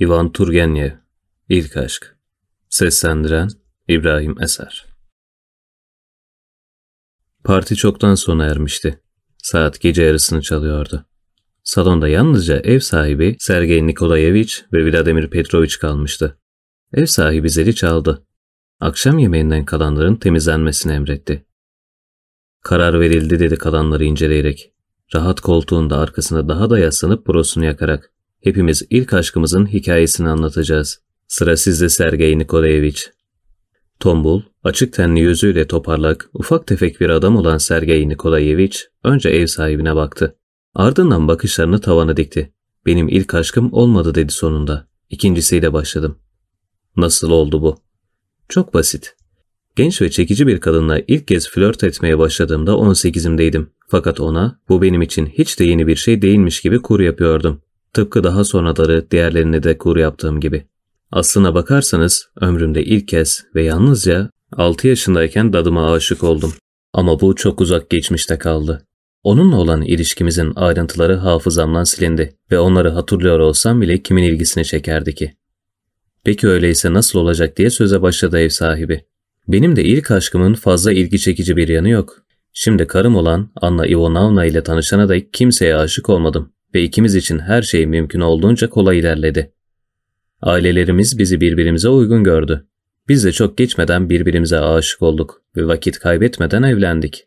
Ivan Turgenev İlk Aşk Seslendiren İbrahim Eser Parti çoktan sona ermişti. Saat gece yarısını çalıyordu. Salonda yalnızca ev sahibi Sergey Nikolayevich ve Vladimir Petrovich kalmıştı. Ev sahibi zili çaldı. Akşam yemeğinden kalanların temizlenmesini emretti. Karar verildi dedi kalanları inceleyerek. Rahat koltuğunda arkasında daha da yaslanıp brosunu yakarak. Hepimiz ilk aşkımızın hikayesini anlatacağız. Sıra sizde Sergey Nikolayevich. Tombul, açık tenli yüzüyle toparlak, ufak tefek bir adam olan Sergey Nikolayevich önce ev sahibine baktı. Ardından bakışlarını tavana dikti. Benim ilk aşkım olmadı dedi sonunda. İkincisiyle başladım. Nasıl oldu bu? Çok basit. Genç ve çekici bir kadınla ilk kez flört etmeye başladığımda 18'imdeydim. Fakat ona bu benim için hiç de yeni bir şey değilmiş gibi kur yapıyordum. Tıpkı daha sonraları diğerlerine de kur yaptığım gibi. Aslına bakarsanız ömrümde ilk kez ve yalnızca 6 yaşındayken dadıma aşık oldum. Ama bu çok uzak geçmişte kaldı. Onunla olan ilişkimizin ayrıntıları hafızamdan silindi ve onları hatırlıyor olsam bile kimin ilgisini çekerdi ki? Peki öyleyse nasıl olacak diye söze başladı ev sahibi. Benim de ilk aşkımın fazla ilgi çekici bir yanı yok. Şimdi karım olan Anna Ivanovna ile tanışana dek kimseye aşık olmadım ve ikimiz için her şey mümkün olduğunca kolay ilerledi. Ailelerimiz bizi birbirimize uygun gördü. Biz de çok geçmeden birbirimize aşık olduk ve vakit kaybetmeden evlendik.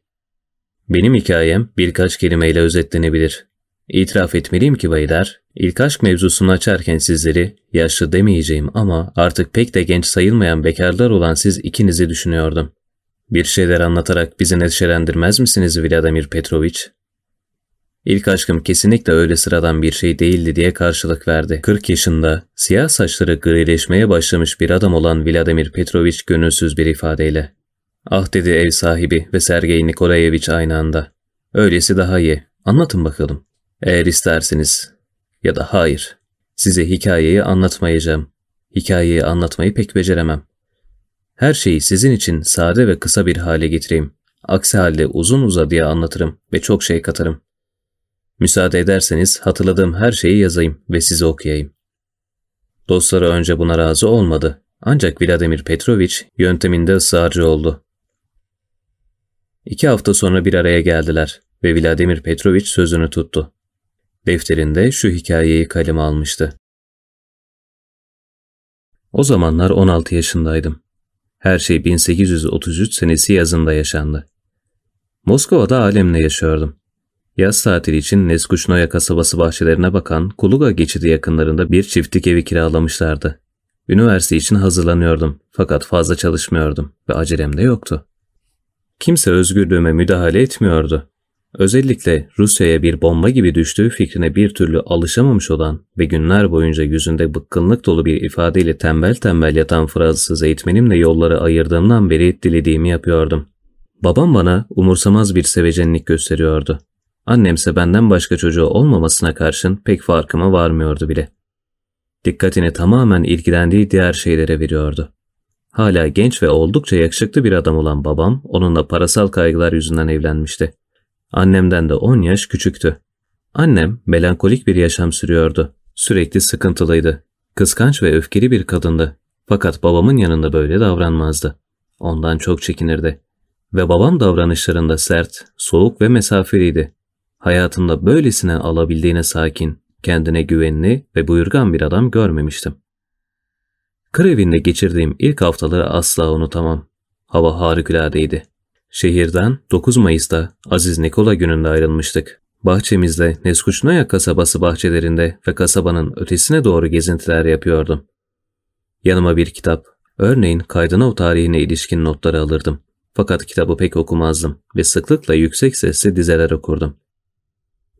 Benim hikayem birkaç kelimeyle özetlenebilir. İtiraf etmeliyim ki baylar, ilk aşk mevzusunu açarken sizleri, yaşlı demeyeceğim ama artık pek de genç sayılmayan bekarlar olan siz ikinizi düşünüyordum. Bir şeyler anlatarak bizi neşelendirmez misiniz Vladimir Petrovich? İlk aşkım kesinlikle öyle sıradan bir şey değildi diye karşılık verdi. 40 yaşında, siyah saçları grileşmeye başlamış bir adam olan Vladimir Petrovich gönülsüz bir ifadeyle. Ah dedi ev sahibi ve Sergey Nikolayevich aynı anda. Öylesi daha iyi. Anlatın bakalım. Eğer isterseniz. Ya da hayır. Size hikayeyi anlatmayacağım. Hikayeyi anlatmayı pek beceremem. Her şeyi sizin için sade ve kısa bir hale getireyim. Aksi halde uzun uzadıya anlatırım ve çok şey katarım. Müsaade ederseniz hatırladığım her şeyi yazayım ve size okuyayım. Dostları önce buna razı olmadı. Ancak Vladimir Petrovich yönteminde ısrarcı oldu. İki hafta sonra bir araya geldiler ve Vladimir Petrovich sözünü tuttu. Defterinde şu hikayeyi kaleme almıştı. O zamanlar 16 yaşındaydım. Her şey 1833 senesi yazında yaşandı. Moskova'da alemle yaşıyordum. Yaz tatili için Neskuşnoya kasabası bahçelerine bakan Kuluga geçidi yakınlarında bir çiftlik evi kiralamışlardı. Üniversite için hazırlanıyordum fakat fazla çalışmıyordum ve acelem de yoktu. Kimse özgürlüğüme müdahale etmiyordu. Özellikle Rusya'ya bir bomba gibi düştüğü fikrine bir türlü alışamamış olan ve günler boyunca yüzünde bıkkınlık dolu bir ifadeyle tembel tembel yatan Fransız eğitmenimle yolları ayırdığımdan beri dilediğimi yapıyordum. Babam bana umursamaz bir sevecenlik gösteriyordu. Annemse benden başka çocuğu olmamasına karşın pek farkıma varmıyordu bile. Dikkatini tamamen ilgilendiği diğer şeylere veriyordu. Hala genç ve oldukça yakışıklı bir adam olan babam onunla parasal kaygılar yüzünden evlenmişti. Annemden de 10 yaş küçüktü. Annem melankolik bir yaşam sürüyordu. Sürekli sıkıntılıydı. Kıskanç ve öfkeli bir kadındı. Fakat babamın yanında böyle davranmazdı. Ondan çok çekinirdi. Ve babam davranışlarında sert, soğuk ve mesafeliydi. Hayatımda böylesine alabildiğine sakin, kendine güvenli ve buyurgan bir adam görmemiştim. Kır evinde geçirdiğim ilk haftaları asla unutamam. Hava harikuladeydi. Şehirden 9 Mayıs'ta Aziz Nikola gününde ayrılmıştık. Bahçemizde Neskuçnaya kasabası bahçelerinde ve kasabanın ötesine doğru gezintiler yapıyordum. Yanıma bir kitap, örneğin Kaydınav tarihine ilişkin notları alırdım. Fakat kitabı pek okumazdım ve sıklıkla yüksek sesle dizeler okurdum.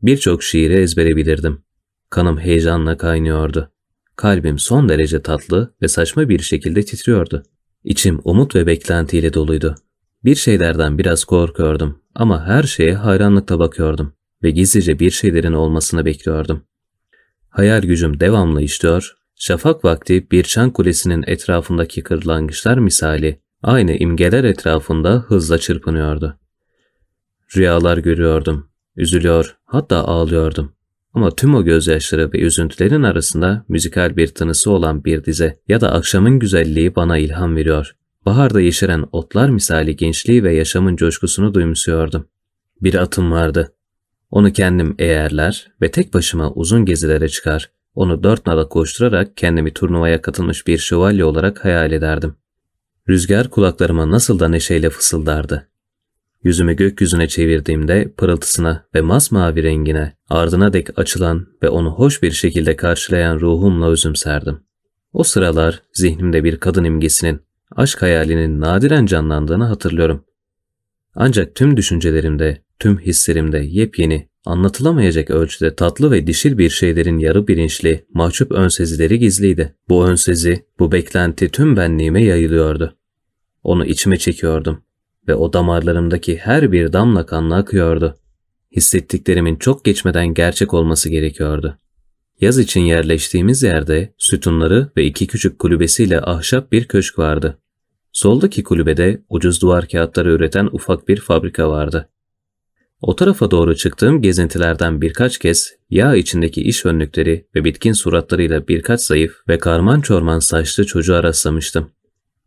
Birçok şiiri ezbere bilirdim. Kanım heyecanla kaynıyordu. Kalbim son derece tatlı ve saçma bir şekilde titriyordu. İçim umut ve beklentiyle doluydu. Bir şeylerden biraz korkuyordum ama her şeye hayranlıkla bakıyordum ve gizlice bir şeylerin olmasını bekliyordum. Hayal gücüm devamlı işliyor, şafak vakti bir çan kulesinin etrafındaki kırlangıçlar misali aynı imgeler etrafında hızla çırpınıyordu. Rüyalar görüyordum, üzülüyor hatta ağlıyordum. Ama tüm o gözyaşları ve üzüntülerin arasında müzikal bir tınısı olan bir dize ya da akşamın güzelliği bana ilham veriyor. Baharda yeşeren otlar misali gençliği ve yaşamın coşkusunu duymuşuyordum. Bir atım vardı. Onu kendim eğerler ve tek başıma uzun gezilere çıkar, onu dört nala koşturarak kendimi turnuvaya katılmış bir şövalye olarak hayal ederdim. Rüzgar kulaklarıma nasıl da neşeyle fısıldardı. Yüzümü gökyüzüne çevirdiğimde pırıltısına ve masmavi rengine ardına dek açılan ve onu hoş bir şekilde karşılayan ruhumla özümserdim. O sıralar zihnimde bir kadın imgesinin, aşk hayalinin nadiren canlandığını hatırlıyorum. Ancak tüm düşüncelerimde, tüm hislerimde yepyeni, anlatılamayacak ölçüde tatlı ve dişil bir şeylerin yarı bilinçli, mahcup önsezileri gizliydi. Bu önsezi, bu beklenti tüm benliğime yayılıyordu. Onu içime çekiyordum ve o damarlarımdaki her bir damla kanla akıyordu. Hissettiklerimin çok geçmeden gerçek olması gerekiyordu. Yaz için yerleştiğimiz yerde sütunları ve iki küçük kulübesiyle ahşap bir köşk vardı. Soldaki kulübede ucuz duvar kağıtları üreten ufak bir fabrika vardı. O tarafa doğru çıktığım gezintilerden birkaç kez yağ içindeki iş önlükleri ve bitkin suratlarıyla birkaç zayıf ve karman çorman saçlı çocuğa rastlamıştım.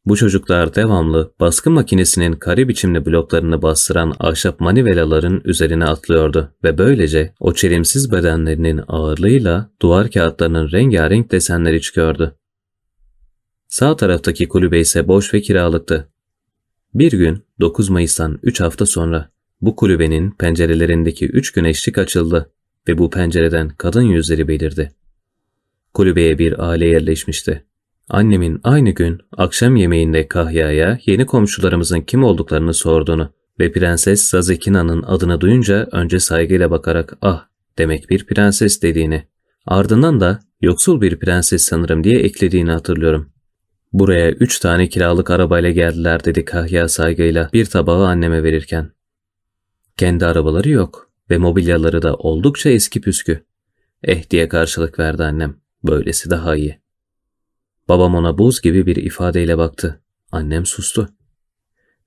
Bu çocuklar devamlı baskı makinesinin kare biçimli bloklarını bastıran ahşap manivelaların üzerine atlıyordu ve böylece o çelimsiz bedenlerinin ağırlığıyla duvar kağıtlarının rengarenk desenleri çıkıyordu. Sağ taraftaki kulübe ise boş ve kiralıktı. Bir gün 9 Mayıs'tan 3 hafta sonra bu kulübenin pencerelerindeki 3 güneşlik açıldı ve bu pencereden kadın yüzleri belirdi. Kulübeye bir aile yerleşmişti. Annemin aynı gün akşam yemeğinde Kahya'ya yeni komşularımızın kim olduklarını sorduğunu ve Prenses Zazekina'nın adını duyunca önce saygıyla bakarak ah demek bir prenses dediğini, ardından da yoksul bir prenses sanırım diye eklediğini hatırlıyorum. Buraya üç tane kiralık arabayla geldiler dedi Kahya saygıyla bir tabağı anneme verirken. Kendi arabaları yok ve mobilyaları da oldukça eski püskü. Eh diye karşılık verdi annem. Böylesi daha iyi. Babam ona buz gibi bir ifadeyle baktı. Annem sustu.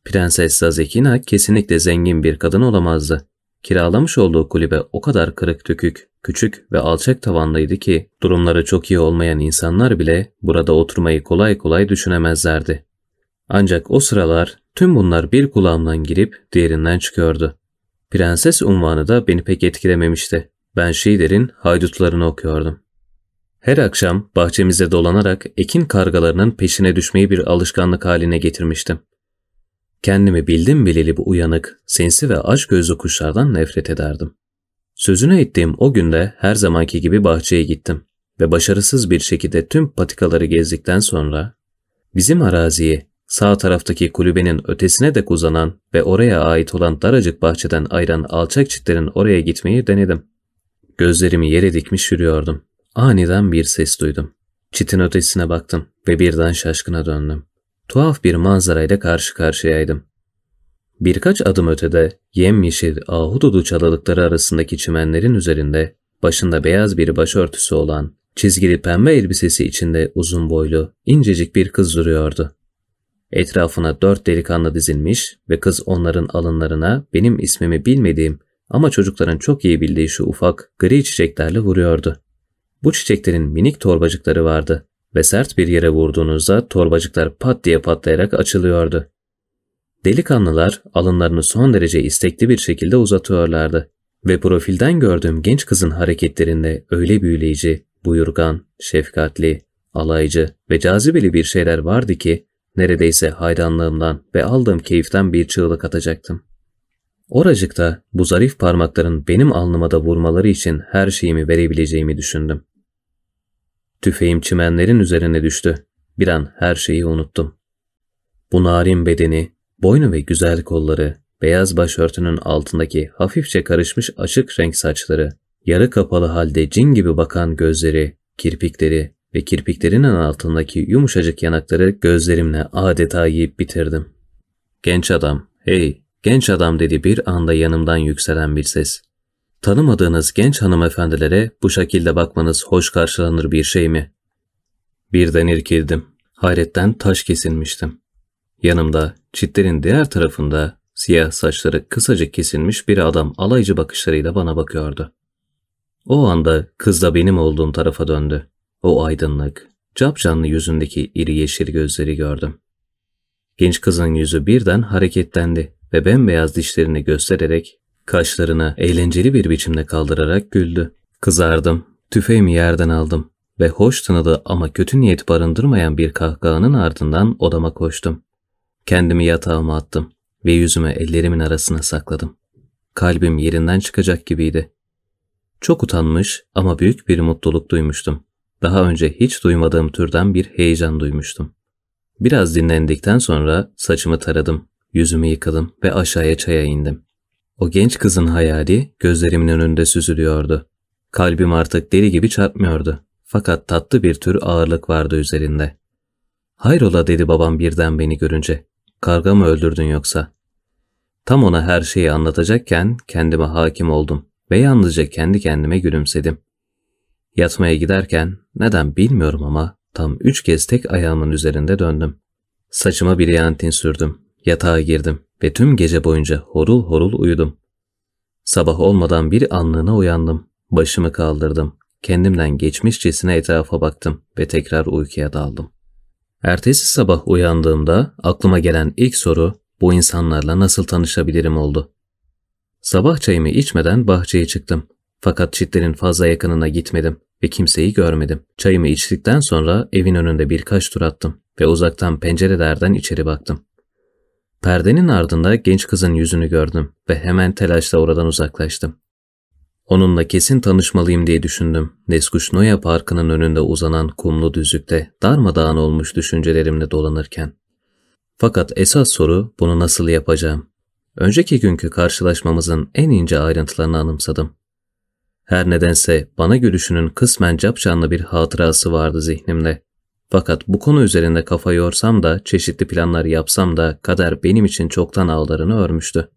Prenses Zazekina kesinlikle zengin bir kadın olamazdı. Kiralamış olduğu kulübe o kadar kırık tükük, küçük ve alçak tavanlıydı ki durumları çok iyi olmayan insanlar bile burada oturmayı kolay kolay düşünemezlerdi. Ancak o sıralar tüm bunlar bir kulağımdan girip diğerinden çıkıyordu. Prenses unvanı da beni pek etkilememişti. Ben Şider'in haydutlarını okuyordum. Her akşam bahçemize dolanarak ekin kargalarının peşine düşmeyi bir alışkanlık haline getirmiştim. Kendimi bildim bileli bu uyanık, sinsi ve aç gözlü kuşlardan nefret ederdim. Sözünü ettiğim o günde her zamanki gibi bahçeye gittim ve başarısız bir şekilde tüm patikaları gezdikten sonra bizim araziyi sağ taraftaki kulübenin ötesine de uzanan ve oraya ait olan daracık bahçeden ayıran alçak çitlerin oraya gitmeyi denedim. Gözlerimi yere dikmiş yürüyordum. Aniden bir ses duydum. Çitin ötesine baktım ve birden şaşkına döndüm. Tuhaf bir manzarayla karşı karşıyaydım. Birkaç adım ötede yemyeşil ahududu çalılıkları arasındaki çimenlerin üzerinde başında beyaz bir başörtüsü olan, çizgili pembe elbisesi içinde uzun boylu, incecik bir kız duruyordu. Etrafına dört delikanlı dizilmiş ve kız onların alınlarına benim ismimi bilmediğim ama çocukların çok iyi bildiği şu ufak gri çiçeklerle vuruyordu. Bu çiçeklerin minik torbacıkları vardı ve sert bir yere vurduğunuzda torbacıklar pat diye patlayarak açılıyordu. Delikanlılar alınlarını son derece istekli bir şekilde uzatıyorlardı ve profilden gördüğüm genç kızın hareketlerinde öyle büyüleyici, buyurgan, şefkatli, alaycı ve cazibeli bir şeyler vardı ki neredeyse hayranlığımdan ve aldığım keyiften bir çığlık atacaktım. Oracıkta bu zarif parmakların benim alnıma da vurmaları için her şeyimi verebileceğimi düşündüm. Tüfeğim çimenlerin üzerine düştü. Bir an her şeyi unuttum. Bu narin bedeni, boynu ve güzel kolları, beyaz başörtünün altındaki hafifçe karışmış açık renk saçları, yarı kapalı halde cin gibi bakan gözleri, kirpikleri ve kirpiklerinin altındaki yumuşacık yanakları gözlerimle adeta yiyip bitirdim. Genç adam, hey, genç adam dedi bir anda yanımdan yükselen bir ses. Tanımadığınız genç hanımefendilere bu şekilde bakmanız hoş karşılanır bir şey mi? Birden irkildim. Hayretten taş kesilmiştim. Yanımda, çitlerin diğer tarafında siyah saçları kısacık kesilmiş bir adam alaycı bakışlarıyla bana bakıyordu. O anda kız da benim olduğum tarafa döndü. O aydınlık, capcanlı yüzündeki iri yeşil gözleri gördüm. Genç kızın yüzü birden hareketlendi ve bembeyaz dişlerini göstererek kaşlarını eğlenceli bir biçimde kaldırarak güldü. Kızardım, tüfeğimi yerden aldım ve hoş tınılı ama kötü niyet barındırmayan bir kahkahanın ardından odama koştum. Kendimi yatağıma attım ve yüzümü ellerimin arasına sakladım. Kalbim yerinden çıkacak gibiydi. Çok utanmış ama büyük bir mutluluk duymuştum. Daha önce hiç duymadığım türden bir heyecan duymuştum. Biraz dinlendikten sonra saçımı taradım, yüzümü yıkadım ve aşağıya çaya indim. O genç kızın hayali gözlerimin önünde süzülüyordu. Kalbim artık deli gibi çarpmıyordu. Fakat tatlı bir tür ağırlık vardı üzerinde. Hayrola dedi babam birden beni görünce. Karga mı öldürdün yoksa? Tam ona her şeyi anlatacakken kendime hakim oldum ve yalnızca kendi kendime gülümsedim. Yatmaya giderken neden bilmiyorum ama tam üç kez tek ayağımın üzerinde döndüm. Saçıma bir yantin sürdüm, yatağa girdim ve tüm gece boyunca horul horul uyudum. Sabah olmadan bir anlığına uyandım, başımı kaldırdım, kendimden geçmişçesine etrafa baktım ve tekrar uykuya daldım. Ertesi sabah uyandığımda aklıma gelen ilk soru bu insanlarla nasıl tanışabilirim oldu. Sabah çayımı içmeden bahçeye çıktım. Fakat çitlerin fazla yakınına gitmedim ve kimseyi görmedim. Çayımı içtikten sonra evin önünde birkaç tur attım ve uzaktan pencerelerden içeri baktım. Perdenin ardında genç kızın yüzünü gördüm ve hemen telaşla oradan uzaklaştım. Onunla kesin tanışmalıyım diye düşündüm. Neskuşnoya Parkı'nın önünde uzanan kumlu düzlükte darmadağın olmuş düşüncelerimle dolanırken. Fakat esas soru bunu nasıl yapacağım? Önceki günkü karşılaşmamızın en ince ayrıntılarını anımsadım. Her nedense bana gülüşünün kısmen capcanlı bir hatırası vardı zihnimde. Fakat bu konu üzerinde kafa yorsam da, çeşitli planlar yapsam da kader benim için çoktan ağlarını örmüştü.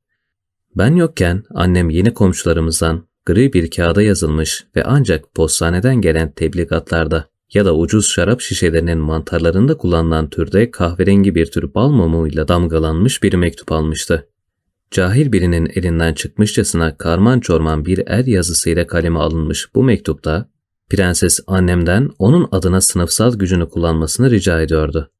Ben yokken annem yeni komşularımızdan gri bir kağıda yazılmış ve ancak postaneden gelen tebligatlarda ya da ucuz şarap şişelerinin mantarlarında kullanılan türde kahverengi bir tür bal mumuyla damgalanmış bir mektup almıştı. Cahil birinin elinden çıkmışçasına karman çorman bir el yazısıyla kaleme alınmış bu mektupta prenses annemden onun adına sınıfsal gücünü kullanmasını rica ediyordu.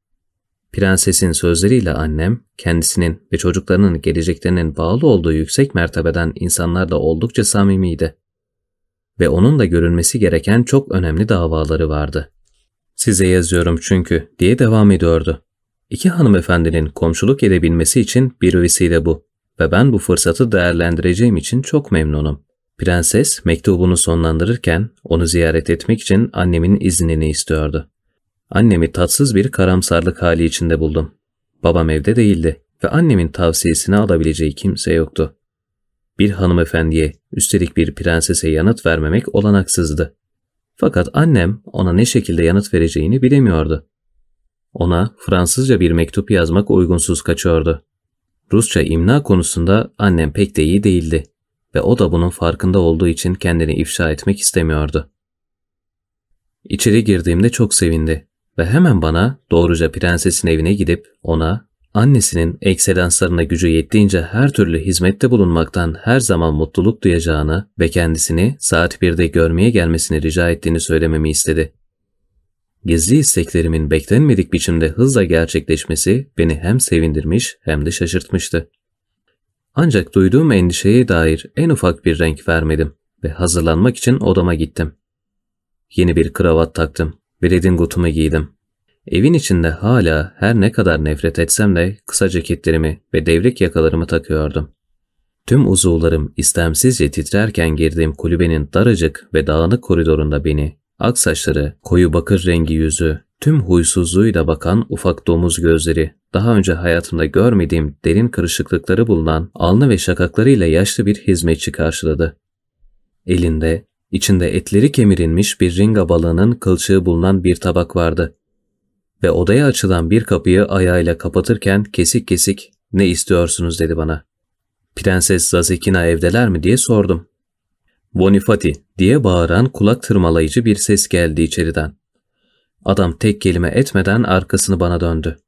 Prensesin sözleriyle annem, kendisinin ve çocuklarının geleceklerinin bağlı olduğu yüksek mertebeden insanlarla oldukça samimiydi. Ve onun da görülmesi gereken çok önemli davaları vardı. Size yazıyorum çünkü diye devam ediyordu. İki hanımefendinin komşuluk edebilmesi için bir vesile bu ve ben bu fırsatı değerlendireceğim için çok memnunum. Prenses mektubunu sonlandırırken onu ziyaret etmek için annemin iznini istiyordu. Annemi tatsız bir karamsarlık hali içinde buldum. Babam evde değildi ve annemin tavsiyesini alabileceği kimse yoktu. Bir hanımefendiye, üstelik bir prensese yanıt vermemek olanaksızdı. Fakat annem ona ne şekilde yanıt vereceğini bilemiyordu. Ona Fransızca bir mektup yazmak uygunsuz kaçıyordu. Rusça imna konusunda annem pek de iyi değildi ve o da bunun farkında olduğu için kendini ifşa etmek istemiyordu. İçeri girdiğimde çok sevindi ve hemen bana doğruca prensesin evine gidip ona annesinin ekselanslarına gücü yettiğince her türlü hizmette bulunmaktan her zaman mutluluk duyacağını ve kendisini saat birde görmeye gelmesini rica ettiğini söylememi istedi. Gizli isteklerimin beklenmedik biçimde hızla gerçekleşmesi beni hem sevindirmiş hem de şaşırtmıştı. Ancak duyduğum endişeye dair en ufak bir renk vermedim ve hazırlanmak için odama gittim. Yeni bir kravat taktım ve redingotumu giydim. Evin içinde hala her ne kadar nefret etsem de kısa ceketlerimi ve devrek yakalarımı takıyordum. Tüm uzuvlarım istemsizce titrerken girdiğim kulübenin daracık ve dağınık koridorunda beni, ak saçları, koyu bakır rengi yüzü, tüm huysuzluğuyla bakan ufak domuz gözleri, daha önce hayatımda görmediğim derin kırışıklıkları bulunan alnı ve şakaklarıyla yaşlı bir hizmetçi karşıladı. Elinde, içinde etleri kemirilmiş bir ringa balığının kılçığı bulunan bir tabak vardı ve odaya açılan bir kapıyı ayağıyla kapatırken kesik kesik ne istiyorsunuz dedi bana. Prenses Zazekina evdeler mi diye sordum. Bonifati diye bağıran kulak tırmalayıcı bir ses geldi içeriden. Adam tek kelime etmeden arkasını bana döndü.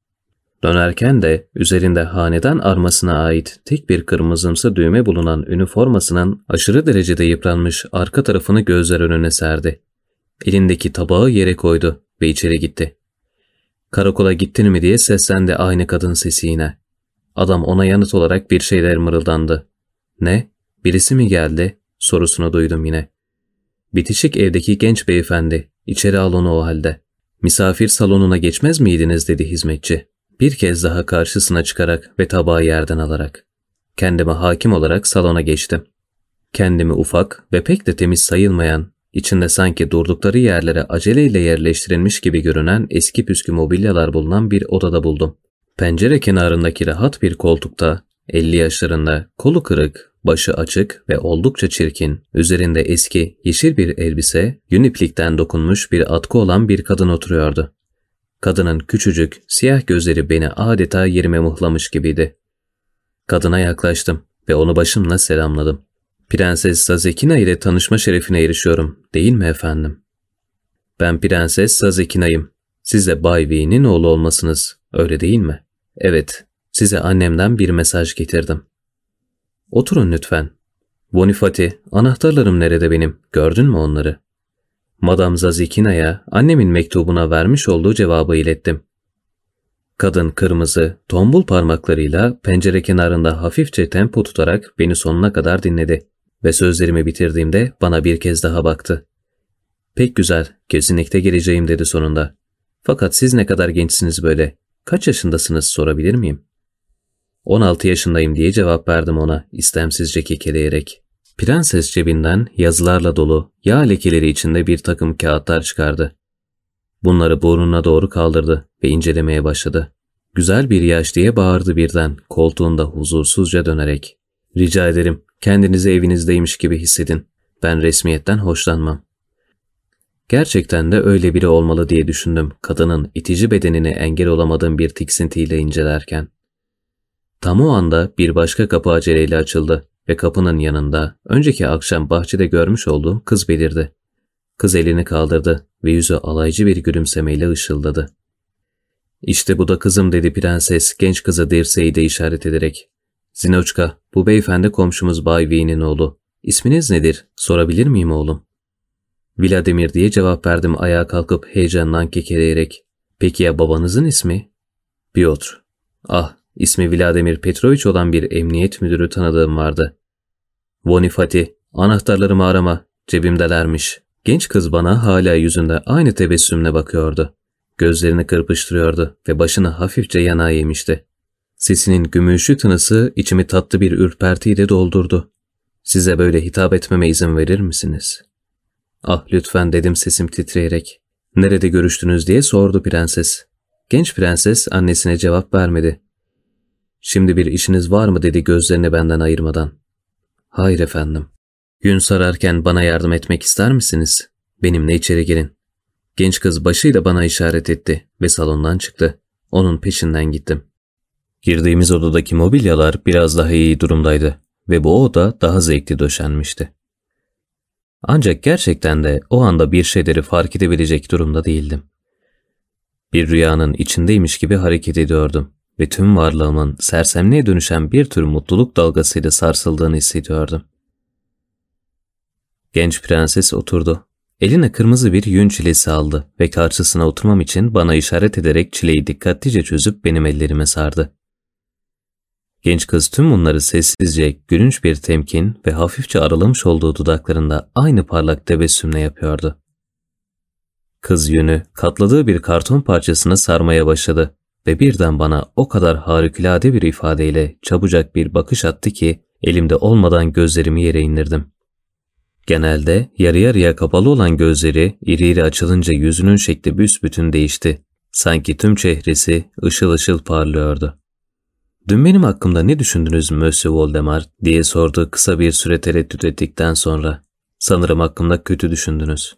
Dönerken de üzerinde hanedan armasına ait tek bir kırmızımsı düğme bulunan üniformasının aşırı derecede yıpranmış arka tarafını gözler önüne serdi. Elindeki tabağı yere koydu ve içeri gitti. Karakola gittin mi diye seslendi aynı kadın sesi yine. Adam ona yanıt olarak bir şeyler mırıldandı. Ne? Birisi mi geldi? Sorusunu duydum yine. Bitişik evdeki genç beyefendi, içeri al onu o halde. Misafir salonuna geçmez miydiniz dedi hizmetçi. Bir kez daha karşısına çıkarak ve tabağı yerden alarak. Kendime hakim olarak salona geçtim. Kendimi ufak ve pek de temiz sayılmayan, içinde sanki durdukları yerlere aceleyle yerleştirilmiş gibi görünen eski püskü mobilyalar bulunan bir odada buldum. Pencere kenarındaki rahat bir koltukta, 50 yaşlarında, kolu kırık, başı açık ve oldukça çirkin, üzerinde eski, yeşil bir elbise, yün iplikten dokunmuş bir atkı olan bir kadın oturuyordu. Kadının küçücük, siyah gözleri beni adeta yerime mıhlamış gibiydi. Kadına yaklaştım ve onu başımla selamladım. Prenses Sazekina ile tanışma şerefine erişiyorum, değil mi efendim? Ben Prenses Sazekina'yım. Siz de Bay V'nin oğlu olmasınız, öyle değil mi? Evet, size annemden bir mesaj getirdim. Oturun lütfen. Bonifati, anahtarlarım nerede benim, gördün mü onları? Madame Zazikina'ya annemin mektubuna vermiş olduğu cevabı ilettim. Kadın kırmızı, tombul parmaklarıyla pencere kenarında hafifçe tempo tutarak beni sonuna kadar dinledi ve sözlerimi bitirdiğimde bana bir kez daha baktı. Pek güzel, kesinlikle geleceğim dedi sonunda. Fakat siz ne kadar gençsiniz böyle? Kaç yaşındasınız sorabilir miyim? 16 yaşındayım diye cevap verdim ona istemsizce kekeleyerek. Prenses cebinden yazılarla dolu, yağ lekeleri içinde bir takım kağıtlar çıkardı. Bunları burnuna doğru kaldırdı ve incelemeye başladı. Güzel bir yaş diye bağırdı birden, koltuğunda huzursuzca dönerek. Rica ederim, kendinizi evinizdeymiş gibi hissedin. Ben resmiyetten hoşlanmam. Gerçekten de öyle biri olmalı diye düşündüm kadının itici bedenine engel olamadığım bir tiksintiyle incelerken. Tam o anda bir başka kapı aceleyle açıldı ve kapının yanında önceki akşam bahçede görmüş olduğum kız belirdi. Kız elini kaldırdı ve yüzü alaycı bir gülümsemeyle ışıldadı. İşte bu da kızım dedi prenses genç kızı dirseği de işaret ederek. Zinoçka, bu beyefendi komşumuz Bay V'nin oğlu. İsminiz nedir? Sorabilir miyim oğlum? Vladimir diye cevap verdim ayağa kalkıp heyecandan kekeleyerek. Peki ya babanızın ismi? Piotr. Ah, ismi Vladimir Petrovich olan bir emniyet müdürü tanıdığım vardı. Bonifati, anahtarlarımı arama, cebimdelermiş. Genç kız bana hala yüzünde aynı tebessümle bakıyordu. Gözlerini kırpıştırıyordu ve başını hafifçe yana yemişti. Sesinin gümüşü tınısı içimi tatlı bir ürpertiyle doldurdu. Size böyle hitap etmeme izin verir misiniz? Ah lütfen dedim sesim titreyerek. Nerede görüştünüz diye sordu prenses. Genç prenses annesine cevap vermedi. Şimdi bir işiniz var mı dedi gözlerini benden ayırmadan. Hayır efendim. Gün sararken bana yardım etmek ister misiniz? Benimle içeri gelin. Genç kız başıyla bana işaret etti ve salondan çıktı. Onun peşinden gittim. Girdiğimiz odadaki mobilyalar biraz daha iyi durumdaydı ve bu oda daha zevkli döşenmişti. Ancak gerçekten de o anda bir şeyleri fark edebilecek durumda değildim. Bir rüyanın içindeymiş gibi hareket ediyordum ve tüm varlığımın sersemliğe dönüşen bir tür mutluluk dalgasıyla sarsıldığını hissediyordum. Genç prenses oturdu. Eline kırmızı bir yün çilesi aldı ve karşısına oturmam için bana işaret ederek çileyi dikkatlice çözüp benim ellerime sardı. Genç kız tüm bunları sessizce, gülünç bir temkin ve hafifçe aralamış olduğu dudaklarında aynı parlak tebessümle yapıyordu. Kız yünü katladığı bir karton parçasını sarmaya başladı ve birden bana o kadar harikulade bir ifadeyle çabucak bir bakış attı ki elimde olmadan gözlerimi yere indirdim. Genelde yarı yarıya kapalı olan gözleri iri iri açılınca yüzünün şekli büsbütün değişti. Sanki tüm çehresi ışıl ışıl parlıyordu. Dün benim hakkımda ne düşündünüz Monsieur Voldemar diye sordu kısa bir süre tereddüt ettikten sonra. Sanırım hakkımda kötü düşündünüz.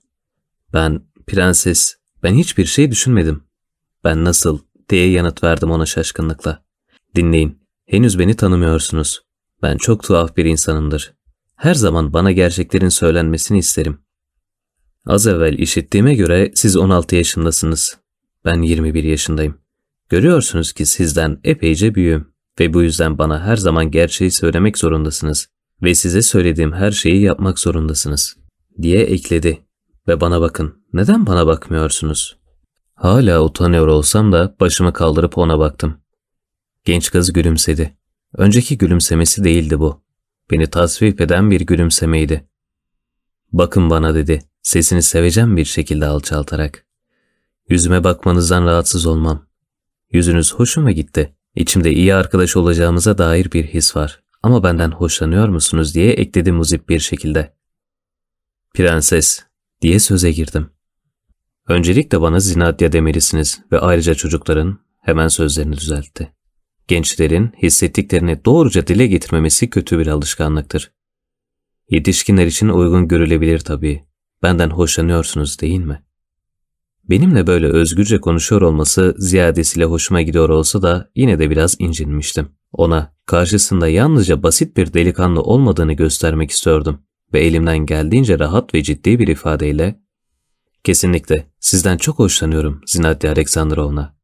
Ben, prenses, ben hiçbir şey düşünmedim. Ben nasıl diye yanıt verdim ona şaşkınlıkla. Dinleyin, henüz beni tanımıyorsunuz. Ben çok tuhaf bir insanımdır. Her zaman bana gerçeklerin söylenmesini isterim. Az evvel işittiğime göre siz 16 yaşındasınız. Ben 21 yaşındayım. Görüyorsunuz ki sizden epeyce büyüğüm ve bu yüzden bana her zaman gerçeği söylemek zorundasınız ve size söylediğim her şeyi yapmak zorundasınız diye ekledi ve bana bakın neden bana bakmıyorsunuz? Hala utanıyor olsam da başımı kaldırıp ona baktım. Genç kız gülümsedi. Önceki gülümsemesi değildi bu. Beni tasvip eden bir gülümsemeydi. Bakın bana dedi, sesini sevecen bir şekilde alçaltarak. Yüzüme bakmanızdan rahatsız olmam. Yüzünüz hoşuma gitti. İçimde iyi arkadaş olacağımıza dair bir his var. Ama benden hoşlanıyor musunuz diye ekledi muzip bir şekilde. Prenses diye söze girdim. Öncelikle bana Zinadya demelisiniz ve ayrıca çocukların hemen sözlerini düzeltti. Gençlerin hissettiklerini doğruca dile getirmemesi kötü bir alışkanlıktır. Yetişkinler için uygun görülebilir tabii. Benden hoşlanıyorsunuz değil mi? Benimle böyle özgürce konuşuyor olması ziyadesiyle hoşuma gidiyor olsa da yine de biraz incinmiştim. Ona karşısında yalnızca basit bir delikanlı olmadığını göstermek istiyordum ve elimden geldiğince rahat ve ciddi bir ifadeyle ''Kesinlikle sizden çok hoşlanıyorum Zinatya Aleksandrovna.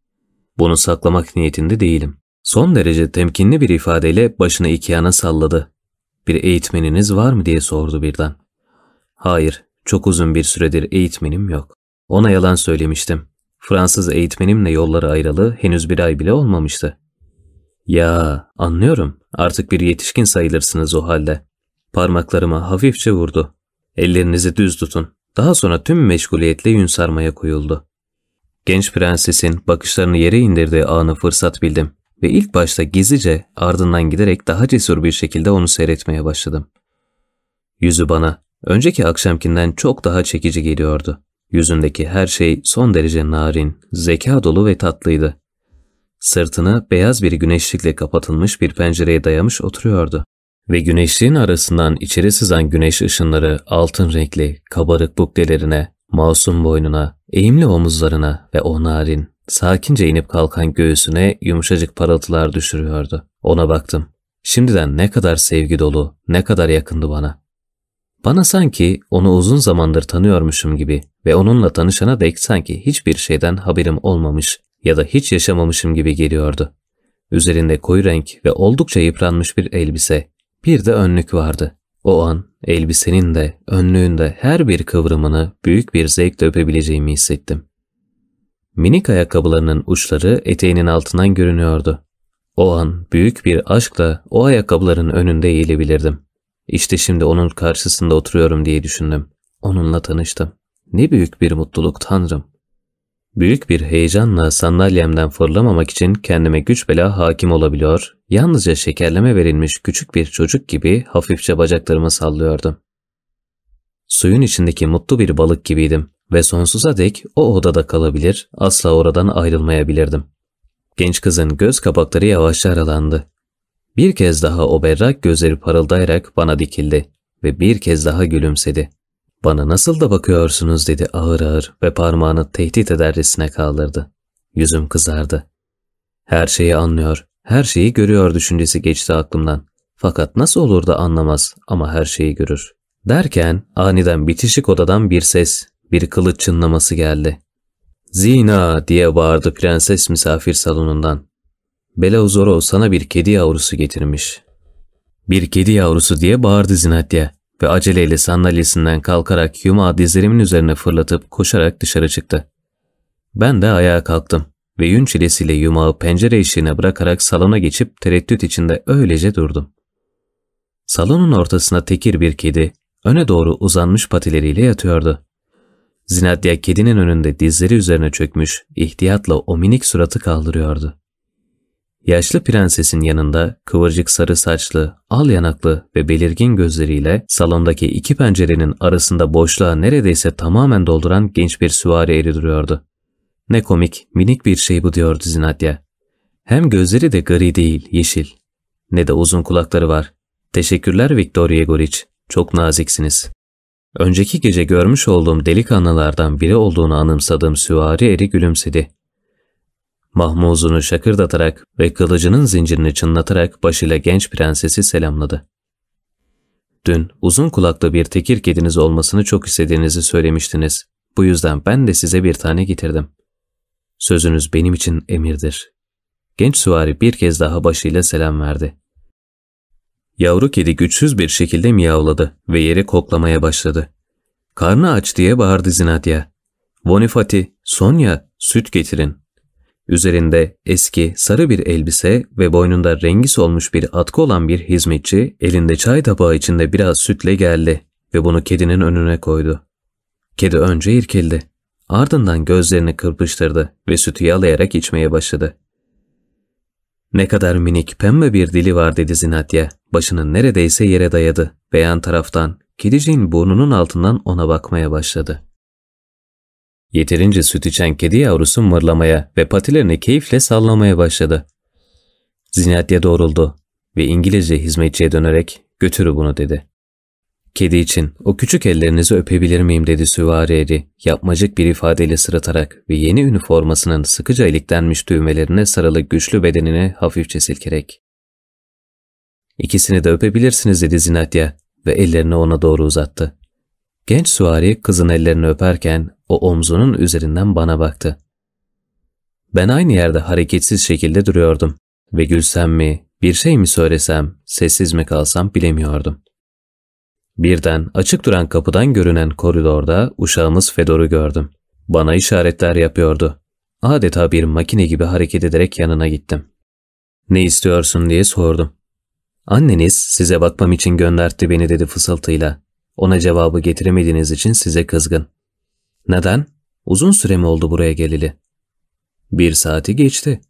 Bunu saklamak niyetinde değilim. Son derece temkinli bir ifadeyle başını iki yana salladı. Bir eğitmeniniz var mı diye sordu birden. Hayır, çok uzun bir süredir eğitmenim yok. Ona yalan söylemiştim. Fransız eğitmenimle yolları ayrılı henüz bir ay bile olmamıştı. Ya, anlıyorum. Artık bir yetişkin sayılırsınız o halde. Parmaklarıma hafifçe vurdu. Ellerinizi düz tutun. Daha sonra tüm meşguliyetle yün sarmaya koyuldu. Genç prensesin bakışlarını yere indirdiği anı fırsat bildim ve ilk başta gizlice ardından giderek daha cesur bir şekilde onu seyretmeye başladım. Yüzü bana önceki akşamkinden çok daha çekici geliyordu. Yüzündeki her şey son derece narin, zeka dolu ve tatlıydı. Sırtını beyaz bir güneşlikle kapatılmış bir pencereye dayamış oturuyordu. Ve güneşliğin arasından içeri sızan güneş ışınları altın renkli, kabarık buklelerine, masum boynuna, eğimli omuzlarına ve o narin, sakince inip kalkan göğsüne yumuşacık parıltılar düşürüyordu. Ona baktım. Şimdiden ne kadar sevgi dolu, ne kadar yakındı bana. Bana sanki onu uzun zamandır tanıyormuşum gibi ve onunla tanışana dek sanki hiçbir şeyden haberim olmamış ya da hiç yaşamamışım gibi geliyordu. Üzerinde koyu renk ve oldukça yıpranmış bir elbise, bir de önlük vardı. O an elbisenin de önlüğün de her bir kıvrımını büyük bir zevkle öpebileceğimi hissettim. Minik ayakkabılarının uçları eteğinin altından görünüyordu. O an büyük bir aşkla o ayakkabıların önünde eğilebilirdim. İşte şimdi onun karşısında oturuyorum diye düşündüm. Onunla tanıştım. Ne büyük bir mutluluk tanrım. Büyük bir heyecanla sandalyemden fırlamamak için kendime güç bela hakim olabiliyor, yalnızca şekerleme verilmiş küçük bir çocuk gibi hafifçe bacaklarımı sallıyordum. Suyun içindeki mutlu bir balık gibiydim ve sonsuza dek o odada kalabilir, asla oradan ayrılmayabilirdim. Genç kızın göz kapakları yavaşça aralandı. Bir kez daha o berrak gözleri parıldayarak bana dikildi ve bir kez daha gülümsedi. Bana nasıl da bakıyorsunuz dedi ağır ağır ve parmağını tehdit edercesine kaldırdı. Yüzüm kızardı. Her şeyi anlıyor, her şeyi görüyor düşüncesi geçti aklımdan. Fakat nasıl olur da anlamaz ama her şeyi görür. Derken aniden bitişik odadan bir ses, bir kılıç çınlaması geldi. Zina diye bağırdı prenses misafir salonundan. Belauzoro sana bir kedi yavrusu getirmiş. Bir kedi yavrusu diye bağırdı Zinatya ve aceleyle sandalyesinden kalkarak yumağı dizlerimin üzerine fırlatıp koşarak dışarı çıktı. Ben de ayağa kalktım ve yün çilesiyle yumağı pencere eşiğine bırakarak salona geçip tereddüt içinde öylece durdum. Salonun ortasına tekir bir kedi, öne doğru uzanmış patileriyle yatıyordu. Zinadya kedinin önünde dizleri üzerine çökmüş, ihtiyatla o minik suratı kaldırıyordu. Yaşlı prensesin yanında kıvırcık sarı saçlı, al yanaklı ve belirgin gözleriyle salondaki iki pencerenin arasında boşluğa neredeyse tamamen dolduran genç bir süvari eri duruyordu. Ne komik, minik bir şey bu diyordu Zinatya. Hem gözleri de gri değil, yeşil. Ne de uzun kulakları var. Teşekkürler Viktor Yegoriç, çok naziksiniz. Önceki gece görmüş olduğum delikanlılardan biri olduğunu anımsadığım süvari eri gülümsedi. Mahmuzunu şakırdatarak ve kılıcının zincirini çınlatarak başıyla genç prensesi selamladı. Dün uzun kulaklı bir tekir kediniz olmasını çok istediğinizi söylemiştiniz. Bu yüzden ben de size bir tane getirdim. Sözünüz benim için emirdir. genç süvari bir kez daha başıyla selam verdi. Yavru kedi güçsüz bir şekilde miyavladı ve yeri koklamaya başladı. Karnı aç diye bağırdı Zinatya. Bonifati, Sonya, süt getirin. Üzerinde eski sarı bir elbise ve boynunda rengi solmuş bir atkı olan bir hizmetçi elinde çay tabağı içinde biraz sütle geldi ve bunu kedinin önüne koydu. Kedi önce irkildi. Ardından gözlerini kırpıştırdı ve sütü yalayarak içmeye başladı. Ne kadar minik pembe bir dili var dedi Zinatya. Başını neredeyse yere dayadı ve yan taraftan kediciğin burnunun altından ona bakmaya başladı. Yeterince süt içen kedi yavrusu mırlamaya ve patilerini keyifle sallamaya başladı. Zinatya doğruldu ve İngilizce hizmetçiye dönerek götürü bunu dedi. Kedi için o küçük ellerinizi öpebilir miyim dedi süvari yapmacık bir ifadeyle sırıtarak ve yeni üniformasının sıkıca iliklenmiş düğmelerine sarılı güçlü bedenine hafifçe silkerek. İkisini de öpebilirsiniz dedi Zinatya ve ellerini ona doğru uzattı. Genç süvari kızın ellerini öperken o omzunun üzerinden bana baktı. Ben aynı yerde hareketsiz şekilde duruyordum ve gülsem mi, bir şey mi söylesem, sessiz mi kalsam bilemiyordum. Birden açık duran kapıdan görünen koridorda uşağımız Fedor'u gördüm. Bana işaretler yapıyordu. Adeta bir makine gibi hareket ederek yanına gittim. Ne istiyorsun diye sordum. Anneniz size bakmam için göndertti beni dedi fısıltıyla. Ona cevabı getiremediğiniz için size kızgın. Neden? Uzun süre mi oldu buraya geleli? Bir saati geçti.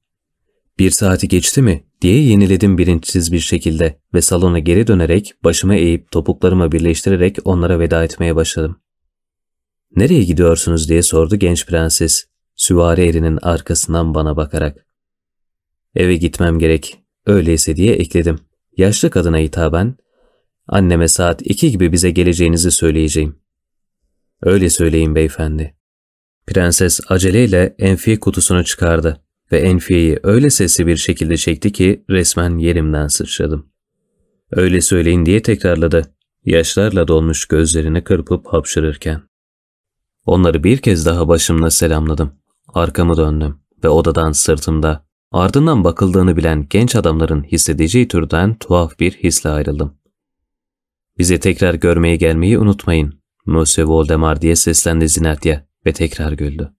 Bir saati geçti mi diye yeniledim bilinçsiz bir şekilde ve salona geri dönerek başımı eğip topuklarımı birleştirerek onlara veda etmeye başladım. Nereye gidiyorsunuz diye sordu genç prenses, süvari erinin arkasından bana bakarak. Eve gitmem gerek, öyleyse diye ekledim. Yaşlı kadına hitaben, anneme saat iki gibi bize geleceğinizi söyleyeceğim. Öyle söyleyin beyefendi. Prenses aceleyle enfi kutusunu çıkardı ve enfiyeyi öyle sesli bir şekilde çekti ki resmen yerimden sıçradım. Öyle söyleyin diye tekrarladı, yaşlarla dolmuş gözlerini kırpıp hapşırırken. Onları bir kez daha başımla selamladım. Arkamı döndüm ve odadan sırtımda, ardından bakıldığını bilen genç adamların hissedeceği türden tuhaf bir hisle ayrıldım. Bize tekrar görmeye gelmeyi unutmayın, Monsieur Voldemar diye seslendi Zinatya ve tekrar güldü.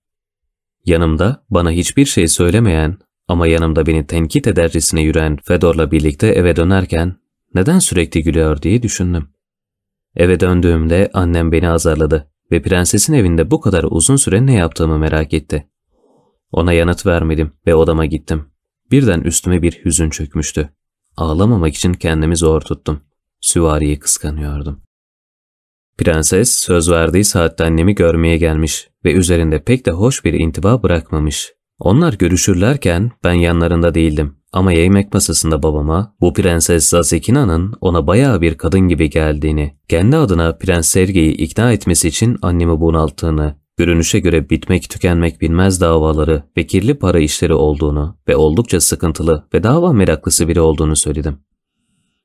Yanımda bana hiçbir şey söylemeyen ama yanımda beni tenkit edercesine yürüyen Fedor'la birlikte eve dönerken neden sürekli gülüyor diye düşündüm. Eve döndüğümde annem beni azarladı ve prensesin evinde bu kadar uzun süre ne yaptığımı merak etti. Ona yanıt vermedim ve odama gittim. Birden üstüme bir hüzün çökmüştü. Ağlamamak için kendimi zor tuttum. Süvariyi kıskanıyordum. Prenses söz verdiği saatte annemi görmeye gelmiş ve üzerinde pek de hoş bir intiba bırakmamış. Onlar görüşürlerken ben yanlarında değildim ama yemek masasında babama bu Prenses Zazekina'nın ona bayağı bir kadın gibi geldiğini, kendi adına Prens Sergei'yi ikna etmesi için annemi bunalttığını, görünüşe göre bitmek tükenmek bilmez davaları ve kirli para işleri olduğunu ve oldukça sıkıntılı ve dava meraklısı biri olduğunu söyledim.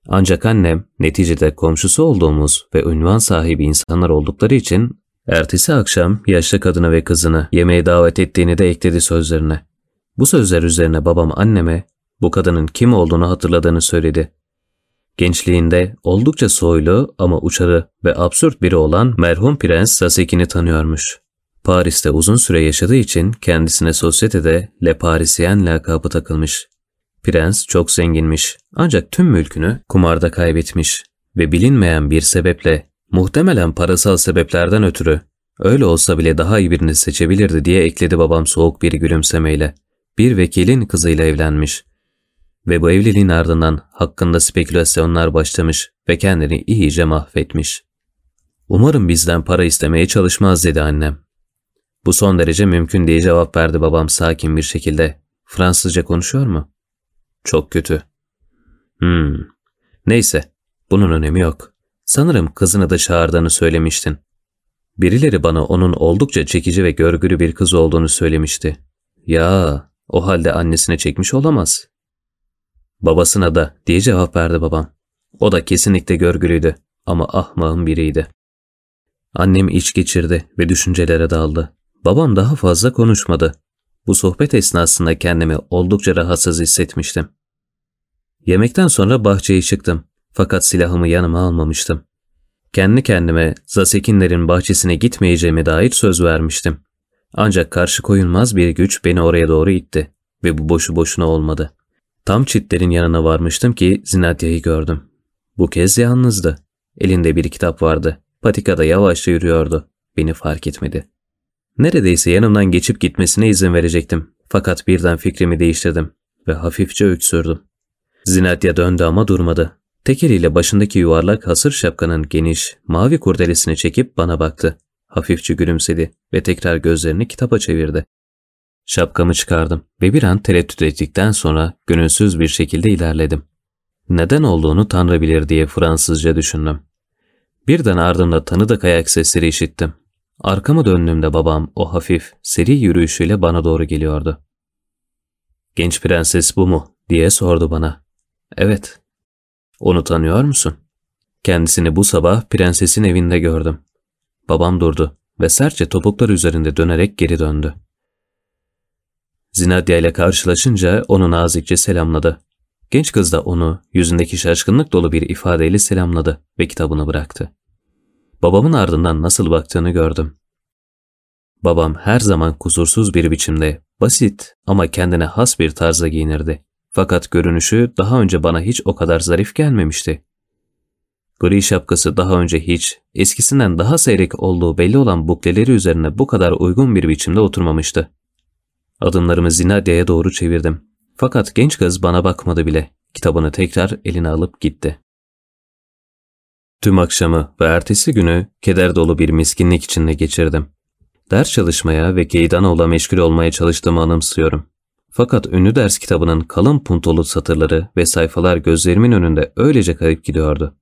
Ancak annem neticede komşusu olduğumuz ve ünvan sahibi insanlar oldukları için ertesi akşam yaşlı kadını ve kızını yemeğe davet ettiğini de ekledi sözlerine. Bu sözler üzerine babam anneme bu kadının kim olduğunu hatırladığını söyledi. Gençliğinde oldukça soylu ama uçarı ve absürt biri olan merhum Prens Sasekin'i tanıyormuş. Paris'te uzun süre yaşadığı için kendisine sosyetede Le Parisien lakabı takılmış. Prens çok zenginmiş ancak tüm mülkünü kumarda kaybetmiş ve bilinmeyen bir sebeple muhtemelen parasal sebeplerden ötürü öyle olsa bile daha iyi birini seçebilirdi diye ekledi babam soğuk bir gülümsemeyle. Bir vekilin kızıyla evlenmiş ve bu evliliğin ardından hakkında spekülasyonlar başlamış ve kendini iyice mahvetmiş. Umarım bizden para istemeye çalışmaz dedi annem. Bu son derece mümkün diye cevap verdi babam sakin bir şekilde. Fransızca konuşuyor mu? Çok kötü. Hmm. Neyse, bunun önemi yok. Sanırım kızını da çağırdığını söylemiştin. Birileri bana onun oldukça çekici ve görgülü bir kız olduğunu söylemişti. Ya, o halde annesine çekmiş olamaz. Babasına da diye cevap verdi babam. O da kesinlikle görgülüydü ama ahmağın biriydi. Annem iç geçirdi ve düşüncelere daldı. Babam daha fazla konuşmadı. Bu sohbet esnasında kendimi oldukça rahatsız hissetmiştim. Yemekten sonra bahçeye çıktım fakat silahımı yanıma almamıştım. Kendi kendime Zasekinlerin bahçesine gitmeyeceğime dair söz vermiştim. Ancak karşı koyulmaz bir güç beni oraya doğru itti ve bu boşu boşuna olmadı. Tam çitlerin yanına varmıştım ki Zinatya'yı gördüm. Bu kez yalnızdı. Elinde bir kitap vardı. Patikada yavaşça yürüyordu. Beni fark etmedi. Neredeyse yanımdan geçip gitmesine izin verecektim. Fakat birden fikrimi değiştirdim ve hafifçe öksürdüm. Zinatya döndü ama durmadı. Tek eliyle başındaki yuvarlak hasır şapkanın geniş, mavi kurdelesini çekip bana baktı. Hafifçe gülümsedi ve tekrar gözlerini kitaba çevirdi. Şapkamı çıkardım ve bir an tereddüt ettikten sonra gönülsüz bir şekilde ilerledim. Neden olduğunu Tanrı bilir diye Fransızca düşündüm. Birden ardımda tanıdık ayak sesleri işittim. Arkamı döndüğümde babam o hafif, seri yürüyüşüyle bana doğru geliyordu. Genç prenses bu mu? diye sordu bana. Evet. Onu tanıyor musun? Kendisini bu sabah prensesin evinde gördüm. Babam durdu ve sertçe topuklar üzerinde dönerek geri döndü. Zinadya ile karşılaşınca onu nazikçe selamladı. Genç kız da onu yüzündeki şaşkınlık dolu bir ifadeyle selamladı ve kitabını bıraktı. Babamın ardından nasıl baktığını gördüm. Babam her zaman kusursuz bir biçimde, basit ama kendine has bir tarzda giyinirdi. Fakat görünüşü daha önce bana hiç o kadar zarif gelmemişti. Gri şapkası daha önce hiç, eskisinden daha seyrek olduğu belli olan bukleleri üzerine bu kadar uygun bir biçimde oturmamıştı. Adımlarımı Zinadya'ya doğru çevirdim. Fakat genç kız bana bakmadı bile. Kitabını tekrar eline alıp gitti. Tüm akşamı ve ertesi günü keder dolu bir miskinlik içinde geçirdim. Ders çalışmaya ve Keydanoğlu'la meşgul olmaya çalıştığımı anımsıyorum. Fakat ünlü ders kitabının kalın puntolu satırları ve sayfalar gözlerimin önünde öylece kayıp gidiyordu.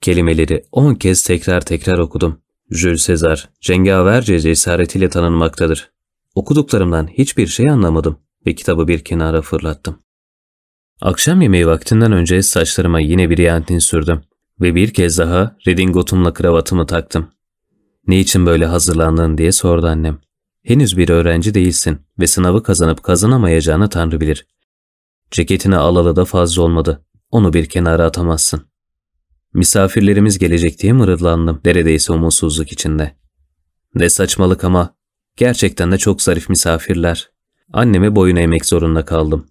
Kelimeleri on kez tekrar tekrar okudum. Jules Caesar, cengaverce cesaretiyle tanınmaktadır. Okuduklarımdan hiçbir şey anlamadım ve kitabı bir kenara fırlattım. Akşam yemeği vaktinden önce saçlarıma yine bir yantin sürdüm ve bir kez daha redingotumla kravatımı taktım. Ne için böyle hazırlandın diye sordu annem. Henüz bir öğrenci değilsin ve sınavı kazanıp kazanamayacağını Tanrı bilir. Ceketini alalı da fazla olmadı. Onu bir kenara atamazsın. Misafirlerimiz gelecek diye mırıldandım neredeyse umutsuzluk içinde. Ne saçmalık ama gerçekten de çok zarif misafirler. Anneme boyun eğmek zorunda kaldım.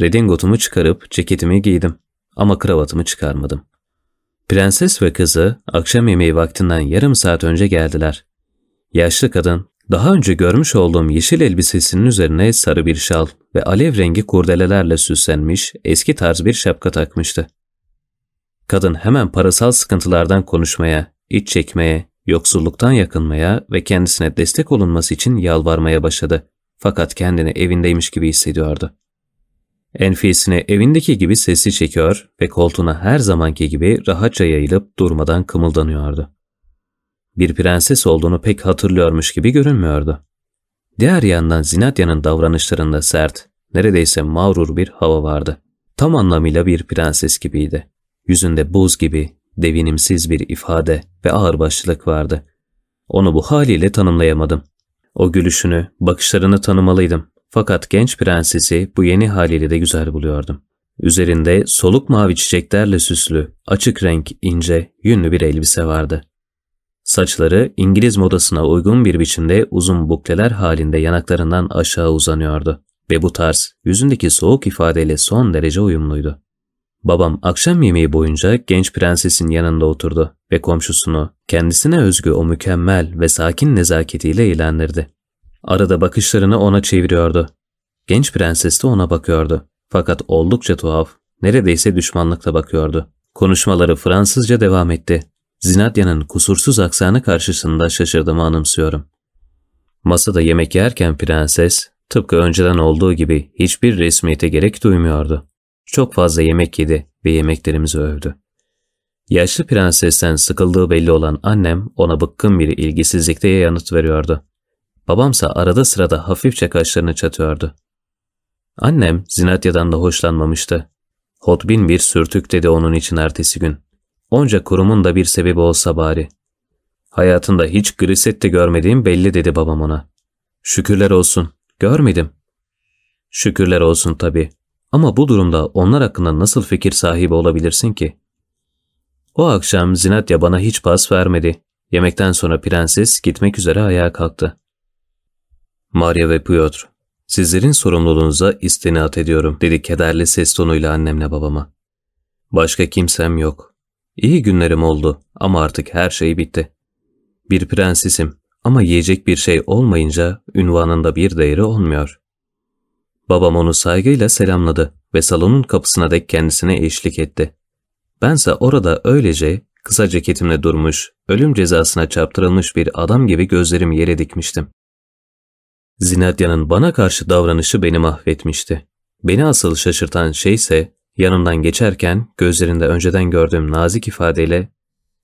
Redingotumu çıkarıp ceketimi giydim ama kravatımı çıkarmadım. Prenses ve kızı akşam yemeği vaktinden yarım saat önce geldiler. Yaşlı kadın daha önce görmüş olduğum yeşil elbisesinin üzerine sarı bir şal ve alev rengi kurdelelerle süslenmiş eski tarz bir şapka takmıştı. Kadın hemen parasal sıkıntılardan konuşmaya, iç çekmeye, yoksulluktan yakınmaya ve kendisine destek olunması için yalvarmaya başladı. Fakat kendini evindeymiş gibi hissediyordu. Enfisine evindeki gibi sesi çekiyor ve koltuğuna her zamanki gibi rahatça yayılıp durmadan kımıldanıyordu. Bir prenses olduğunu pek hatırlıyormuş gibi görünmüyordu. Diğer yandan Zinatya'nın davranışlarında sert, neredeyse mağrur bir hava vardı. Tam anlamıyla bir prenses gibiydi. Yüzünde buz gibi, devinimsiz bir ifade ve ağırbaşlılık vardı. Onu bu haliyle tanımlayamadım. O gülüşünü, bakışlarını tanımalıydım. Fakat genç prensesi bu yeni haliyle de güzel buluyordum. Üzerinde soluk mavi çiçeklerle süslü, açık renk, ince, yünlü bir elbise vardı. Saçları İngiliz modasına uygun bir biçimde uzun bukleler halinde yanaklarından aşağı uzanıyordu ve bu tarz yüzündeki soğuk ifadeyle son derece uyumluydu. Babam akşam yemeği boyunca genç prensesin yanında oturdu ve komşusunu kendisine özgü o mükemmel ve sakin nezaketiyle eğlendirdi. Arada bakışlarını ona çeviriyordu. Genç prenses de ona bakıyordu. Fakat oldukça tuhaf, neredeyse düşmanlıkla bakıyordu. Konuşmaları Fransızca devam etti. Zinatya'nın kusursuz aksanı karşısında şaşırdığımı anımsıyorum. Masada yemek yerken prenses, tıpkı önceden olduğu gibi hiçbir resmiyete gerek duymuyordu. Çok fazla yemek yedi ve yemeklerimizi övdü. Yaşlı prensesten sıkıldığı belli olan annem ona bıkkın bir ilgisizlikte yanıt veriyordu. Babamsa arada sırada hafifçe kaşlarını çatıyordu. Annem Zinatya'dan da hoşlanmamıştı. Hotbin bir sürtük dedi onun için ertesi gün. Onca kurumun da bir sebebi olsa bari. Hayatında hiç griset de görmediğim belli dedi babam ona. Şükürler olsun. Görmedim. Şükürler olsun tabii. Ama bu durumda onlar hakkında nasıl fikir sahibi olabilirsin ki? O akşam Zinatya bana hiç pas vermedi. Yemekten sonra prenses gitmek üzere ayağa kalktı. Maria ve Piotr, sizlerin sorumluluğunuza istinat ediyorum dedi kederli ses tonuyla annemle babama. Başka kimsem yok. İyi günlerim oldu ama artık her şey bitti. Bir prensesim ama yiyecek bir şey olmayınca ünvanında bir değeri olmuyor. Babam onu saygıyla selamladı ve salonun kapısına dek kendisine eşlik etti. Bense orada öylece kısa ceketimle durmuş, ölüm cezasına çarptırılmış bir adam gibi gözlerimi yere dikmiştim. Zinadya'nın bana karşı davranışı beni mahvetmişti. Beni asıl şaşırtan şey ise yanımdan geçerken gözlerinde önceden gördüğüm nazik ifadeyle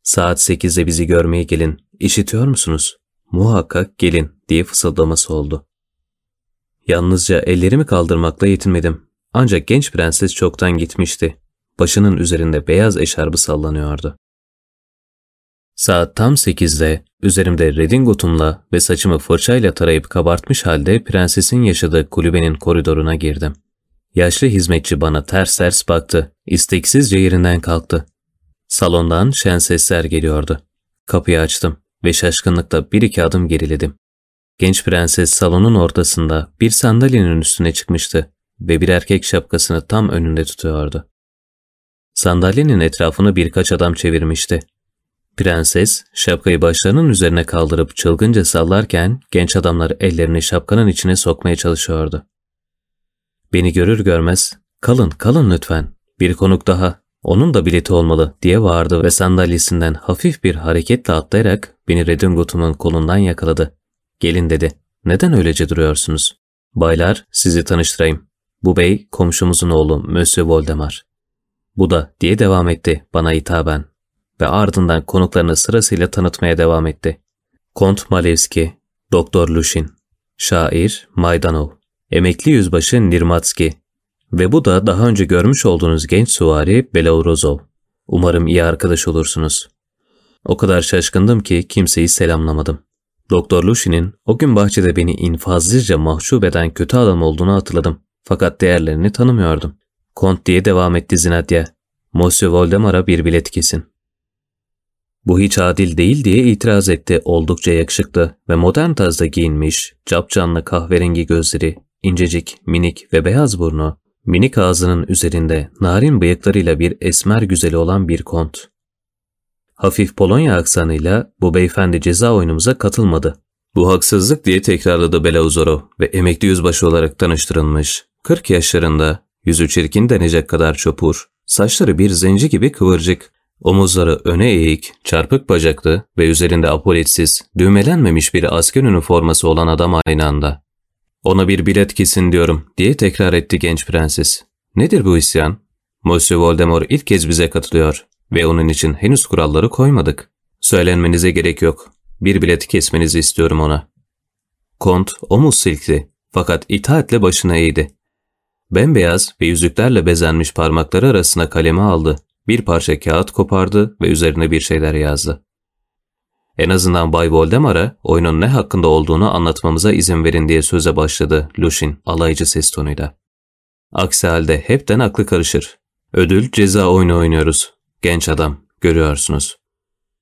''Saat sekizde bizi görmeye gelin, işitiyor musunuz? Muhakkak gelin.'' diye fısıldaması oldu. Yalnızca ellerimi kaldırmakla yetinmedim. Ancak genç prenses çoktan gitmişti. Başının üzerinde beyaz eşarbı sallanıyordu. Saat tam sekizde üzerimde redingotumla ve saçımı fırçayla tarayıp kabartmış halde prensesin yaşadığı kulübenin koridoruna girdim. Yaşlı hizmetçi bana ters ters baktı. İsteksizce yerinden kalktı. Salondan şen sesler geliyordu. Kapıyı açtım ve şaşkınlıkla bir iki adım geriledim. Genç prenses salonun ortasında bir sandalyenin üstüne çıkmıştı ve bir erkek şapkasını tam önünde tutuyordu. Sandalyenin etrafını birkaç adam çevirmişti. Prenses şapkayı başlarının üzerine kaldırıp çılgınca sallarken genç adamlar ellerini şapkanın içine sokmaya çalışıyordu. Beni görür görmez kalın kalın lütfen bir konuk daha onun da bileti olmalı diye bağırdı ve sandalyesinden hafif bir hareketle atlayarak beni Redingot'umun kolundan yakaladı. Gelin dedi. Neden öylece duruyorsunuz? Baylar sizi tanıştırayım. Bu bey komşumuzun oğlu Monsieur Voldemar. Bu da diye devam etti bana hitaben ve ardından konuklarını sırasıyla tanıtmaya devam etti. Kont Malevski, Doktor Lushin, şair Maydanov, emekli yüzbaşı Nirmatski ve bu da daha önce görmüş olduğunuz genç suvari Belaurozov. Umarım iyi arkadaş olursunuz. O kadar şaşkındım ki kimseyi selamlamadım. Doktor Lushin'in o gün bahçede beni infazlıca mahcup eden kötü adam olduğunu hatırladım. Fakat değerlerini tanımıyordum. Kont diye devam etti Zinadya. Monsieur Voldemar'a bir bilet kesin. Bu hiç adil değil diye itiraz etti oldukça yakışıklı ve modern tarzda giyinmiş, capcanlı kahverengi gözleri, incecik, minik ve beyaz burnu, minik ağzının üzerinde narin bıyıklarıyla bir esmer güzeli olan bir kont. Hafif Polonya aksanıyla bu beyefendi ceza oyunumuza katılmadı. Bu haksızlık diye tekrarladı Belauzorov ve emekli yüzbaşı olarak tanıştırılmış. 40 yaşlarında, yüzü çirkin denecek kadar çopur, saçları bir zenci gibi kıvırcık, Omuzları öne eğik, çarpık bacaklı ve üzerinde apoletsiz, düğmelenmemiş bir asker üniforması olan adam aynı anda. Ona bir bilet kesin diyorum diye tekrar etti genç prenses. Nedir bu isyan? Monsieur Voldemort ilk kez bize katılıyor ve onun için henüz kuralları koymadık. Söylenmenize gerek yok. Bir bileti kesmenizi istiyorum ona. Kont omuz silkti fakat itaatle başına eğdi. Bembeyaz ve yüzüklerle bezenmiş parmakları arasına kalemi aldı bir parça kağıt kopardı ve üzerine bir şeyler yazdı. En azından Bay Voldemar'a oyunun ne hakkında olduğunu anlatmamıza izin verin diye söze başladı Lushin alaycı ses tonuyla. Aksi halde hepten aklı karışır. Ödül ceza oyunu oynuyoruz. Genç adam, görüyorsunuz.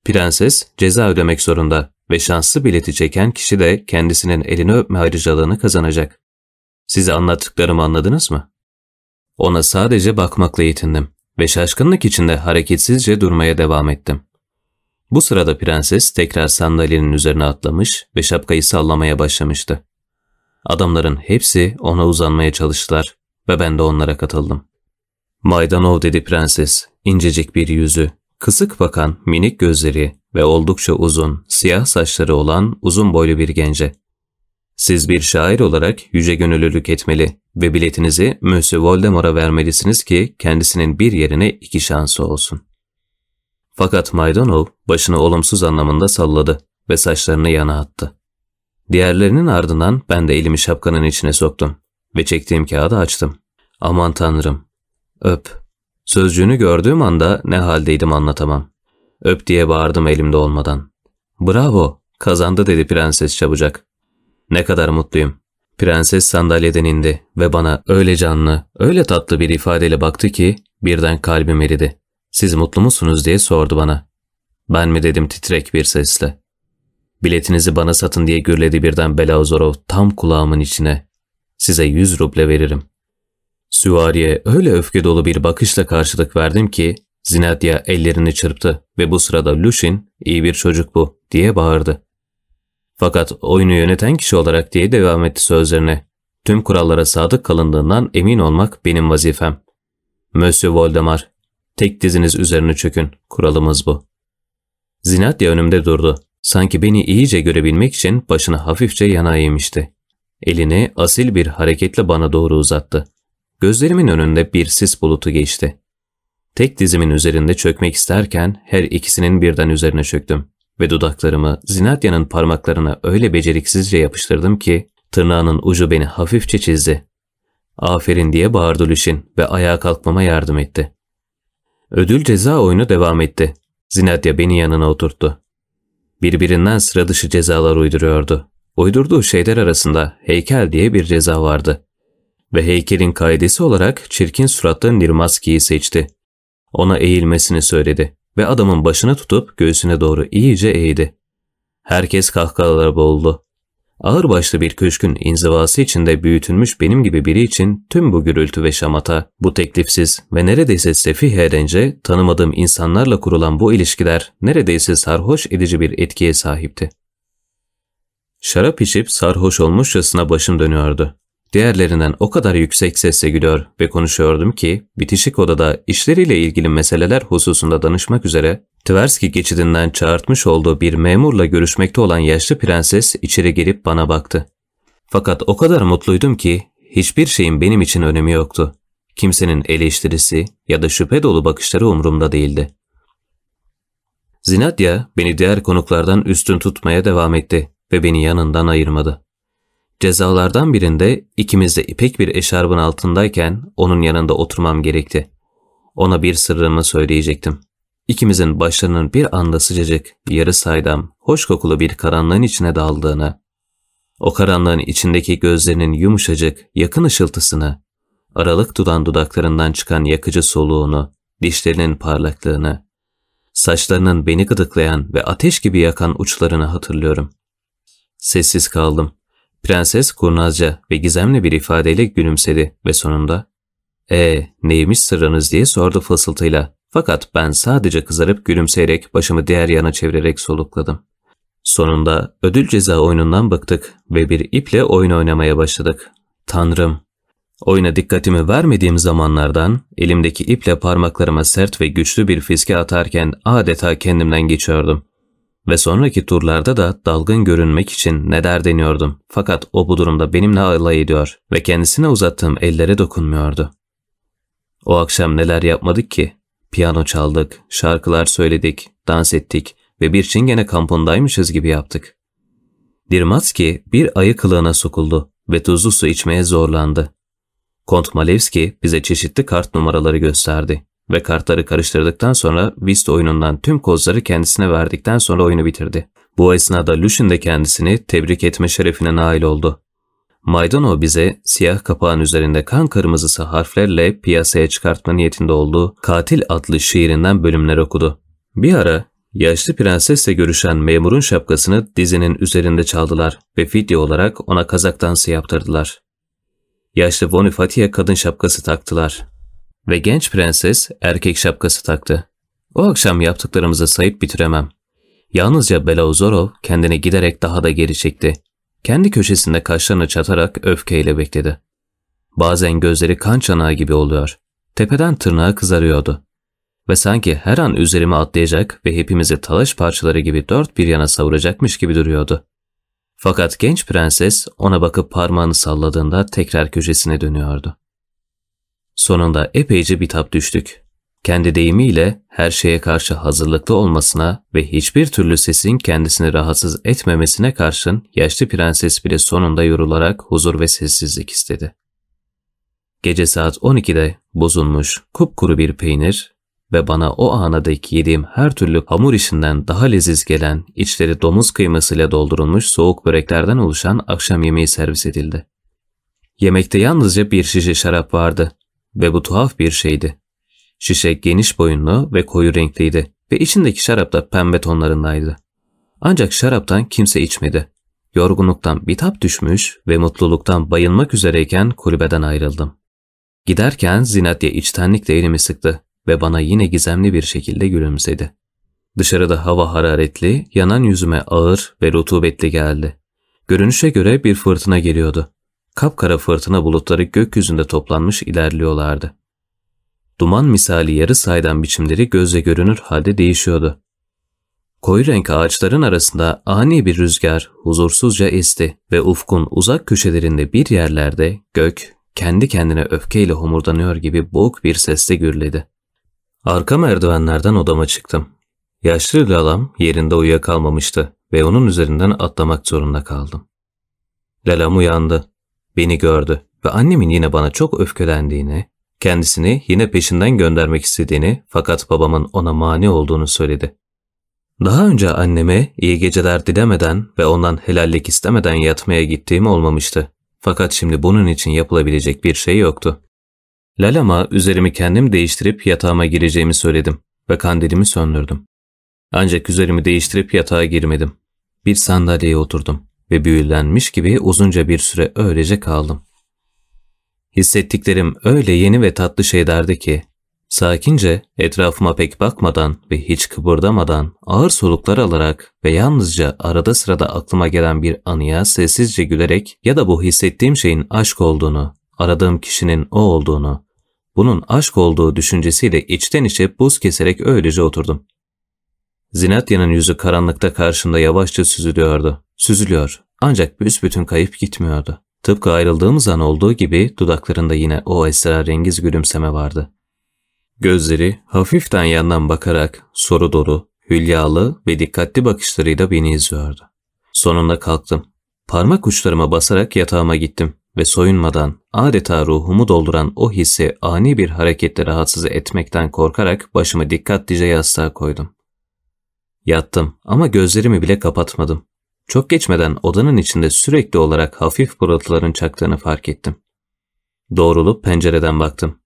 Prenses ceza ödemek zorunda ve şanslı bileti çeken kişi de kendisinin elini öpme ayrıcalığını kazanacak. Size anlattıklarımı anladınız mı? Ona sadece bakmakla yetindim ve şaşkınlık içinde hareketsizce durmaya devam ettim. Bu sırada prenses tekrar sandalyenin üzerine atlamış ve şapkayı sallamaya başlamıştı. Adamların hepsi ona uzanmaya çalıştılar ve ben de onlara katıldım. Maydanov dedi prenses, incecik bir yüzü, kısık bakan minik gözleri ve oldukça uzun, siyah saçları olan uzun boylu bir gence. Siz bir şair olarak yüce gönüllülük etmeli ve biletinizi Monsieur Voldemort'a vermelisiniz ki kendisinin bir yerine iki şansı olsun. Fakat Maydanov başını olumsuz anlamında salladı ve saçlarını yana attı. Diğerlerinin ardından ben de elimi şapkanın içine soktum ve çektiğim kağıdı açtım. Aman tanrım, öp. Sözcüğünü gördüğüm anda ne haldeydim anlatamam. Öp diye bağırdım elimde olmadan. Bravo, kazandı dedi prenses çabucak. Ne kadar mutluyum. Prenses sandalyeden indi ve bana öyle canlı, öyle tatlı bir ifadeyle baktı ki birden kalbim eridi. Siz mutlu musunuz diye sordu bana. Ben mi dedim titrek bir sesle. Biletinizi bana satın diye gürledi birden Belauzorov tam kulağımın içine. Size yüz ruble veririm. Süvariye öyle öfke dolu bir bakışla karşılık verdim ki Zinadya ellerini çırptı ve bu sırada Lushin iyi bir çocuk bu diye bağırdı. Fakat oyunu yöneten kişi olarak diye devam etti sözlerine. Tüm kurallara sadık kalındığından emin olmak benim vazifem. Monsieur Voldemar, tek diziniz üzerine çökün. Kuralımız bu. Zinatya önümde durdu. Sanki beni iyice görebilmek için başını hafifçe yana eğmişti. Elini asil bir hareketle bana doğru uzattı. Gözlerimin önünde bir sis bulutu geçti. Tek dizimin üzerinde çökmek isterken her ikisinin birden üzerine çöktüm ve dudaklarımı Zinatya'nın parmaklarına öyle beceriksizce yapıştırdım ki tırnağının ucu beni hafifçe çizdi. Aferin diye bağırdı Lüşin ve ayağa kalkmama yardım etti. Ödül ceza oyunu devam etti. Zinatya beni yanına oturttu. Birbirinden sıra dışı cezalar uyduruyordu. Uydurduğu şeyler arasında heykel diye bir ceza vardı. Ve heykelin kaidesi olarak çirkin suratlı Nirmaski'yi seçti. Ona eğilmesini söyledi ve adamın başını tutup göğsüne doğru iyice eğdi. Herkes kahkahalara boğuldu. Ağırbaşlı bir köşkün inzivası içinde büyütülmüş benim gibi biri için tüm bu gürültü ve şamata, bu teklifsiz ve neredeyse sefih edence tanımadığım insanlarla kurulan bu ilişkiler neredeyse sarhoş edici bir etkiye sahipti. Şarap içip sarhoş olmuşçasına başım dönüyordu. Diğerlerinden o kadar yüksek sesle gülüyor ve konuşuyordum ki bitişik odada işleriyle ilgili meseleler hususunda danışmak üzere Tversky geçidinden çağırtmış olduğu bir memurla görüşmekte olan yaşlı prenses içeri gelip bana baktı. Fakat o kadar mutluydum ki hiçbir şeyin benim için önemi yoktu. Kimsenin eleştirisi ya da şüphe dolu bakışları umurumda değildi. Zinatya beni diğer konuklardan üstün tutmaya devam etti ve beni yanından ayırmadı. Cezalardan birinde ikimiz de ipek bir eşarbın altındayken onun yanında oturmam gerekti. Ona bir sırrımı söyleyecektim. İkimizin başlarının bir anda sıcacık, yarı saydam, hoş kokulu bir karanlığın içine daldığını, o karanlığın içindeki gözlerinin yumuşacık, yakın ışıltısını, aralık tutan dudaklarından çıkan yakıcı soluğunu, dişlerinin parlaklığını, saçlarının beni gıdıklayan ve ateş gibi yakan uçlarını hatırlıyorum. Sessiz kaldım. Prenses kurnazca ve gizemli bir ifadeyle gülümsedi ve sonunda ''Ee, neymiş sırrınız?'' diye sordu fısıltıyla. Fakat ben sadece kızarıp gülümseyerek başımı diğer yana çevirerek solukladım. Sonunda ödül ceza oyunundan bıktık ve bir iple oyun oynamaya başladık. Tanrım! Oyuna dikkatimi vermediğim zamanlardan elimdeki iple parmaklarıma sert ve güçlü bir fiske atarken adeta kendimden geçiyordum. Ve sonraki turlarda da dalgın görünmek için ne der deniyordum. Fakat o bu durumda benimle alay ediyor ve kendisine uzattığım ellere dokunmuyordu. O akşam neler yapmadık ki? Piyano çaldık, şarkılar söyledik, dans ettik ve bir çingene kampındaymışız gibi yaptık. Dirmatski bir ayı kılığına sokuldu ve tuzlu su içmeye zorlandı. Kont Malevski bize çeşitli kart numaraları gösterdi ve kartları karıştırdıktan sonra Vist oyunundan tüm kozları kendisine verdikten sonra oyunu bitirdi. Bu esnada Lucian de kendisini tebrik etme şerefine nail oldu. Maydano bize siyah kapağın üzerinde kan kırmızısı harflerle piyasaya çıkartma niyetinde olduğu Katil adlı şiirinden bölümler okudu. Bir ara yaşlı prensesle görüşen memurun şapkasını dizinin üzerinde çaldılar ve fidye olarak ona kazak dansı yaptırdılar. Yaşlı Bonifati'ye kadın şapkası taktılar ve genç prenses erkek şapkası taktı. O akşam yaptıklarımızı sayıp bitiremem. Yalnızca Belauzorov kendini giderek daha da geri çekti. Kendi köşesinde kaşlarını çatarak öfkeyle bekledi. Bazen gözleri kan çanağı gibi oluyor. Tepeden tırnağa kızarıyordu. Ve sanki her an üzerime atlayacak ve hepimizi talaş parçaları gibi dört bir yana savuracakmış gibi duruyordu. Fakat genç prenses ona bakıp parmağını salladığında tekrar köşesine dönüyordu. Sonunda epeyce bitap düştük. Kendi deyimiyle her şeye karşı hazırlıklı olmasına ve hiçbir türlü sesin kendisini rahatsız etmemesine karşın yaşlı prenses bile sonunda yorularak huzur ve sessizlik istedi. Gece saat 12'de bozulmuş kupkuru bir peynir ve bana o ana dek yediğim her türlü hamur işinden daha leziz gelen, içleri domuz kıymasıyla doldurulmuş soğuk böreklerden oluşan akşam yemeği servis edildi. Yemekte yalnızca bir şişe şarap vardı ve bu tuhaf bir şeydi. Şişe geniş boyunlu ve koyu renkliydi ve içindeki şarap da pembe tonlarındaydı. Ancak şaraptan kimse içmedi. Yorgunluktan bitap düşmüş ve mutluluktan bayılmak üzereyken kulübeden ayrıldım. Giderken Zinatya içtenlikle elimi sıktı ve bana yine gizemli bir şekilde gülümsedi. Dışarıda hava hararetli, yanan yüzüme ağır ve rutubetli geldi. Görünüşe göre bir fırtına geliyordu. Kapkara fırtına bulutları gökyüzünde toplanmış ilerliyorlardı. Duman misali yarı saydam biçimleri gözle görünür halde değişiyordu. Koyu renk ağaçların arasında ani bir rüzgar huzursuzca esti ve ufkun uzak köşelerinde bir yerlerde gök kendi kendine öfkeyle homurdanıyor gibi boğuk bir sesle gürledi. Arka merdivenlerden odama çıktım. Yaşlı lalam yerinde uyuyakalmamıştı ve onun üzerinden atlamak zorunda kaldım. Lalam uyandı, beni gördü ve annemin yine bana çok öfkelendiğini, kendisini yine peşinden göndermek istediğini fakat babamın ona mani olduğunu söyledi. Daha önce anneme iyi geceler dilemeden ve ondan helallik istemeden yatmaya gittiğim olmamıştı. Fakat şimdi bunun için yapılabilecek bir şey yoktu. Lalama üzerimi kendim değiştirip yatağıma gireceğimi söyledim ve kandilimi söndürdüm. Ancak üzerimi değiştirip yatağa girmedim. Bir sandalyeye oturdum ve büyülenmiş gibi uzunca bir süre öylece kaldım. Hissettiklerim öyle yeni ve tatlı şeylerdi ki, sakince etrafıma pek bakmadan ve hiç kıpırdamadan ağır soluklar alarak ve yalnızca arada sırada aklıma gelen bir anıya sessizce gülerek ya da bu hissettiğim şeyin aşk olduğunu, aradığım kişinin o olduğunu, bunun aşk olduğu düşüncesiyle içten içe buz keserek öylece oturdum. Zinatya'nın yüzü karanlıkta karşımda yavaşça süzülüyordu. Süzülüyor ancak büsbütün kayıp gitmiyordu. Tıpkı ayrıldığımız an olduğu gibi dudaklarında yine o esrarengiz gülümseme vardı. Gözleri hafiften yandan bakarak soru dolu, hülyalı ve dikkatli bakışlarıyla beni izliyordu. Sonunda kalktım. Parmak uçlarıma basarak yatağıma gittim ve soyunmadan adeta ruhumu dolduran o hissi ani bir hareketle rahatsız etmekten korkarak başımı dikkatlice yastığa koydum. Yattım ama gözlerimi bile kapatmadım. Çok geçmeden odanın içinde sürekli olarak hafif pırıltıların çaktığını fark ettim. Doğrulup pencereden baktım.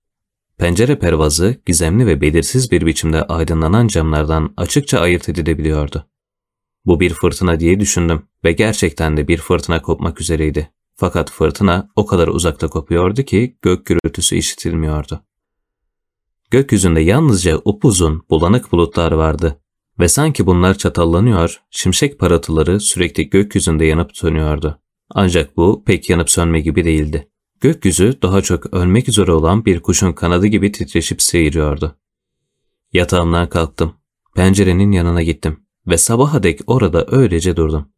Pencere pervazı gizemli ve belirsiz bir biçimde aydınlanan camlardan açıkça ayırt edilebiliyordu. Bu bir fırtına diye düşündüm ve gerçekten de bir fırtına kopmak üzereydi. Fakat fırtına o kadar uzakta kopuyordu ki gök gürültüsü işitilmiyordu. Gökyüzünde yalnızca upuzun, bulanık bulutlar vardı ve sanki bunlar çatallanıyor, şimşek parıltıları sürekli gökyüzünde yanıp sönüyordu. Ancak bu pek yanıp sönme gibi değildi. Gökyüzü daha çok ölmek üzere olan bir kuşun kanadı gibi titreşip seyiriyordu. Yatağımdan kalktım. Pencerenin yanına gittim ve sabaha dek orada öylece durdum.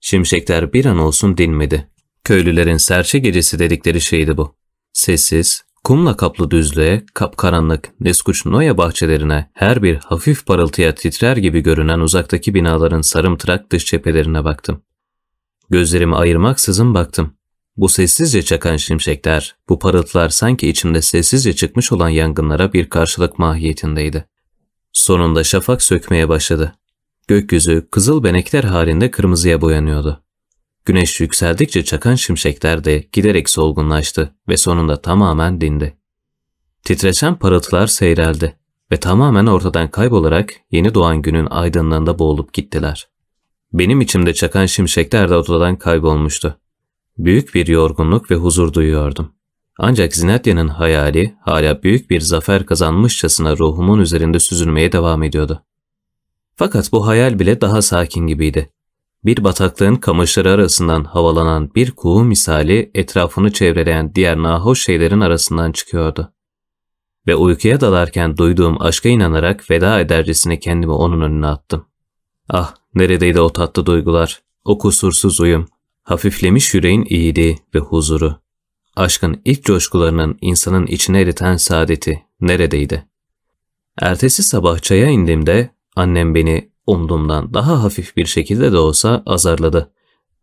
Şimşekler bir an olsun dinmedi. Köylülerin serçe gecesi dedikleri şeydi bu. Sessiz, kumla kaplı düzlüğe, kapkaranlık Neskuç Noya bahçelerine, her bir hafif parıltıya titrer gibi görünen uzaktaki binaların sarımtırak dış cephelerine baktım. Gözlerimi ayırmaksızın baktım. Bu sessizce çakan şimşekler, bu parıltılar sanki içimde sessizce çıkmış olan yangınlara bir karşılık mahiyetindeydi. Sonunda şafak sökmeye başladı. Gökyüzü kızıl benekler halinde kırmızıya boyanıyordu. Güneş yükseldikçe çakan şimşekler de giderek solgunlaştı ve sonunda tamamen dindi. Titreşen parıltılar seyreldi ve tamamen ortadan kaybolarak yeni doğan günün aydınlığında boğulup gittiler. Benim içimde çakan şimşekler de ortadan kaybolmuştu. Büyük bir yorgunluk ve huzur duyuyordum. Ancak Zinatya'nın hayali hala büyük bir zafer kazanmışçasına ruhumun üzerinde süzülmeye devam ediyordu. Fakat bu hayal bile daha sakin gibiydi. Bir bataklığın kamışları arasından havalanan bir kuğu misali etrafını çevreleyen diğer nahoş şeylerin arasından çıkıyordu. Ve uykuya dalarken duyduğum aşka inanarak veda edercesine kendimi onun önüne attım. Ah neredeydi o tatlı duygular, o kusursuz uyum, hafiflemiş yüreğin iyiliği ve huzuru. Aşkın ilk coşkularının insanın içine eriten saadeti neredeydi? Ertesi sabah çaya indiğimde annem beni umduğumdan daha hafif bir şekilde de olsa azarladı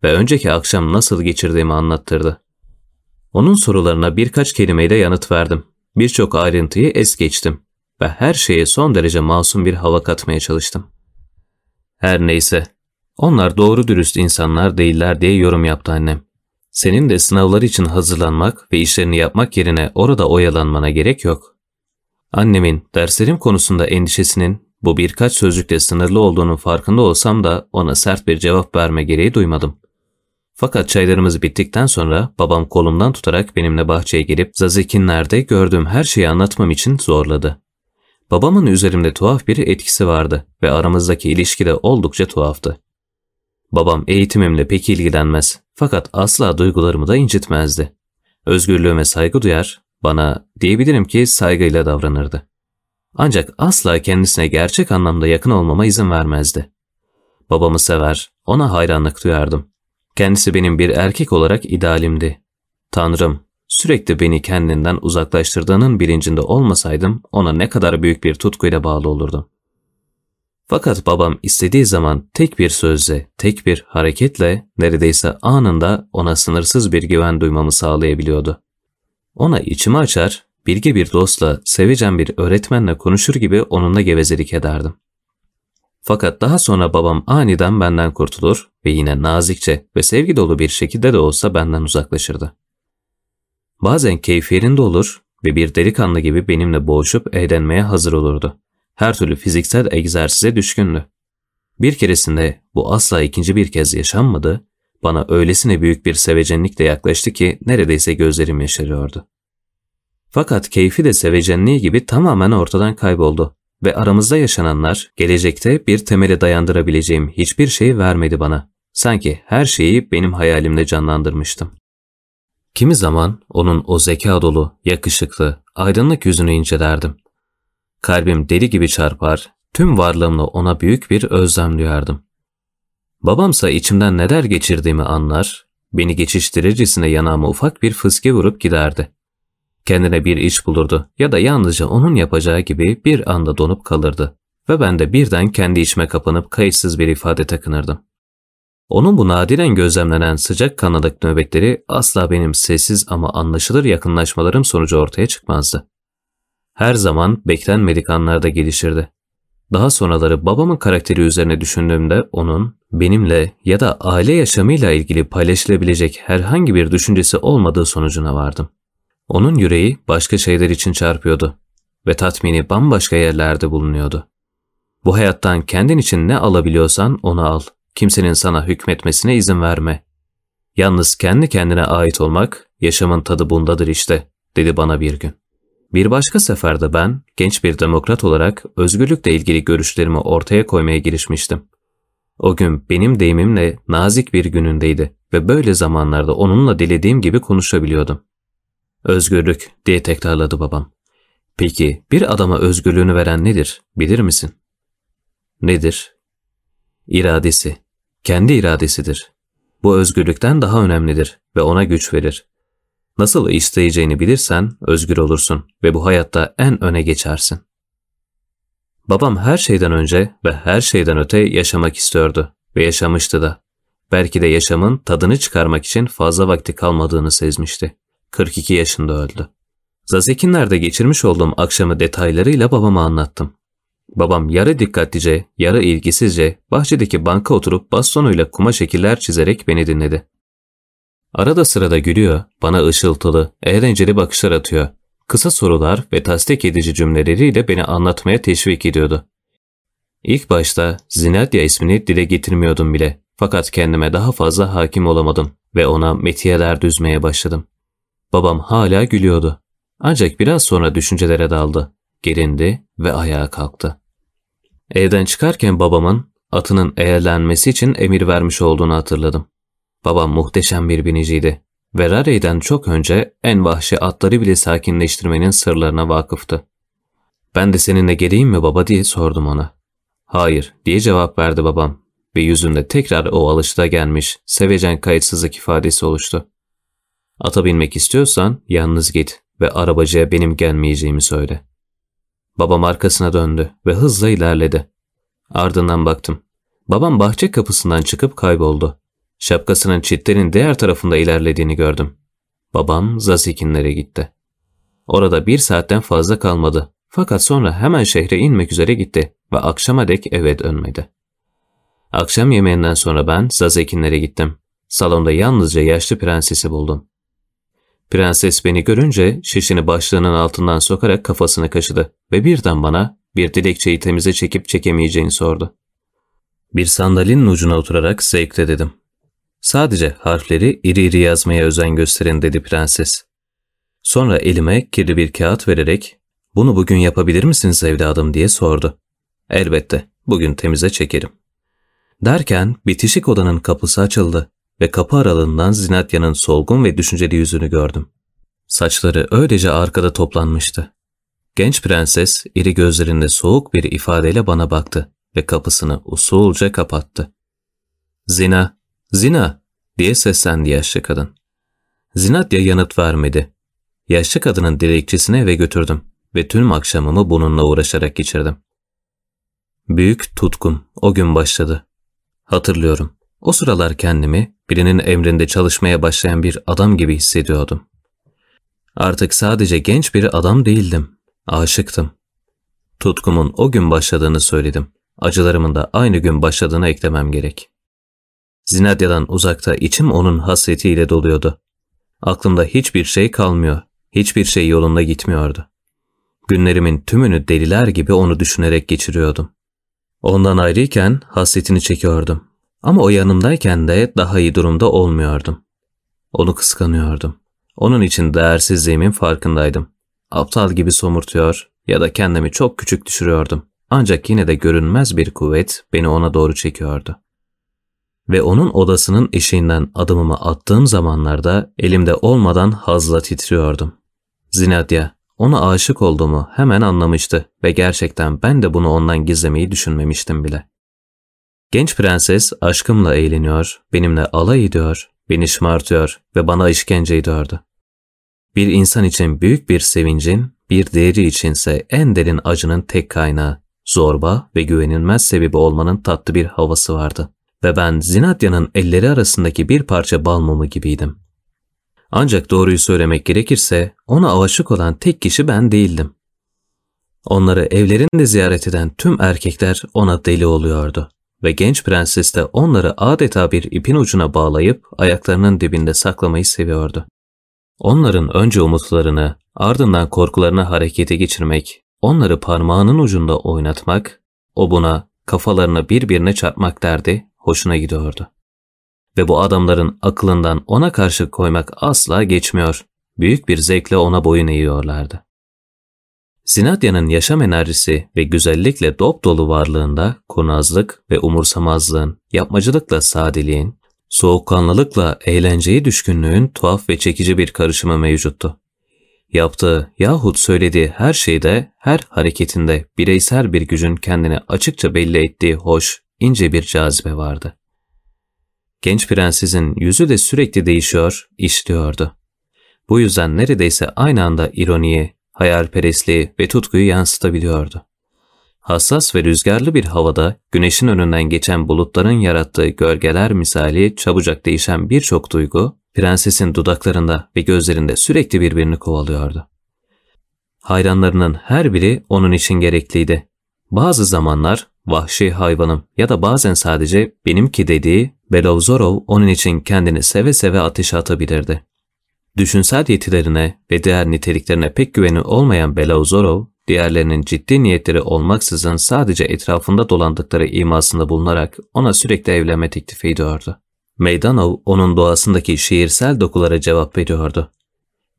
ve önceki akşam nasıl geçirdiğimi anlattırdı. Onun sorularına birkaç kelimeyle yanıt verdim. Birçok ayrıntıyı es geçtim ve her şeye son derece masum bir hava katmaya çalıştım. Her neyse, onlar doğru dürüst insanlar değiller diye yorum yaptı annem. Senin de sınavlar için hazırlanmak ve işlerini yapmak yerine orada oyalanmana gerek yok. Annemin derslerim konusunda endişesinin bu birkaç sözcükle sınırlı olduğunun farkında olsam da ona sert bir cevap verme gereği duymadım. Fakat çaylarımız bittikten sonra babam kolumdan tutarak benimle bahçeye gelip Zazekinler'de gördüğüm her şeyi anlatmam için zorladı. Babamın üzerimde tuhaf bir etkisi vardı ve aramızdaki ilişki de oldukça tuhaftı. Babam eğitimimle pek ilgilenmez fakat asla duygularımı da incitmezdi. Özgürlüğüme saygı duyar, bana diyebilirim ki saygıyla davranırdı. Ancak asla kendisine gerçek anlamda yakın olmama izin vermezdi. Babamı sever, ona hayranlık duyardım. Kendisi benim bir erkek olarak idealimdi. Tanrım, sürekli beni kendinden uzaklaştırdığının bilincinde olmasaydım ona ne kadar büyük bir tutkuyla bağlı olurdum. Fakat babam istediği zaman tek bir sözle, tek bir hareketle neredeyse anında ona sınırsız bir güven duymamı sağlayabiliyordu. Ona içimi açar, bilge bir dostla, sevecen bir öğretmenle konuşur gibi onunla gevezelik ederdim. Fakat daha sonra babam aniden benden kurtulur ve yine nazikçe ve sevgi dolu bir şekilde de olsa benden uzaklaşırdı. Bazen keyif yerinde olur ve bir delikanlı gibi benimle boğuşup eğlenmeye hazır olurdu. Her türlü fiziksel egzersize düşkündü. Bir keresinde bu asla ikinci bir kez yaşanmadı, bana öylesine büyük bir sevecenlikle yaklaştı ki neredeyse gözlerim yaşarıyordu. Fakat keyfi de sevecenliği gibi tamamen ortadan kayboldu ve aramızda yaşananlar gelecekte bir temele dayandırabileceğim hiçbir şey vermedi bana. Sanki her şeyi benim hayalimde canlandırmıştım. Kimi zaman onun o zeka dolu, yakışıklı, aydınlık yüzünü incelerdim. Kalbim deli gibi çarpar, tüm varlığımla ona büyük bir özlem duyardım. Babamsa içimden neler geçirdiğimi anlar, beni geçiştirircesine yanağıma ufak bir fıske vurup giderdi. Kendine bir iş bulurdu ya da yalnızca onun yapacağı gibi bir anda donup kalırdı ve ben de birden kendi içime kapanıp kayıtsız bir ifade takınırdım. Onun bu nadiren gözlemlenen sıcak kanlılık nöbetleri asla benim sessiz ama anlaşılır yakınlaşmalarım sonucu ortaya çıkmazdı. Her zaman beklenmedik anlarda gelişirdi. Daha sonraları babamın karakteri üzerine düşündüğümde onun benimle ya da aile yaşamıyla ilgili paylaşılabilecek herhangi bir düşüncesi olmadığı sonucuna vardım. Onun yüreği başka şeyler için çarpıyordu ve tatmini bambaşka yerlerde bulunuyordu. Bu hayattan kendin için ne alabiliyorsan onu al. Kimsenin sana hükmetmesine izin verme. Yalnız kendi kendine ait olmak, yaşamın tadı bundadır işte, dedi bana bir gün. Bir başka seferde ben, genç bir demokrat olarak özgürlükle ilgili görüşlerimi ortaya koymaya girişmiştim. O gün benim deyimimle nazik bir günündeydi ve böyle zamanlarda onunla dilediğim gibi konuşabiliyordum. Özgürlük diye tekrarladı babam. Peki bir adama özgürlüğünü veren nedir bilir misin? Nedir? İradesi. Kendi iradesidir. Bu özgürlükten daha önemlidir ve ona güç verir. Nasıl isteyeceğini bilirsen özgür olursun ve bu hayatta en öne geçersin. Babam her şeyden önce ve her şeyden öte yaşamak istiyordu ve yaşamıştı da. Belki de yaşamın tadını çıkarmak için fazla vakti kalmadığını sezmişti. 42 yaşında öldü. Zazekinler'de geçirmiş olduğum akşamı detaylarıyla babama anlattım. Babam yarı dikkatlice, yarı ilgisizce bahçedeki banka oturup bastonuyla kuma şekiller çizerek beni dinledi. Arada sırada gülüyor, bana ışıltılı, eğlenceli bakışlar atıyor. Kısa sorular ve tasdik edici cümleleriyle beni anlatmaya teşvik ediyordu. İlk başta Zinadya ismini dile getirmiyordum bile. Fakat kendime daha fazla hakim olamadım ve ona metiyeler düzmeye başladım. Babam hala gülüyordu. Ancak biraz sonra düşüncelere daldı. Gerindi ve ayağa kalktı. Evden çıkarken babamın atının eğerlenmesi için emir vermiş olduğunu hatırladım. Babam muhteşem bir biniciydi ve Rare'den çok önce en vahşi atları bile sakinleştirmenin sırlarına vakıftı. Ben de seninle geleyim mi baba diye sordum ona. Hayır diye cevap verdi babam ve yüzünde tekrar o alışta gelmiş sevecen kayıtsızlık ifadesi oluştu. Ata binmek istiyorsan yalnız git ve arabacıya benim gelmeyeceğimi söyle. Babam arkasına döndü ve hızla ilerledi. Ardından baktım. Babam bahçe kapısından çıkıp kayboldu. Şapkasının çitlerin diğer tarafında ilerlediğini gördüm. Babam Zazikinlere gitti. Orada bir saatten fazla kalmadı. Fakat sonra hemen şehre inmek üzere gitti ve akşama dek eve dönmedi. Akşam yemeğinden sonra ben Zazekinlere gittim. Salonda yalnızca yaşlı prensesi buldum. Prenses beni görünce şişini başlığının altından sokarak kafasını kaşıdı ve birden bana bir dilekçeyi temize çekip çekemeyeceğini sordu. Bir sandalyenin ucuna oturarak zevkle dedim. Sadece harfleri iri iri yazmaya özen gösterin dedi prenses. Sonra elime kirli bir kağıt vererek bunu bugün yapabilir misiniz evladım diye sordu. Elbette bugün temize çekerim. Derken bitişik odanın kapısı açıldı ve kapı aralığından Zinatya'nın solgun ve düşünceli yüzünü gördüm. Saçları öylece arkada toplanmıştı. Genç prenses iri gözlerinde soğuk bir ifadeyle bana baktı ve kapısını usulca kapattı. Zina, zina diye seslendi yaşlı kadın. Zinatya yanıt vermedi. Yaşlı kadının dilekçesini eve götürdüm ve tüm akşamımı bununla uğraşarak geçirdim. Büyük tutkum o gün başladı. Hatırlıyorum. O sıralar kendimi birinin emrinde çalışmaya başlayan bir adam gibi hissediyordum. Artık sadece genç bir adam değildim. Aşıktım. Tutkumun o gün başladığını söyledim. Acılarımın da aynı gün başladığını eklemem gerek. Zinadya'dan uzakta içim onun hasretiyle doluyordu. Aklımda hiçbir şey kalmıyor, hiçbir şey yolunda gitmiyordu. Günlerimin tümünü deliler gibi onu düşünerek geçiriyordum. Ondan ayrıyken hasretini çekiyordum. Ama o yanımdayken de daha iyi durumda olmuyordum. Onu kıskanıyordum. Onun için değersizliğimin farkındaydım. Aptal gibi somurtuyor ya da kendimi çok küçük düşürüyordum. Ancak yine de görünmez bir kuvvet beni ona doğru çekiyordu. Ve onun odasının eşiğinden adımımı attığım zamanlarda elimde olmadan hazla titriyordum. Zinadya, ona aşık olduğumu hemen anlamıştı ve gerçekten ben de bunu ondan gizlemeyi düşünmemiştim bile. Genç prenses aşkımla eğleniyor, benimle alay ediyor, beni şımartıyor ve bana işkence ediyordu. Bir insan için büyük bir sevincin, bir değeri içinse en derin acının tek kaynağı, zorba ve güvenilmez sebebi olmanın tatlı bir havası vardı. Ve ben Zinatya'nın elleri arasındaki bir parça bal mumu gibiydim. Ancak doğruyu söylemek gerekirse ona aşık olan tek kişi ben değildim. Onları evlerinde ziyaret eden tüm erkekler ona deli oluyordu ve genç prenses de onları adeta bir ipin ucuna bağlayıp ayaklarının dibinde saklamayı seviyordu. Onların önce umutlarını, ardından korkularını harekete geçirmek, onları parmağının ucunda oynatmak, o buna kafalarını birbirine çarpmak derdi, hoşuna gidiyordu. Ve bu adamların akılından ona karşı koymak asla geçmiyor, büyük bir zevkle ona boyun eğiyorlardı. Zinatya'nın yaşam enerjisi ve güzellikle dop dolu varlığında kurnazlık ve umursamazlığın, yapmacılıkla sadeliğin, soğukkanlılıkla eğlenceyi düşkünlüğün tuhaf ve çekici bir karışımı mevcuttu. Yaptığı yahut söylediği her şeyde, her hareketinde bireysel bir gücün kendini açıkça belli ettiği hoş, ince bir cazibe vardı. Genç prensesin yüzü de sürekli değişiyor, işliyordu. Bu yüzden neredeyse aynı anda ironiyi, hayalperestliği ve tutkuyu yansıtabiliyordu. Hassas ve rüzgarlı bir havada güneşin önünden geçen bulutların yarattığı gölgeler misali çabucak değişen birçok duygu, prensesin dudaklarında ve gözlerinde sürekli birbirini kovalıyordu. Hayranlarının her biri onun için gerekliydi. Bazı zamanlar vahşi hayvanım ya da bazen sadece benimki dediği Belovzorov onun için kendini seve seve ateşe atabilirdi. Düşünsel yetilerine ve diğer niteliklerine pek güveni olmayan Belovzorov, diğerlerinin ciddi niyetleri olmaksızın sadece etrafında dolandıkları imasında bulunarak ona sürekli evlenme teklifi ediyordu. Meydanov onun doğasındaki şiirsel dokulara cevap veriyordu.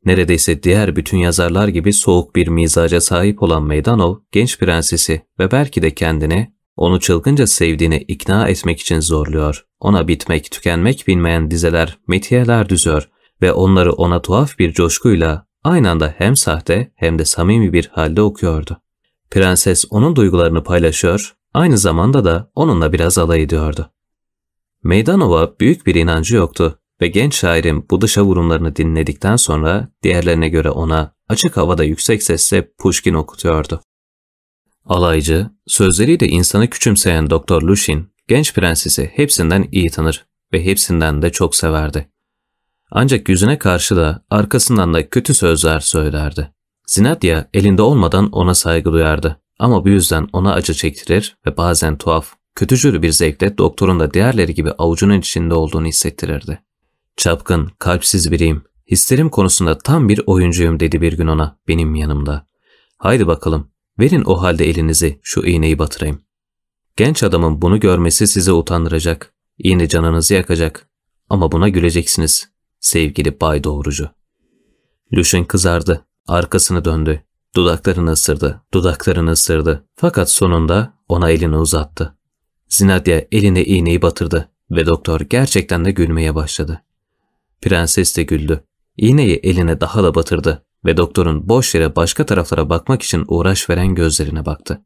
Neredeyse diğer bütün yazarlar gibi soğuk bir mizaca sahip olan Meydanov, genç prensesi ve belki de kendini onu çılgınca sevdiğini ikna etmek için zorluyor. Ona bitmek, tükenmek bilmeyen dizeler, metiyeler düzüyor ve onları ona tuhaf bir coşkuyla aynı anda hem sahte hem de samimi bir halde okuyordu. Prenses onun duygularını paylaşıyor, aynı zamanda da onunla biraz alay ediyordu. Meydanova büyük bir inancı yoktu ve genç şairin bu dışa vurumlarını dinledikten sonra diğerlerine göre ona açık havada yüksek sesle Pushkin okutuyordu. Alaycı, sözleriyle insanı küçümseyen Doktor Lushin, genç prensesi hepsinden iyi tanır ve hepsinden de çok severdi. Ancak yüzüne karşı da arkasından da kötü sözler söylerdi. Zinatya elinde olmadan ona saygı duyardı ama bu yüzden ona acı çektirir ve bazen tuhaf, kötücül bir zevkle doktorun da diğerleri gibi avucunun içinde olduğunu hissettirirdi. Çapkın, kalpsiz biriyim. Hislerim konusunda tam bir oyuncuyum dedi bir gün ona benim yanımda. Haydi bakalım, verin o halde elinizi şu iğneyi batırayım. Genç adamın bunu görmesi sizi utandıracak. İğne canınızı yakacak. Ama buna güleceksiniz. Sevgili Bay Doğrucu. Lüşin kızardı. Arkasını döndü. Dudaklarını ısırdı. Dudaklarını ısırdı. Fakat sonunda ona elini uzattı. Zinadya eline iğneyi batırdı ve doktor gerçekten de gülmeye başladı. Prenses de güldü. İğneyi eline daha da batırdı ve doktorun boş yere başka taraflara bakmak için uğraş veren gözlerine baktı.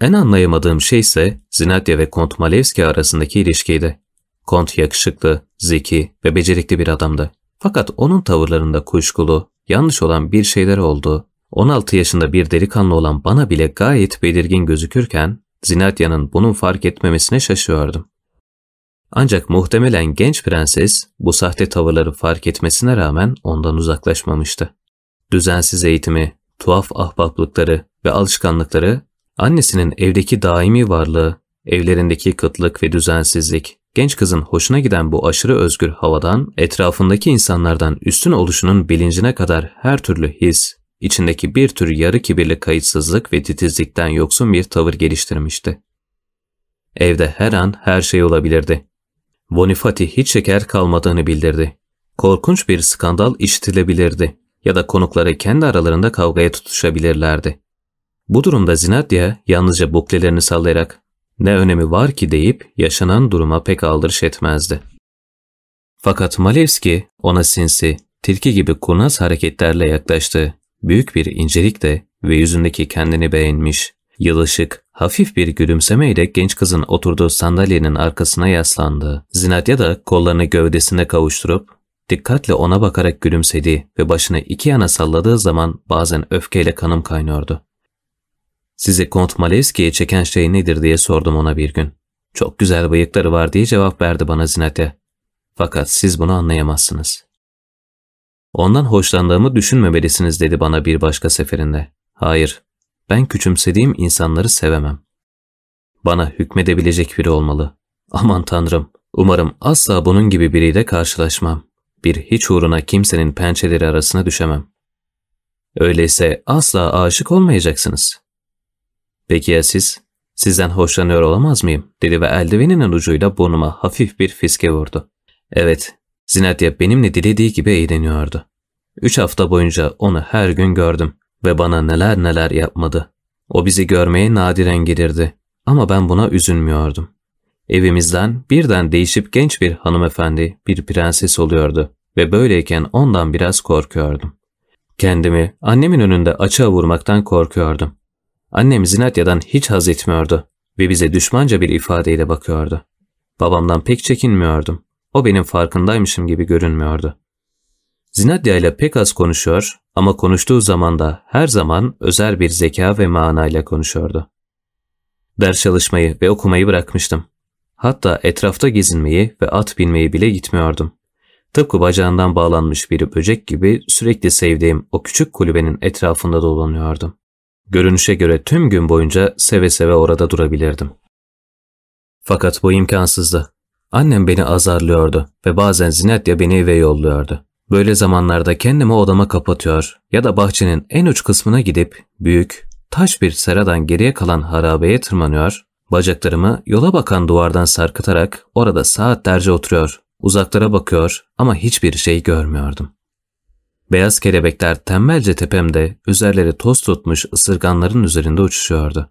En anlayamadığım şey ise Zinatya ve Kont Malevski arasındaki ilişkiydi. Kont yakışıklı, zeki ve becerikli bir adamdı. Fakat onun tavırlarında kuşkulu, yanlış olan bir şeyler oldu. 16 yaşında bir delikanlı olan bana bile gayet belirgin gözükürken Zinatya'nın bunun fark etmemesine şaşıyordum. Ancak muhtemelen genç prenses bu sahte tavırları fark etmesine rağmen ondan uzaklaşmamıştı. Düzensiz eğitimi, tuhaf ahbaplıkları ve alışkanlıkları, annesinin evdeki daimi varlığı, evlerindeki kıtlık ve düzensizlik, genç kızın hoşuna giden bu aşırı özgür havadan, etrafındaki insanlardan üstün oluşunun bilincine kadar her türlü his, içindeki bir tür yarı kibirli kayıtsızlık ve titizlikten yoksun bir tavır geliştirmişti. Evde her an her şey olabilirdi. Bonifati hiç şeker kalmadığını bildirdi. Korkunç bir skandal işitilebilirdi ya da konukları kendi aralarında kavgaya tutuşabilirlerdi. Bu durumda Zinadya yalnızca buklelerini sallayarak ne önemi var ki deyip yaşanan duruma pek aldırış etmezdi. Fakat Malevski ona sinsi, tilki gibi kurnaz hareketlerle yaklaştı. Büyük bir incelikle ve yüzündeki kendini beğenmiş, yılışık, hafif bir gülümsemeyle genç kızın oturduğu sandalyenin arkasına yaslandı. Zinatya da kollarını gövdesine kavuşturup dikkatle ona bakarak gülümsedi ve başını iki yana salladığı zaman bazen öfkeyle kanım kaynıyordu. Sizi Kont Malevski'ye çeken şey nedir diye sordum ona bir gün. Çok güzel bıyıkları var diye cevap verdi bana Zinatya. Fakat siz bunu anlayamazsınız. Ondan hoşlandığımı düşünmemelisiniz dedi bana bir başka seferinde. Hayır, ben küçümsediğim insanları sevemem. Bana hükmedebilecek biri olmalı. Aman tanrım, umarım asla bunun gibi biriyle karşılaşmam. Bir hiç uğruna kimsenin pençeleri arasına düşemem. Öyleyse asla aşık olmayacaksınız. Peki ya siz? Sizden hoşlanıyor olamaz mıyım? dedi ve eldiveninin ucuyla burnuma hafif bir fiske vurdu. Evet, Zinatya benimle dilediği gibi eğleniyordu. Üç hafta boyunca onu her gün gördüm ve bana neler neler yapmadı. O bizi görmeye nadiren gelirdi ama ben buna üzülmüyordum. Evimizden birden değişip genç bir hanımefendi, bir prenses oluyordu ve böyleyken ondan biraz korkuyordum. Kendimi annemin önünde açığa vurmaktan korkuyordum. Annem Zinatya'dan hiç haz etmiyordu ve bize düşmanca bir ifadeyle bakıyordu. Babamdan pek çekinmiyordum. O benim farkındaymışım gibi görünmüyordu. Zinadya ile pek az konuşuyor ama konuştuğu zaman da her zaman özel bir zeka ve manayla konuşuyordu. Ders çalışmayı ve okumayı bırakmıştım. Hatta etrafta gezinmeyi ve at binmeyi bile gitmiyordum. Tıpkı bacağından bağlanmış bir böcek gibi sürekli sevdiğim o küçük kulübenin etrafında dolanıyordum. Görünüşe göre tüm gün boyunca seve seve orada durabilirdim. Fakat bu imkansızdı. Annem beni azarlıyordu ve bazen Zinatya beni eve yolluyordu. Böyle zamanlarda kendimi odama kapatıyor ya da bahçenin en uç kısmına gidip büyük, taş bir seradan geriye kalan harabeye tırmanıyor, bacaklarımı yola bakan duvardan sarkıtarak orada saatlerce oturuyor, uzaklara bakıyor ama hiçbir şey görmüyordum. Beyaz kelebekler tembelce tepemde üzerleri toz tutmuş ısırganların üzerinde uçuşuyordu.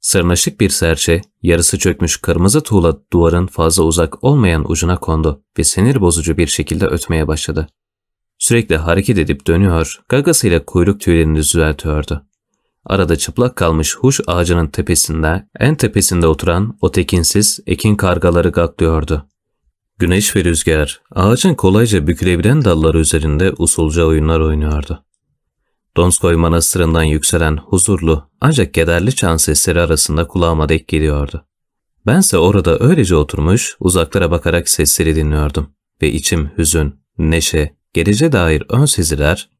Sırnaşık bir serçe, yarısı çökmüş kırmızı tuğla duvarın fazla uzak olmayan ucuna kondu ve sinir bozucu bir şekilde ötmeye başladı. Sürekli hareket edip dönüyor, gagasıyla kuyruk tüylerini düzeltiyordu. Arada çıplak kalmış huş ağacının tepesinde, en tepesinde oturan o tekinsiz ekin kargaları gaklıyordu. Güneş ve rüzgar, ağacın kolayca bükülebilen dalları üzerinde usulca oyunlar oynuyordu. Donskoy Manastırı'ndan yükselen huzurlu ancak kederli çan sesleri arasında kulağıma dek geliyordu. Bense orada öylece oturmuş uzaklara bakarak sesleri dinliyordum ve içim hüzün, neşe, gelece dair ön seziler,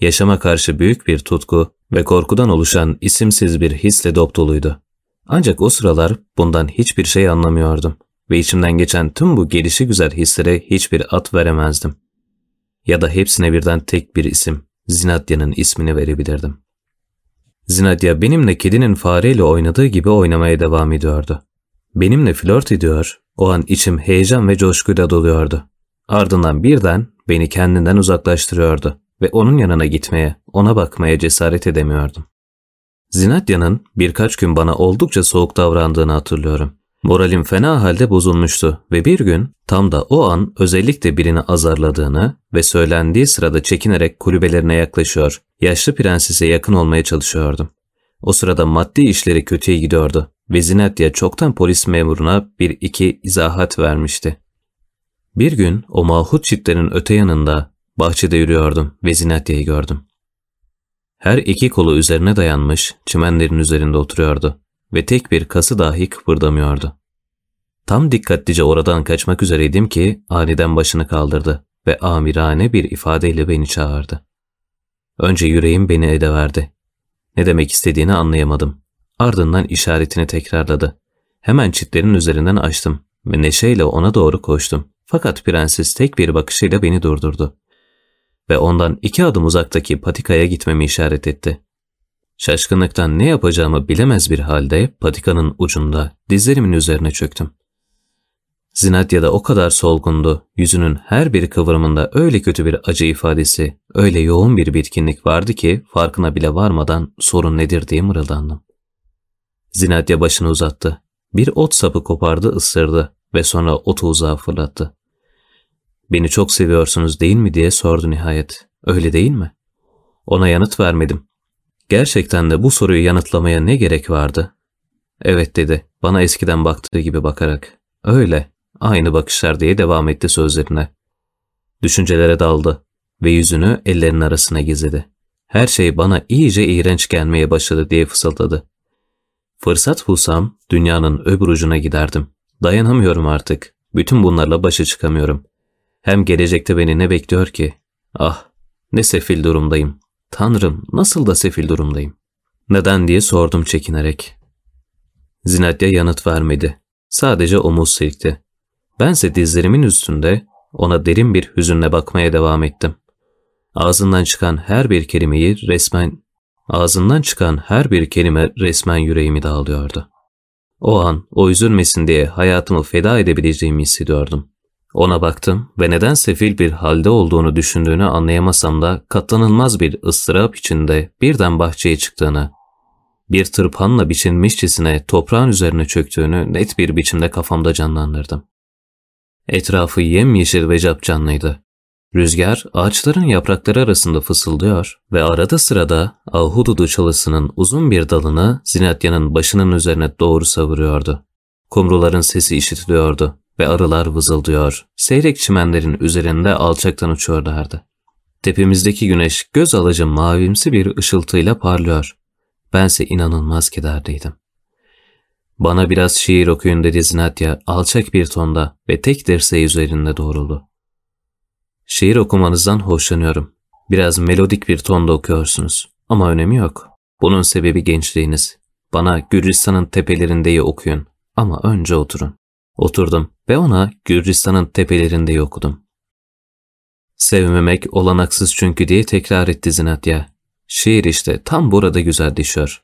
yaşama karşı büyük bir tutku ve korkudan oluşan isimsiz bir hisle dop doluydu. Ancak o sıralar bundan hiçbir şey anlamıyordum ve içimden geçen tüm bu gelişi güzel hislere hiçbir at veremezdim. Ya da hepsine birden tek bir isim, Zinadya'nın ismini verebilirdim. Zinadya benimle kedinin fareyle oynadığı gibi oynamaya devam ediyordu. Benimle flört ediyor, o an içim heyecan ve coşkuyla doluyordu. Ardından birden beni kendinden uzaklaştırıyordu ve onun yanına gitmeye, ona bakmaya cesaret edemiyordum. Zinatya'nın birkaç gün bana oldukça soğuk davrandığını hatırlıyorum. Moralim fena halde bozulmuştu ve bir gün tam da o an özellikle birini azarladığını ve söylendiği sırada çekinerek kulübelerine yaklaşıyor, yaşlı prensese yakın olmaya çalışıyordum. O sırada maddi işleri kötüye gidiyordu ve Zinatya çoktan polis memuruna bir iki izahat vermişti. Bir gün o mahut çitlerin öte yanında bahçede yürüyordum ve Zinatya'yı gördüm. Her iki kolu üzerine dayanmış çimenlerin üzerinde oturuyordu ve tek bir kası dahi kıpırdamıyordu. Tam dikkatlice oradan kaçmak üzereydim ki aniden başını kaldırdı ve amirane bir ifadeyle beni çağırdı. Önce yüreğim beni edeverdi. Ne demek istediğini anlayamadım. Ardından işaretini tekrarladı. Hemen çitlerin üzerinden açtım ve neşeyle ona doğru koştum. Fakat prenses tek bir bakışıyla beni durdurdu. Ve ondan iki adım uzaktaki patikaya gitmemi işaret etti. Şaşkınlıktan ne yapacağımı bilemez bir halde patikanın ucunda dizlerimin üzerine çöktüm. Zinatya da o kadar solgundu, yüzünün her bir kıvrımında öyle kötü bir acı ifadesi, öyle yoğun bir bitkinlik vardı ki farkına bile varmadan sorun nedir diye mırıldandım. Zinatya başını uzattı. Bir ot sapı kopardı ısırdı ve sonra otu uzağa fırlattı. Beni çok seviyorsunuz değil mi diye sordu nihayet. Öyle değil mi? Ona yanıt vermedim. Gerçekten de bu soruyu yanıtlamaya ne gerek vardı? Evet dedi, bana eskiden baktığı gibi bakarak. Öyle, aynı bakışlar diye devam etti sözlerine. Düşüncelere daldı ve yüzünü ellerinin arasına gizledi. Her şey bana iyice iğrenç gelmeye başladı diye fısıldadı. Fırsat bulsam dünyanın öbür ucuna giderdim. Dayanamıyorum artık. Bütün bunlarla başa çıkamıyorum. Hem gelecekte beni ne bekliyor ki? Ah, ne sefil durumdayım. Tanrım, nasıl da sefil durumdayım. Neden diye sordum çekinerek. Zinatya yanıt vermedi. Sadece omuz silkti. Bense dizlerimin üstünde ona derin bir hüzünle bakmaya devam ettim. Ağzından çıkan her bir kelimeyi resmen ağzından çıkan her bir kelime resmen yüreğimi dağılıyordu. O an o üzülmesin diye hayatımı feda edebileceğimi hissediyordum. Ona baktım ve neden sefil bir halde olduğunu düşündüğünü anlayamasam da katlanılmaz bir ıstırap içinde birden bahçeye çıktığını, bir tırpanla biçilmişçesine toprağın üzerine çöktüğünü net bir biçimde kafamda canlandırdım. Etrafı yemyeşil ve capcanlıydı. Rüzgar ağaçların yaprakları arasında fısıldıyor ve arada sırada ahududu çalısının uzun bir dalını Zinatya'nın başının üzerine doğru savuruyordu. Kumruların sesi işitiliyordu ve arılar vızıldıyor, seyrek çimenlerin üzerinde alçaktan uçuyorlardı. Tepemizdeki güneş göz alıcı mavimsi bir ışıltıyla parlıyor. Bense inanılmaz kederdeydim. Bana biraz şiir okuyun dedi Zinatya alçak bir tonda ve tek dirseği üzerinde doğruldu. Şiir okumanızdan hoşlanıyorum. Biraz melodik bir tonda okuyorsunuz. Ama önemi yok. Bunun sebebi gençliğiniz. Bana Gürcistan'ın tepelerindeyi okuyun. Ama önce oturun. Oturdum ve ona Gürcistan'ın tepelerinde okudum. Sevmemek olanaksız çünkü diye tekrar etti Zinatya. Şiir işte tam burada güzel düşüyor.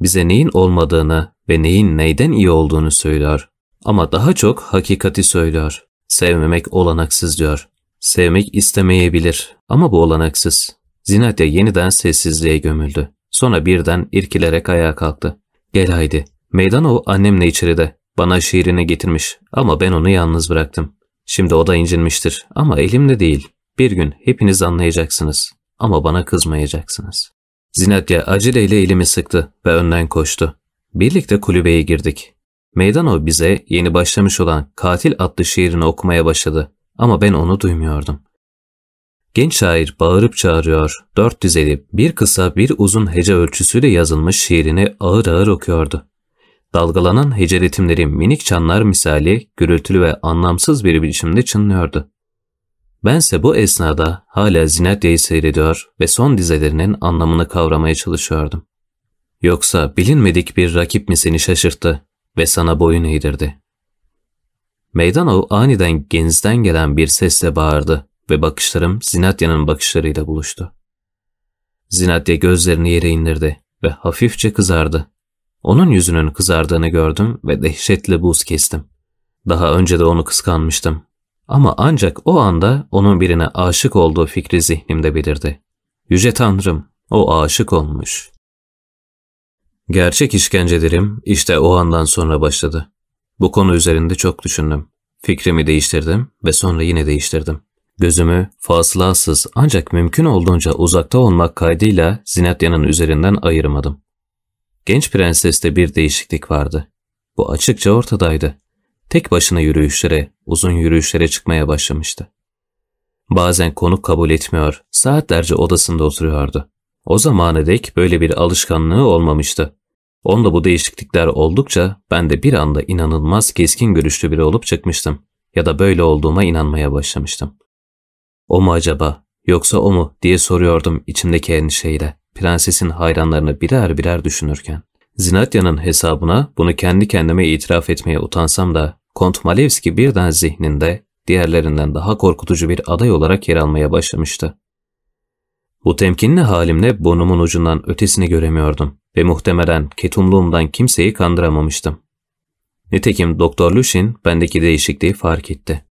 Bize neyin olmadığını ve neyin neyden iyi olduğunu söylüyor. Ama daha çok hakikati söylüyor. Sevmemek olanaksız diyor. Sevmek istemeyebilir ama bu olanaksız. Zinatya yeniden sessizliğe gömüldü. Sonra birden irkilerek ayağa kalktı. Gel haydi. Meydan o annemle içeride. Bana şiirini getirmiş ama ben onu yalnız bıraktım. Şimdi o da incinmiştir ama elimde değil. Bir gün hepiniz anlayacaksınız ama bana kızmayacaksınız. Zinatya aceleyle elimi sıktı ve önden koştu. Birlikte kulübeye girdik. Meydan bize yeni başlamış olan Katil adlı şiirini okumaya başladı ama ben onu duymuyordum. Genç şair bağırıp çağırıyor, dört dizeli bir kısa bir uzun hece ölçüsüyle yazılmış şiirini ağır ağır okuyordu. Dalgalanan hece minik çanlar misali gürültülü ve anlamsız bir biçimde çınlıyordu. Bense bu esnada hala Zinatya'yı seyrediyor ve son dizelerinin anlamını kavramaya çalışıyordum. Yoksa bilinmedik bir rakip mi seni şaşırttı ve sana boyun eğdirdi? Meydan aniden genizden gelen bir sesle bağırdı ve bakışlarım Zinatya'nın bakışlarıyla buluştu. Zinatya gözlerini yere indirdi ve hafifçe kızardı. Onun yüzünün kızardığını gördüm ve dehşetle buz kestim. Daha önce de onu kıskanmıştım. Ama ancak o anda onun birine aşık olduğu fikri zihnimde belirdi. Yüce Tanrım, o aşık olmuş. Gerçek işkencelerim işte o andan sonra başladı. Bu konu üzerinde çok düşündüm. Fikrimi değiştirdim ve sonra yine değiştirdim. Gözümü fasılasız ancak mümkün olduğunca uzakta olmak kaydıyla Zinatya'nın üzerinden ayırmadım. Genç prenseste bir değişiklik vardı. Bu açıkça ortadaydı. Tek başına yürüyüşlere, uzun yürüyüşlere çıkmaya başlamıştı. Bazen konuk kabul etmiyor, saatlerce odasında oturuyordu. O zamana dek böyle bir alışkanlığı olmamıştı. Onda bu değişiklikler oldukça ben de bir anda inanılmaz keskin görüşlü biri olup çıkmıştım. Ya da böyle olduğuma inanmaya başlamıştım. O mu acaba, yoksa o mu diye soruyordum içimdeki endişeyle, prensesin hayranlarını birer birer düşünürken. Zinatya'nın hesabına bunu kendi kendime itiraf etmeye utansam da, Kont Malevski birden zihninde diğerlerinden daha korkutucu bir aday olarak yer almaya başlamıştı. Bu temkinli halimle burnumun ucundan ötesini göremiyordum ve muhtemelen ketumluğumdan kimseyi kandıramamıştım. Nitekim Doktor Lushin bendeki değişikliği fark etti.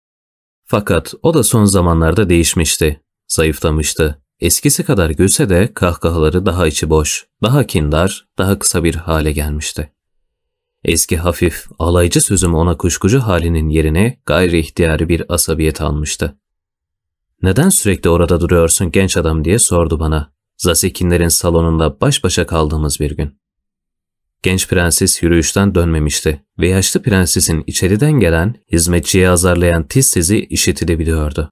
Fakat o da son zamanlarda değişmişti, zayıflamıştı. Eskisi kadar gülse de kahkahaları daha içi boş, daha kindar, daha kısa bir hale gelmişti. Eski hafif, alaycı sözüm ona kuşkucu halinin yerine gayri ihtiyari bir asabiyet almıştı. Neden sürekli orada duruyorsun genç adam diye sordu bana. Zasekinlerin salonunda baş başa kaldığımız bir gün. Genç prenses yürüyüşten dönmemişti ve yaşlı prensesin içeriden gelen, hizmetçiyi azarlayan tiz sesi işitilebiliyordu.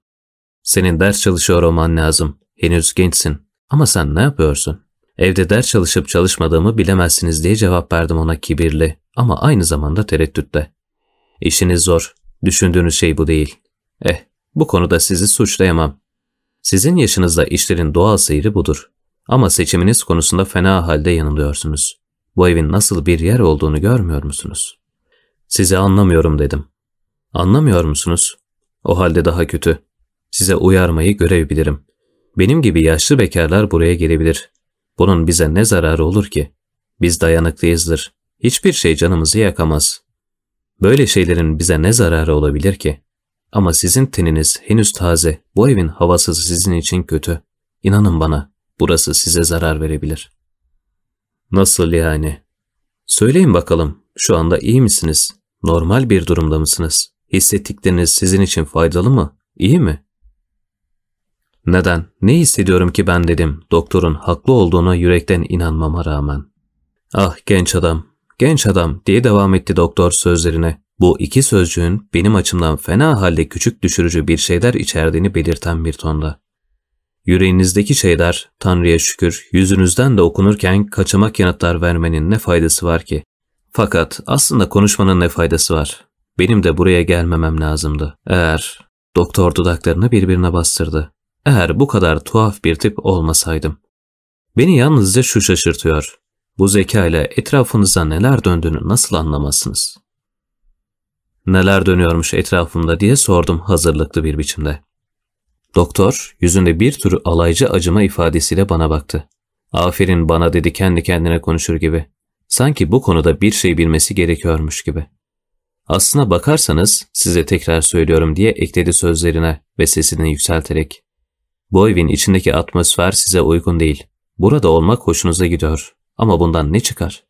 Senin ders çalışıyor olman lazım. Henüz gençsin. Ama sen ne yapıyorsun? Evde ders çalışıp çalışmadığımı bilemezsiniz diye cevap verdim ona kibirli ama aynı zamanda tereddütle. İşiniz zor. Düşündüğünüz şey bu değil. Eh, bu konuda sizi suçlayamam. Sizin yaşınızda işlerin doğal seyri budur. Ama seçiminiz konusunda fena halde yanılıyorsunuz. Bu evin nasıl bir yer olduğunu görmüyor musunuz? Sizi anlamıyorum dedim. Anlamıyor musunuz? O halde daha kötü. Size uyarmayı görev bilirim. Benim gibi yaşlı bekarlar buraya gelebilir. Bunun bize ne zararı olur ki? Biz dayanıklıyızdır. Hiçbir şey canımızı yakamaz. Böyle şeylerin bize ne zararı olabilir ki? Ama sizin teniniz henüz taze, bu evin havası sizin için kötü. İnanın bana, burası size zarar verebilir. Nasıl yani? Söyleyin bakalım, şu anda iyi misiniz? Normal bir durumda mısınız? Hissettikleriniz sizin için faydalı mı? İyi mi? Neden? Ne hissediyorum ki ben dedim, doktorun haklı olduğuna yürekten inanmama rağmen. Ah genç adam, genç adam diye devam etti doktor sözlerine. Bu iki sözcüğün benim açımdan fena halde küçük düşürücü bir şeyler içerdiğini belirten bir tonda. Yüreğinizdeki şeyler, Tanrı'ya şükür, yüzünüzden de okunurken kaçamak yanıtlar vermenin ne faydası var ki? Fakat aslında konuşmanın ne faydası var? Benim de buraya gelmemem lazımdı. Eğer... Doktor dudaklarını birbirine bastırdı. Eğer bu kadar tuhaf bir tip olmasaydım. Beni yalnızca şu şaşırtıyor. Bu zeka ile etrafınızda neler döndüğünü nasıl anlamazsınız? Neler dönüyormuş etrafımda diye sordum hazırlıklı bir biçimde. Doktor yüzünde bir tür alaycı acıma ifadesiyle bana baktı. Aferin bana dedi kendi kendine konuşur gibi. Sanki bu konuda bir şey bilmesi gerekiyormuş gibi. Aslına bakarsanız size tekrar söylüyorum diye ekledi sözlerine ve sesini yükselterek. Bu evin içindeki atmosfer size uygun değil. Burada olmak hoşunuza gidiyor. Ama bundan ne çıkar?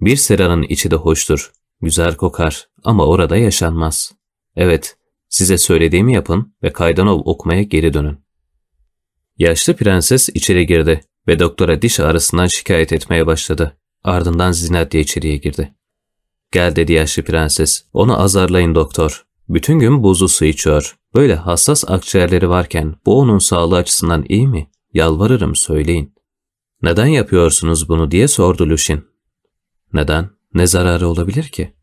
Bir seranın içi de hoştur. Güzel kokar ama orada yaşanmaz. Evet, size söylediğimi yapın ve Kaydanov okumaya geri dönün. Yaşlı prenses içeri girdi ve doktora diş ağrısından şikayet etmeye başladı. Ardından Zinadya içeriye girdi. Gel dedi yaşlı prenses. Onu azarlayın doktor. Bütün gün buzlu su içiyor. Böyle hassas akciğerleri varken bu onun sağlığı açısından iyi mi? Yalvarırım söyleyin. Neden yapıyorsunuz bunu diye sordu Lushin. Neden? Ne zararı olabilir ki?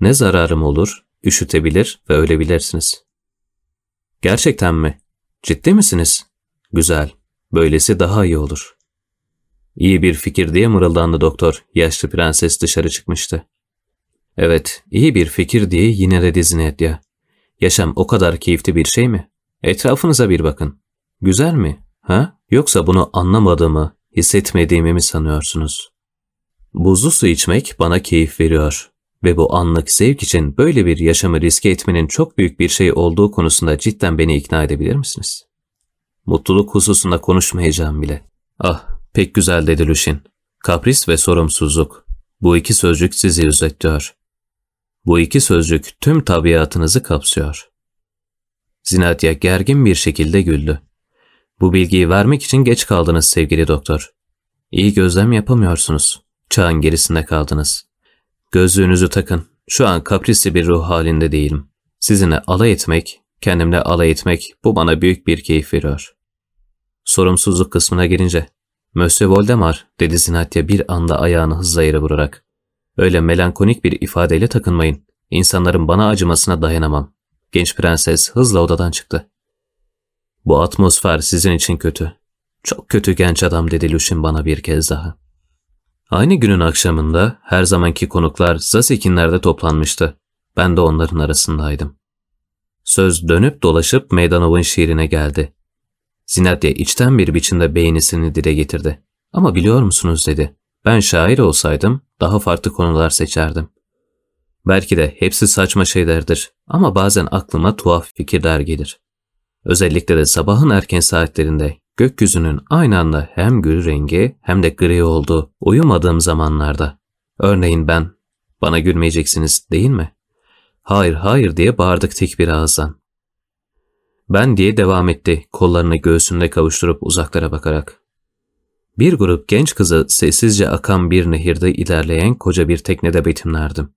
Ne zararım olur? Üşütebilir ve ölebilirsiniz. Gerçekten mi? Ciddi misiniz? Güzel. Böylesi daha iyi olur. İyi bir fikir diye mırıldandı doktor. Yaşlı prenses dışarı çıkmıştı. Evet, iyi bir fikir diye yine de Zinetya. Yaşam o kadar keyifli bir şey mi? Etrafınıza bir bakın. Güzel mi? Ha? Yoksa bunu anlamadığımı, hissetmediğimi mi sanıyorsunuz? Buzlu su içmek bana keyif veriyor. Ve bu anlık zevk için böyle bir yaşamı riske etmenin çok büyük bir şey olduğu konusunda cidden beni ikna edebilir misiniz? Mutluluk hususunda konuşmayacağım bile. Ah, pek güzel dedi Lucien. Kapris ve sorumsuzluk. Bu iki sözcük sizi özetliyor. Bu iki sözcük tüm tabiatınızı kapsıyor. Zinatya gergin bir şekilde güldü. Bu bilgiyi vermek için geç kaldınız sevgili doktor. İyi gözlem yapamıyorsunuz. Çağın gerisinde kaldınız. Gözlüğünüzü takın. Şu an kaprisli bir ruh halinde değilim. Sizinle alay etmek, kendimle alay etmek bu bana büyük bir keyif veriyor. Sorumsuzluk kısmına gelince, Monsieur Voldemar, dedi Zinatya bir anda ayağını hızla yere vurarak. Öyle melankolik bir ifadeyle takınmayın. İnsanların bana acımasına dayanamam. Genç prenses hızla odadan çıktı. Bu atmosfer sizin için kötü. Çok kötü genç adam dedi Lucien bana bir kez daha. Aynı günün akşamında her zamanki konuklar Zasekinler'de toplanmıştı. Ben de onların arasındaydım. Söz dönüp dolaşıp Meydanov'un şiirine geldi. Zinatya içten bir biçimde beğenisini dile getirdi. Ama biliyor musunuz dedi. Ben şair olsaydım daha farklı konular seçerdim. Belki de hepsi saçma şeylerdir ama bazen aklıma tuhaf fikirler gelir. Özellikle de sabahın erken saatlerinde gökyüzünün aynı anda hem gül rengi hem de gri olduğu uyumadığım zamanlarda. Örneğin ben, bana gülmeyeceksiniz değil mi? Hayır hayır diye bağırdık tek bir ağızdan. Ben diye devam etti kollarını göğsünde kavuşturup uzaklara bakarak. Bir grup genç kızı sessizce akan bir nehirde ilerleyen koca bir teknede betimlerdim.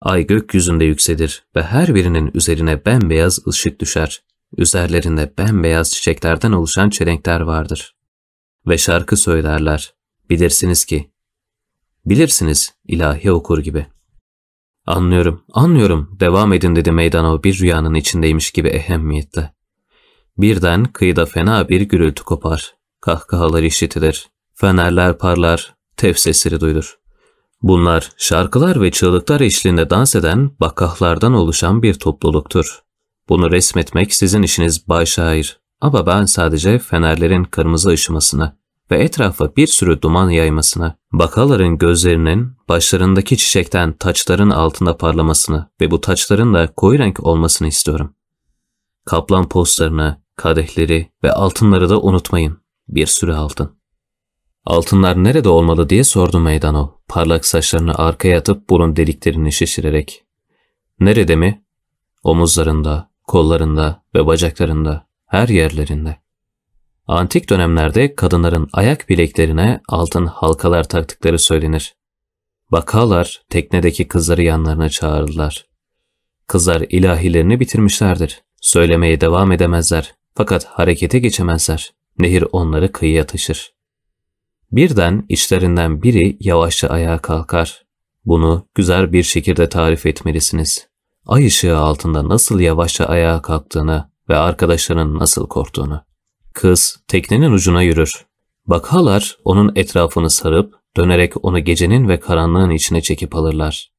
Ay gökyüzünde yükselir ve her birinin üzerine bembeyaz ışık düşer. Üzerlerinde bembeyaz çiçeklerden oluşan çelenkler vardır. Ve şarkı söylerler. Bilirsiniz ki. Bilirsiniz ilahi okur gibi. Anlıyorum, anlıyorum. Devam edin dedi meydana bir rüyanın içindeymiş gibi ehemmiyetle. Birden kıyıda fena bir gürültü kopar. Kahkahalar işitilir. Fenerler parlar. Tef sesleri duyulur. Bunlar şarkılar ve çığlıklar eşliğinde dans eden bakkahlardan oluşan bir topluluktur. Bunu resmetmek sizin işiniz Bay Şair ama ben sadece fenerlerin kırmızı ışımasını ve etrafa bir sürü duman yaymasını, bakaların gözlerinin başlarındaki çiçekten taçların altında parlamasını ve bu taçların da koyu renk olmasını istiyorum. Kaplan postlarını, kadehleri ve altınları da unutmayın. Bir sürü altın. Altınlar nerede olmalı diye sordu Meydanov, parlak saçlarını arkaya atıp burun deliklerini şişirerek. Nerede mi? Omuzlarında, kollarında ve bacaklarında, her yerlerinde. Antik dönemlerde kadınların ayak bileklerine altın halkalar taktıkları söylenir. Bakalar teknedeki kızları yanlarına çağırdılar. Kızlar ilahilerini bitirmişlerdir. Söylemeye devam edemezler fakat harekete geçemezler. Nehir onları kıyıya taşır. Birden içlerinden biri yavaşça ayağa kalkar. Bunu güzel bir şekilde tarif etmelisiniz ay ışığı altında nasıl yavaşça ayağa kalktığını ve arkadaşlarının nasıl korktuğunu. Kız teknenin ucuna yürür. Bakalar onun etrafını sarıp dönerek onu gecenin ve karanlığın içine çekip alırlar.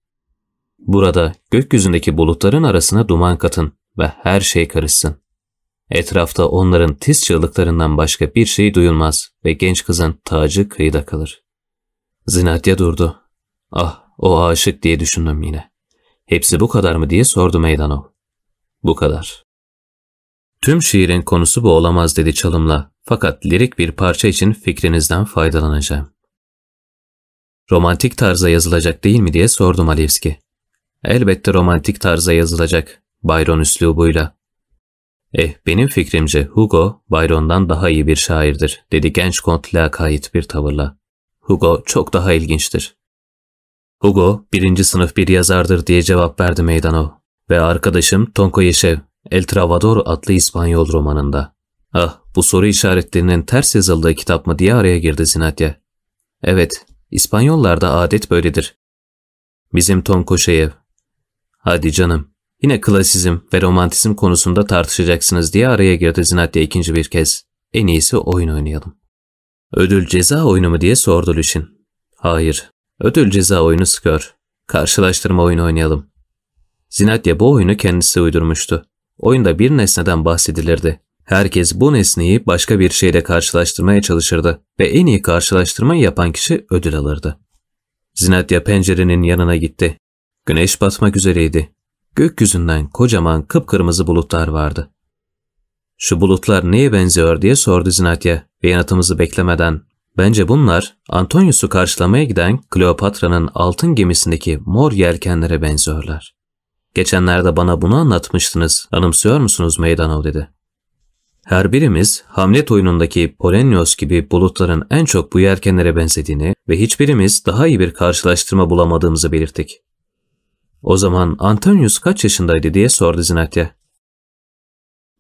Burada gökyüzündeki bulutların arasına duman katın ve her şey karışsın. Etrafta onların tiz çığlıklarından başka bir şey duyulmaz ve genç kızın tacı kıyıda kalır. Zinatya durdu. Ah o aşık diye düşündüm yine. Hepsi bu kadar mı diye sordu Meydanov. Bu kadar. Tüm şiirin konusu bu olamaz dedi çalımla fakat lirik bir parça için fikrinizden faydalanacağım. Romantik tarza yazılacak değil mi diye sordum Alevski. Elbette romantik tarza yazılacak, Byron üslubuyla. Eh benim fikrimce Hugo, Byron'dan daha iyi bir şairdir, dedi genç kont lakayt bir tavırla. Hugo çok daha ilginçtir. Hugo, birinci sınıf bir yazardır diye cevap verdi Meydanov. Ve arkadaşım Tonko Yeşev, El Trovador adlı İspanyol romanında. Ah, bu soru işaretlerinin ters yazıldığı kitap mı diye araya girdi Zinatya. Evet, İspanyollarda adet böyledir. Bizim Tonko Şeyev. Hadi canım, yine klasizm ve romantizm konusunda tartışacaksınız diye araya girdi Zinatya ikinci bir kez. En iyisi oyun oynayalım. Ödül ceza oyunu mu diye sordu Lüşin. Hayır, ödül ceza oyunu skor. Karşılaştırma oyunu oynayalım. Zinatya bu oyunu kendisi uydurmuştu. Oyunda bir nesneden bahsedilirdi. Herkes bu nesneyi başka bir şeyle karşılaştırmaya çalışırdı ve en iyi karşılaştırmayı yapan kişi ödül alırdı. Zinatya pencerenin yanına gitti. Güneş batmak üzereydi. Gökyüzünden kocaman kıpkırmızı bulutlar vardı. Şu bulutlar neye benziyor diye sordu Zinatya ve yanıtımızı beklemeden. Bence bunlar Antonius'u karşılamaya giden Kleopatra'nın altın gemisindeki mor yelkenlere benziyorlar. Geçenlerde bana bunu anlatmıştınız. Anımsıyor musunuz Meydanov dedi. Her birimiz Hamlet oyunundaki Polonios gibi bulutların en çok bu yelkenlere benzediğini ve hiçbirimiz daha iyi bir karşılaştırma bulamadığımızı belirttik. O zaman Antonius kaç yaşındaydı diye sordu Zinatya.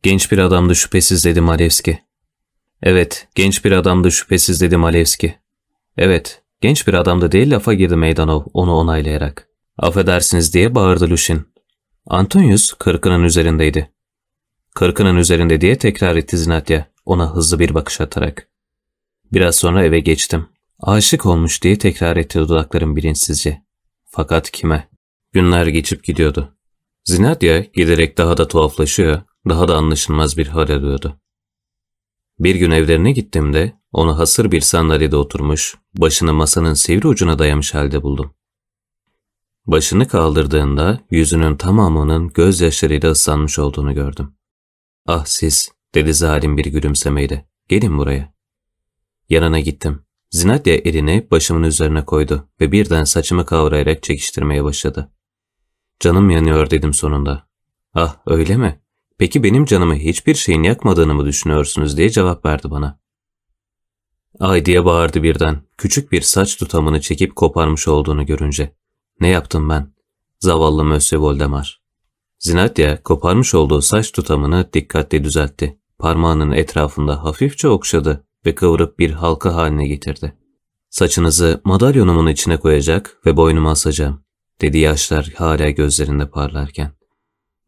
Genç bir adamdı şüphesiz dedi Malevski. Evet, genç bir adamdı şüphesiz dedi Malevski. Evet, genç bir adamdı değil lafa girdi Meydanov onu onaylayarak. Affedersiniz diye bağırdı Lushin. Antonius kırkının üzerindeydi. Kırkının üzerinde diye tekrar etti Zinatya ona hızlı bir bakış atarak. Biraz sonra eve geçtim. Aşık olmuş diye tekrar etti dudaklarım bilinçsizce. Fakat kime? Günler geçip gidiyordu. Zinatya giderek daha da tuhaflaşıyor, daha da anlaşılmaz bir hal alıyordu. Bir gün evlerine gittiğimde onu hasır bir sandalyede oturmuş, başını masanın sivri ucuna dayamış halde buldum. Başını kaldırdığında yüzünün tamamının gözyaşlarıyla ıslanmış olduğunu gördüm. Ah siz, dedi zalim bir gülümsemeyle. Gelin buraya. Yanına gittim. Zinatya elini başımın üzerine koydu ve birden saçımı kavrayarak çekiştirmeye başladı. Canım yanıyor dedim sonunda. Ah öyle mi? Peki benim canımı hiçbir şeyin yakmadığını mı düşünüyorsunuz diye cevap verdi bana. Ay diye bağırdı birden, küçük bir saç tutamını çekip koparmış olduğunu görünce. Ne yaptım ben? Zavallı Mösyö Voldemar. Zinatya koparmış olduğu saç tutamını dikkatle düzeltti. Parmağının etrafında hafifçe okşadı ve kıvırıp bir halka haline getirdi. Saçınızı madalyonumun içine koyacak ve boynuma asacağım, dedi yaşlar hala gözlerinde parlarken.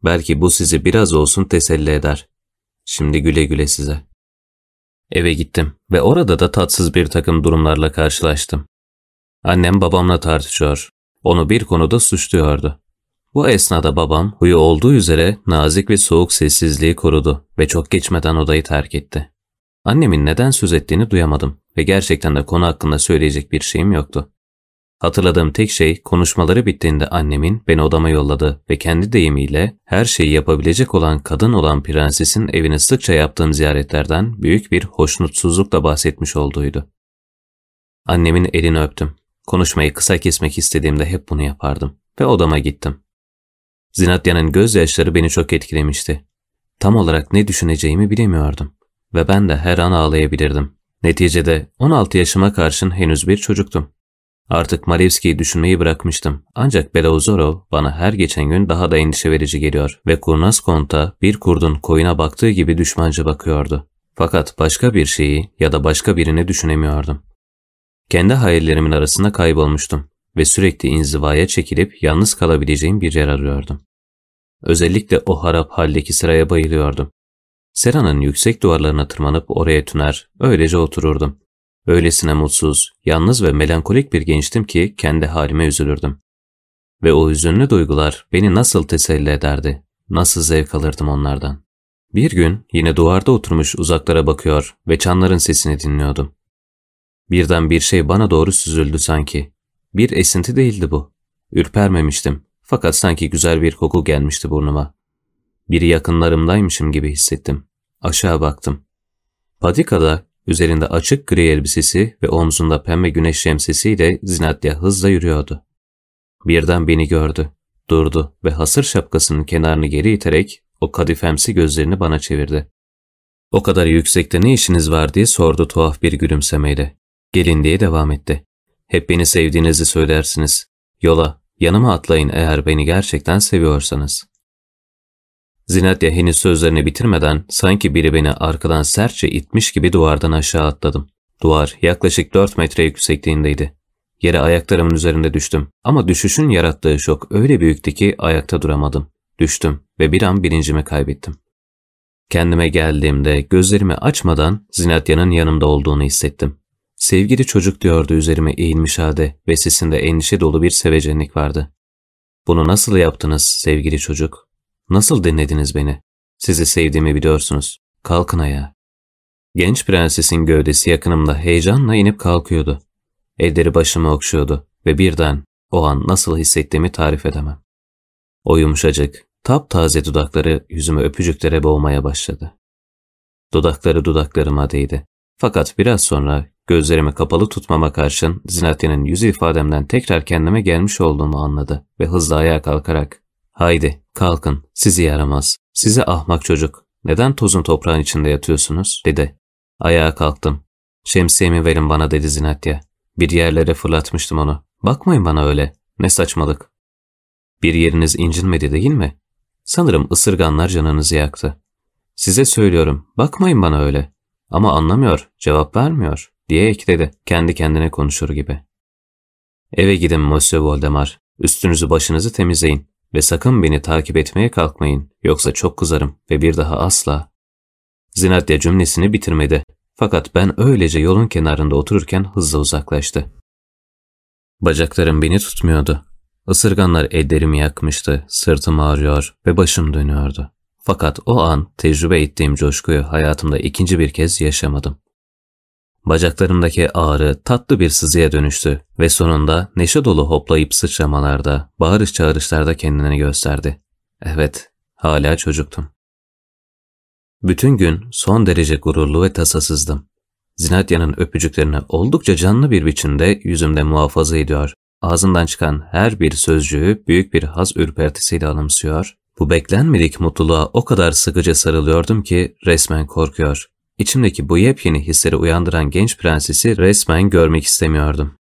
Belki bu sizi biraz olsun teselli eder. Şimdi güle güle size. Eve gittim ve orada da tatsız bir takım durumlarla karşılaştım. Annem babamla tartışıyor. Onu bir konuda suçluyordu. Bu esnada babam huyu olduğu üzere nazik ve soğuk sessizliği korudu ve çok geçmeden odayı terk etti. Annemin neden söz ettiğini duyamadım ve gerçekten de konu hakkında söyleyecek bir şeyim yoktu. Hatırladığım tek şey konuşmaları bittiğinde annemin beni odama yolladı ve kendi deyimiyle her şeyi yapabilecek olan kadın olan prensesin evine sıkça yaptığım ziyaretlerden büyük bir hoşnutsuzlukla bahsetmiş olduğuydu. Annemin elini öptüm. Konuşmayı kısa kesmek istediğimde hep bunu yapardım ve odama gittim. Zinatya'nın gözyaşları beni çok etkilemişti. Tam olarak ne düşüneceğimi bilemiyordum ve ben de her an ağlayabilirdim. Neticede 16 yaşıma karşın henüz bir çocuktum. Artık Malevski'yi düşünmeyi bırakmıştım. Ancak Belauzorov bana her geçen gün daha da endişe verici geliyor ve kurnaz konta bir kurdun koyuna baktığı gibi düşmanca bakıyordu. Fakat başka bir şeyi ya da başka birini düşünemiyordum. Kendi hayallerimin arasında kaybolmuştum ve sürekli inzivaya çekilip yalnız kalabileceğim bir yer arıyordum. Özellikle o harap haldeki sıraya bayılıyordum. Sera'nın yüksek duvarlarına tırmanıp oraya tüner, öylece otururdum. Öylesine mutsuz, yalnız ve melankolik bir gençtim ki kendi halime üzülürdüm. Ve o hüzünlü duygular beni nasıl teselli ederdi, nasıl zevk alırdım onlardan. Bir gün yine duvarda oturmuş uzaklara bakıyor ve çanların sesini dinliyordum. Birden bir şey bana doğru süzüldü sanki. Bir esinti değildi bu. Ürpermemiştim fakat sanki güzel bir koku gelmişti burnuma. Biri yakınlarımdaymışım gibi hissettim. Aşağı baktım. Patikada üzerinde açık gri elbisesi ve omzunda pembe güneş şemsiyesiyle Zinatya hızla yürüyordu. Birden beni gördü, durdu ve hasır şapkasının kenarını geri iterek o kadifemsi gözlerini bana çevirdi. O kadar yüksekte ne işiniz var diye sordu tuhaf bir gülümsemeyle. Gelin diye devam etti. Hep beni sevdiğinizi söylersiniz. Yola, yanıma atlayın eğer beni gerçekten seviyorsanız. Zinatya henüz sözlerini bitirmeden sanki biri beni arkadan sertçe itmiş gibi duvardan aşağı atladım. Duvar yaklaşık 4 metre yüksekliğindeydi. Yere ayaklarımın üzerinde düştüm ama düşüşün yarattığı şok öyle büyüktü ki ayakta duramadım. Düştüm ve bir an bilincimi kaybettim. Kendime geldiğimde gözlerimi açmadan Zinatya'nın yanımda olduğunu hissettim. Sevgili çocuk diyordu üzerime eğilmiş halde ve sesinde endişe dolu bir sevecenlik vardı. Bunu nasıl yaptınız sevgili çocuk? Nasıl dinlediniz beni? Sizi sevdiğimi biliyorsunuz. Kalkın ayağa. Genç prensesin gövdesi yakınımda heyecanla inip kalkıyordu. Elleri başımı okşuyordu ve birden o an nasıl hissettiğimi tarif edemem. O yumuşacık, taptaze dudakları yüzümü öpücüklere boğmaya başladı. Dudakları dudaklarıma değdi. Fakat biraz sonra gözlerimi kapalı tutmama karşın Zinatyan'ın yüz ifademden tekrar kendime gelmiş olduğumu anladı ve hızla ayağa kalkarak ''Haydi kalkın sizi yaramaz, size ahmak çocuk, neden tozun toprağın içinde yatıyorsunuz?'' dedi. Ayağa kalktım. ''Şemsiyemi verin bana'' dedi Zinatya. Bir yerlere fırlatmıştım onu. ''Bakmayın bana öyle, ne saçmalık.'' Bir yeriniz incinmedi değil mi? Sanırım ısırganlar canınızı yaktı. Size söylüyorum, bakmayın bana öyle. Ama anlamıyor, cevap vermiyor, diye ekledi, kendi kendine konuşur gibi. Eve gidin Monsieur Voldemar, üstünüzü başınızı temizleyin ve sakın beni takip etmeye kalkmayın, yoksa çok kızarım ve bir daha asla. Zinatya cümlesini bitirmedi. Fakat ben öylece yolun kenarında otururken hızla uzaklaştı. Bacaklarım beni tutmuyordu. Isırganlar ellerimi yakmıştı, sırtım ağrıyor ve başım dönüyordu. Fakat o an tecrübe ettiğim coşkuyu hayatımda ikinci bir kez yaşamadım. Bacaklarımdaki ağrı tatlı bir sızıya dönüştü ve sonunda neşe dolu hoplayıp sıçramalarda, bağırış çağrışlarda kendini gösterdi. Evet, hala çocuktum. Bütün gün son derece gururlu ve tasasızdım. Zinatya'nın öpücüklerini oldukça canlı bir biçimde yüzümde muhafaza ediyor, ağzından çıkan her bir sözcüğü büyük bir haz ürpertisiyle anımsıyor, bu beklenmedik mutluluğa o kadar sıkıca sarılıyordum ki resmen korkuyor. İçimdeki bu yepyeni hisleri uyandıran genç prensesi resmen görmek istemiyordum.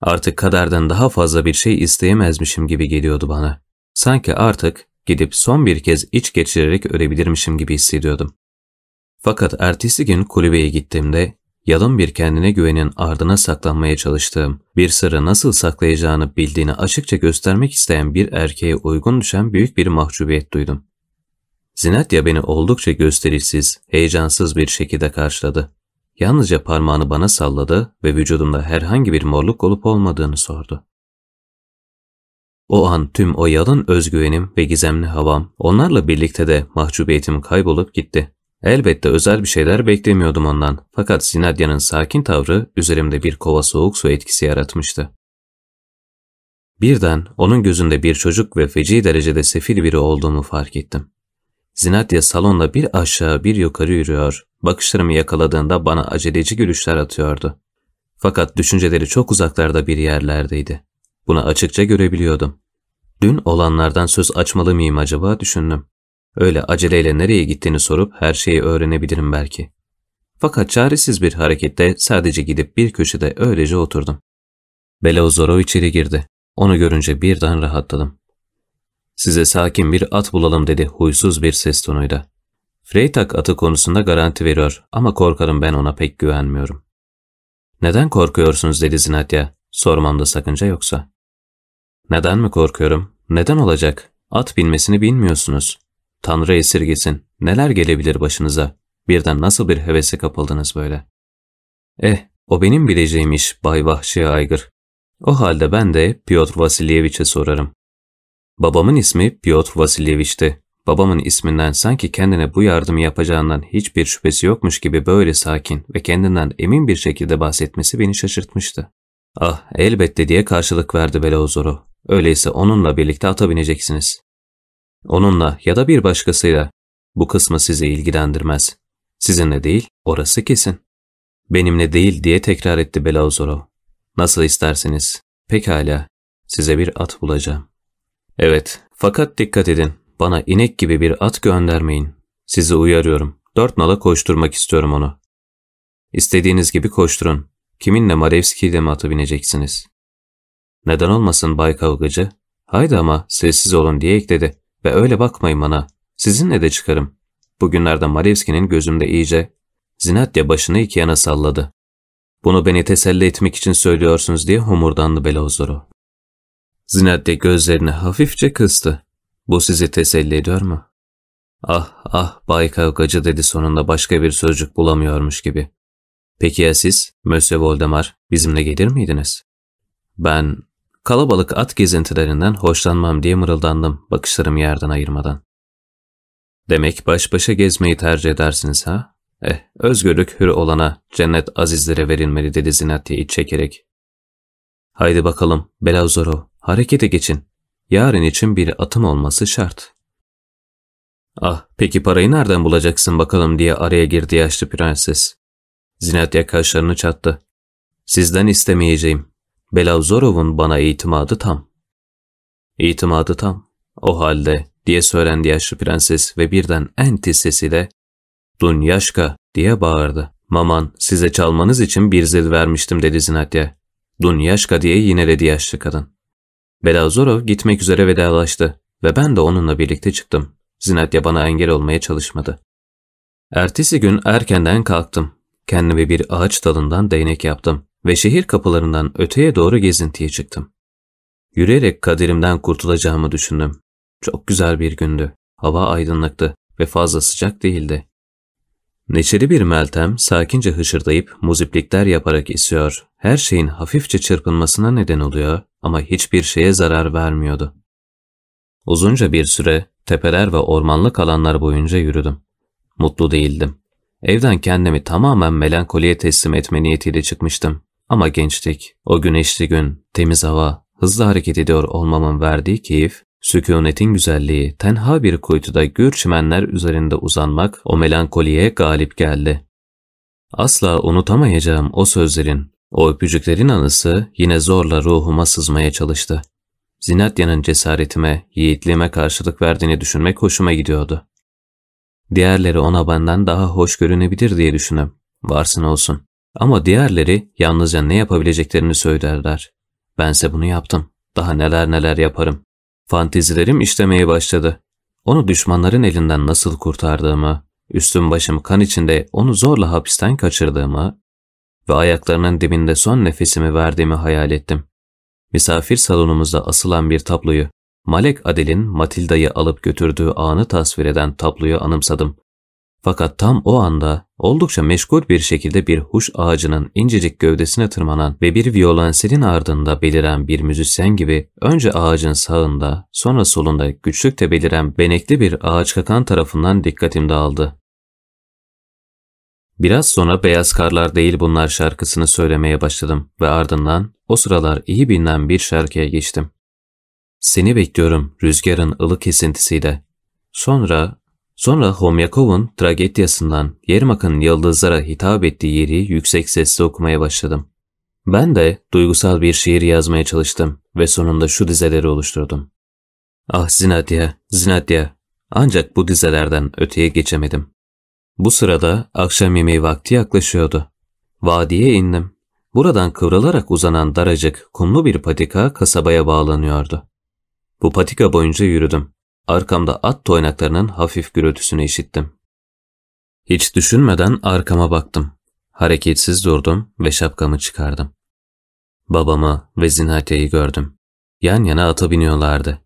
Artık kaderden daha fazla bir şey isteyemezmişim gibi geliyordu bana. Sanki artık gidip son bir kez iç geçirerek ölebilirmişim gibi hissediyordum. Fakat ertesi gün kulübeye gittiğimde yalın bir kendine güvenin ardına saklanmaya çalıştığım, bir sırrı nasıl saklayacağını bildiğini açıkça göstermek isteyen bir erkeğe uygun düşen büyük bir mahcubiyet duydum. Zinatya beni oldukça gösterişsiz, heyecansız bir şekilde karşıladı. Yalnızca parmağını bana salladı ve vücudumda herhangi bir morluk olup olmadığını sordu. O an tüm o yalın özgüvenim ve gizemli havam, onlarla birlikte de mahcubiyetim kaybolup gitti. Elbette özel bir şeyler beklemiyordum ondan fakat Zinadya'nın sakin tavrı üzerimde bir kova soğuk su etkisi yaratmıştı. Birden onun gözünde bir çocuk ve feci derecede sefil biri olduğumu fark ettim. Zinatya salonda bir aşağı bir yukarı yürüyor, bakışlarımı yakaladığında bana aceleci gülüşler atıyordu. Fakat düşünceleri çok uzaklarda bir yerlerdeydi. Bunu açıkça görebiliyordum. Dün olanlardan söz açmalı mıyım acaba düşündüm. Öyle aceleyle nereye gittiğini sorup her şeyi öğrenebilirim belki. Fakat çaresiz bir harekette sadece gidip bir köşede öylece oturdum. Belozoro içeri girdi. Onu görünce birden rahatladım. Size sakin bir at bulalım dedi huysuz bir ses tonuyla. Freytag atı konusunda garanti veriyor ama korkarım ben ona pek güvenmiyorum. Neden korkuyorsunuz dedi Zinatya. Sormamda sakınca yoksa. Neden mi korkuyorum? Neden olacak? At binmesini bilmiyorsunuz. Tanrı esirgesin. Neler gelebilir başınıza? Birden nasıl bir hevese kapıldınız böyle? Eh, o benim bileceğim iş Bay Vahşi Aygır. O halde ben de Piotr Vasilyeviç'e sorarım. Babamın ismi Piotr Vasilyeviç'ti. Babamın isminden sanki kendine bu yardımı yapacağından hiçbir şüphesi yokmuş gibi böyle sakin ve kendinden emin bir şekilde bahsetmesi beni şaşırtmıştı. Ah elbette diye karşılık verdi Belauzoro. Öyleyse onunla birlikte ata bineceksiniz. Onunla ya da bir başkasıyla. Bu kısmı sizi ilgilendirmez. Sizinle değil, orası kesin. Benimle değil diye tekrar etti Belauzoro. Nasıl isterseniz. Pekala, size bir at bulacağım. Evet, fakat dikkat edin. Bana inek gibi bir at göndermeyin. Sizi uyarıyorum. Dört nala koşturmak istiyorum onu. İstediğiniz gibi koşturun. Kiminle Marevski ile mi atı bineceksiniz? Neden olmasın Bay Kavgacı? Haydi ama sessiz olun diye ekledi. Ve öyle bakmayın bana. Sizinle de çıkarım. Bugünlerde Marevski'nin gözümde iyice. Zinatya başını iki yana salladı. Bunu beni teselli etmek için söylüyorsunuz diye homurdandı Belozoro. Zinatya gözlerini hafifçe kıstı. Bu sizi teselli ediyor mu? Ah ah Bay Kavgacı dedi sonunda başka bir sözcük bulamıyormuş gibi. Peki ya siz, Monsieur Voldemar, bizimle gelir miydiniz? Ben kalabalık at gezintilerinden hoşlanmam diye mırıldandım bakışlarımı yerden ayırmadan. Demek baş başa gezmeyi tercih edersiniz ha? Eh, özgürlük hür olana, cennet azizlere verilmeli dedi Zinatya iç çekerek. Haydi bakalım, Belazoro, harekete geçin. Yarın için bir atım olması şart. Ah, peki parayı nereden bulacaksın bakalım diye araya girdi yaşlı prenses. Zinatya kaşlarını çattı. Sizden istemeyeceğim. Belazzorov'un bana itimadı tam. İtimadı tam. O halde diye söylendi yaşlı prenses ve birden en tiz sesiyle Dunyaşka diye bağırdı. Maman size çalmanız için bir zil vermiştim dedi Zinatya. Dunyaşka diye yineledi yaşlı kadın. Belazorov gitmek üzere vedalaştı ve ben de onunla birlikte çıktım. Zinatya bana engel olmaya çalışmadı. Ertesi gün erkenden kalktım. Kendime bir ağaç dalından değnek yaptım ve şehir kapılarından öteye doğru gezintiye çıktım. Yürüyerek kaderimden kurtulacağımı düşündüm. Çok güzel bir gündü. Hava aydınlıktı ve fazla sıcak değildi. Neşeli bir Meltem sakince hışırdayıp muziplikler yaparak esiyor. Her şeyin hafifçe çırpınmasına neden oluyor ama hiçbir şeye zarar vermiyordu. Uzunca bir süre tepeler ve ormanlık alanlar boyunca yürüdüm. Mutlu değildim. Evden kendimi tamamen melankoliye teslim etme niyetiyle çıkmıştım. Ama gençlik, o güneşli gün, temiz hava, hızlı hareket ediyor olmamın verdiği keyif, sükunetin güzelliği, tenha bir kuytuda gür çimenler üzerinde uzanmak o melankoliye galip geldi. Asla unutamayacağım o sözlerin, o öpücüklerin anısı yine zorla ruhuma sızmaya çalıştı. Zinatya'nın cesaretime, yiğitliğime karşılık verdiğini düşünmek hoşuma gidiyordu. Diğerleri ona benden daha hoş görünebilir diye düşündüm. Varsın olsun. Ama diğerleri yalnızca ne yapabileceklerini söylerler. Bense bunu yaptım. Daha neler neler yaparım. Fantezilerim işlemeye başladı. Onu düşmanların elinden nasıl kurtardığımı, üstüm başım kan içinde onu zorla hapisten kaçırdığımı ve ayaklarının dibinde son nefesimi verdiğimi hayal ettim. Misafir salonumuzda asılan bir tabloyu, Malek Adel'in Matilda'yı alıp götürdüğü anı tasvir eden tabloyu anımsadım. Fakat tam o anda oldukça meşgul bir şekilde bir huş ağacının incecik gövdesine tırmanan ve bir violonselin ardında beliren bir müzisyen gibi önce ağacın sağında sonra solunda güçlükte beliren benekli bir ağaç kakan tarafından dikkatim dağıldı. Biraz sonra Beyaz Karlar Değil Bunlar şarkısını söylemeye başladım ve ardından o sıralar iyi bilinen bir şarkıya geçtim. Seni bekliyorum rüzgarın ılık esintisiyle. Sonra, sonra Homyakov'un tragediyasından Yermak'ın yıldızlara hitap ettiği yeri yüksek sesle okumaya başladım. Ben de duygusal bir şiir yazmaya çalıştım ve sonunda şu dizeleri oluşturdum. Ah Zinadya, Zinadya, ancak bu dizelerden öteye geçemedim. Bu sırada akşam yemeği vakti yaklaşıyordu. Vadiye indim. Buradan kıvrılarak uzanan daracık, kumlu bir patika kasabaya bağlanıyordu. Bu patika boyunca yürüdüm. Arkamda at toynaklarının hafif gürültüsünü işittim. Hiç düşünmeden arkama baktım. Hareketsiz durdum ve şapkamı çıkardım. Babamı ve Zinatya'yı gördüm. Yan yana ata biniyorlardı.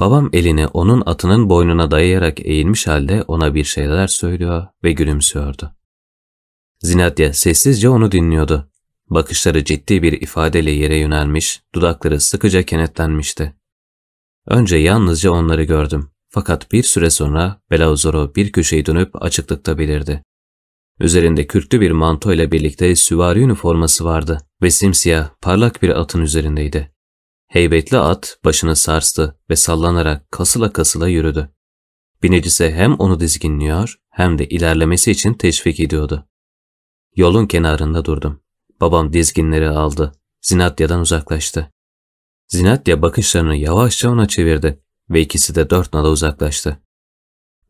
Babam elini onun atının boynuna dayayarak eğilmiş halde ona bir şeyler söylüyor ve gülümsüyordu. Zinatya sessizce onu dinliyordu. Bakışları ciddi bir ifadeyle yere yönelmiş, dudakları sıkıca kenetlenmişti. Önce yalnızca onları gördüm. Fakat bir süre sonra Belauzoro bir köşeyi dönüp açıklıkta belirdi. Üzerinde kürklü bir manto ile birlikte süvari üniforması vardı ve simsiyah parlak bir atın üzerindeydi. Heybetli at başını sarstı ve sallanarak kasıla kasıla yürüdü. Binicisi hem onu dizginliyor hem de ilerlemesi için teşvik ediyordu. Yolun kenarında durdum. Babam dizginleri aldı. Zinatya'dan uzaklaştı. Zinatya bakışlarını yavaşça ona çevirdi ve ikisi de dört nala uzaklaştı.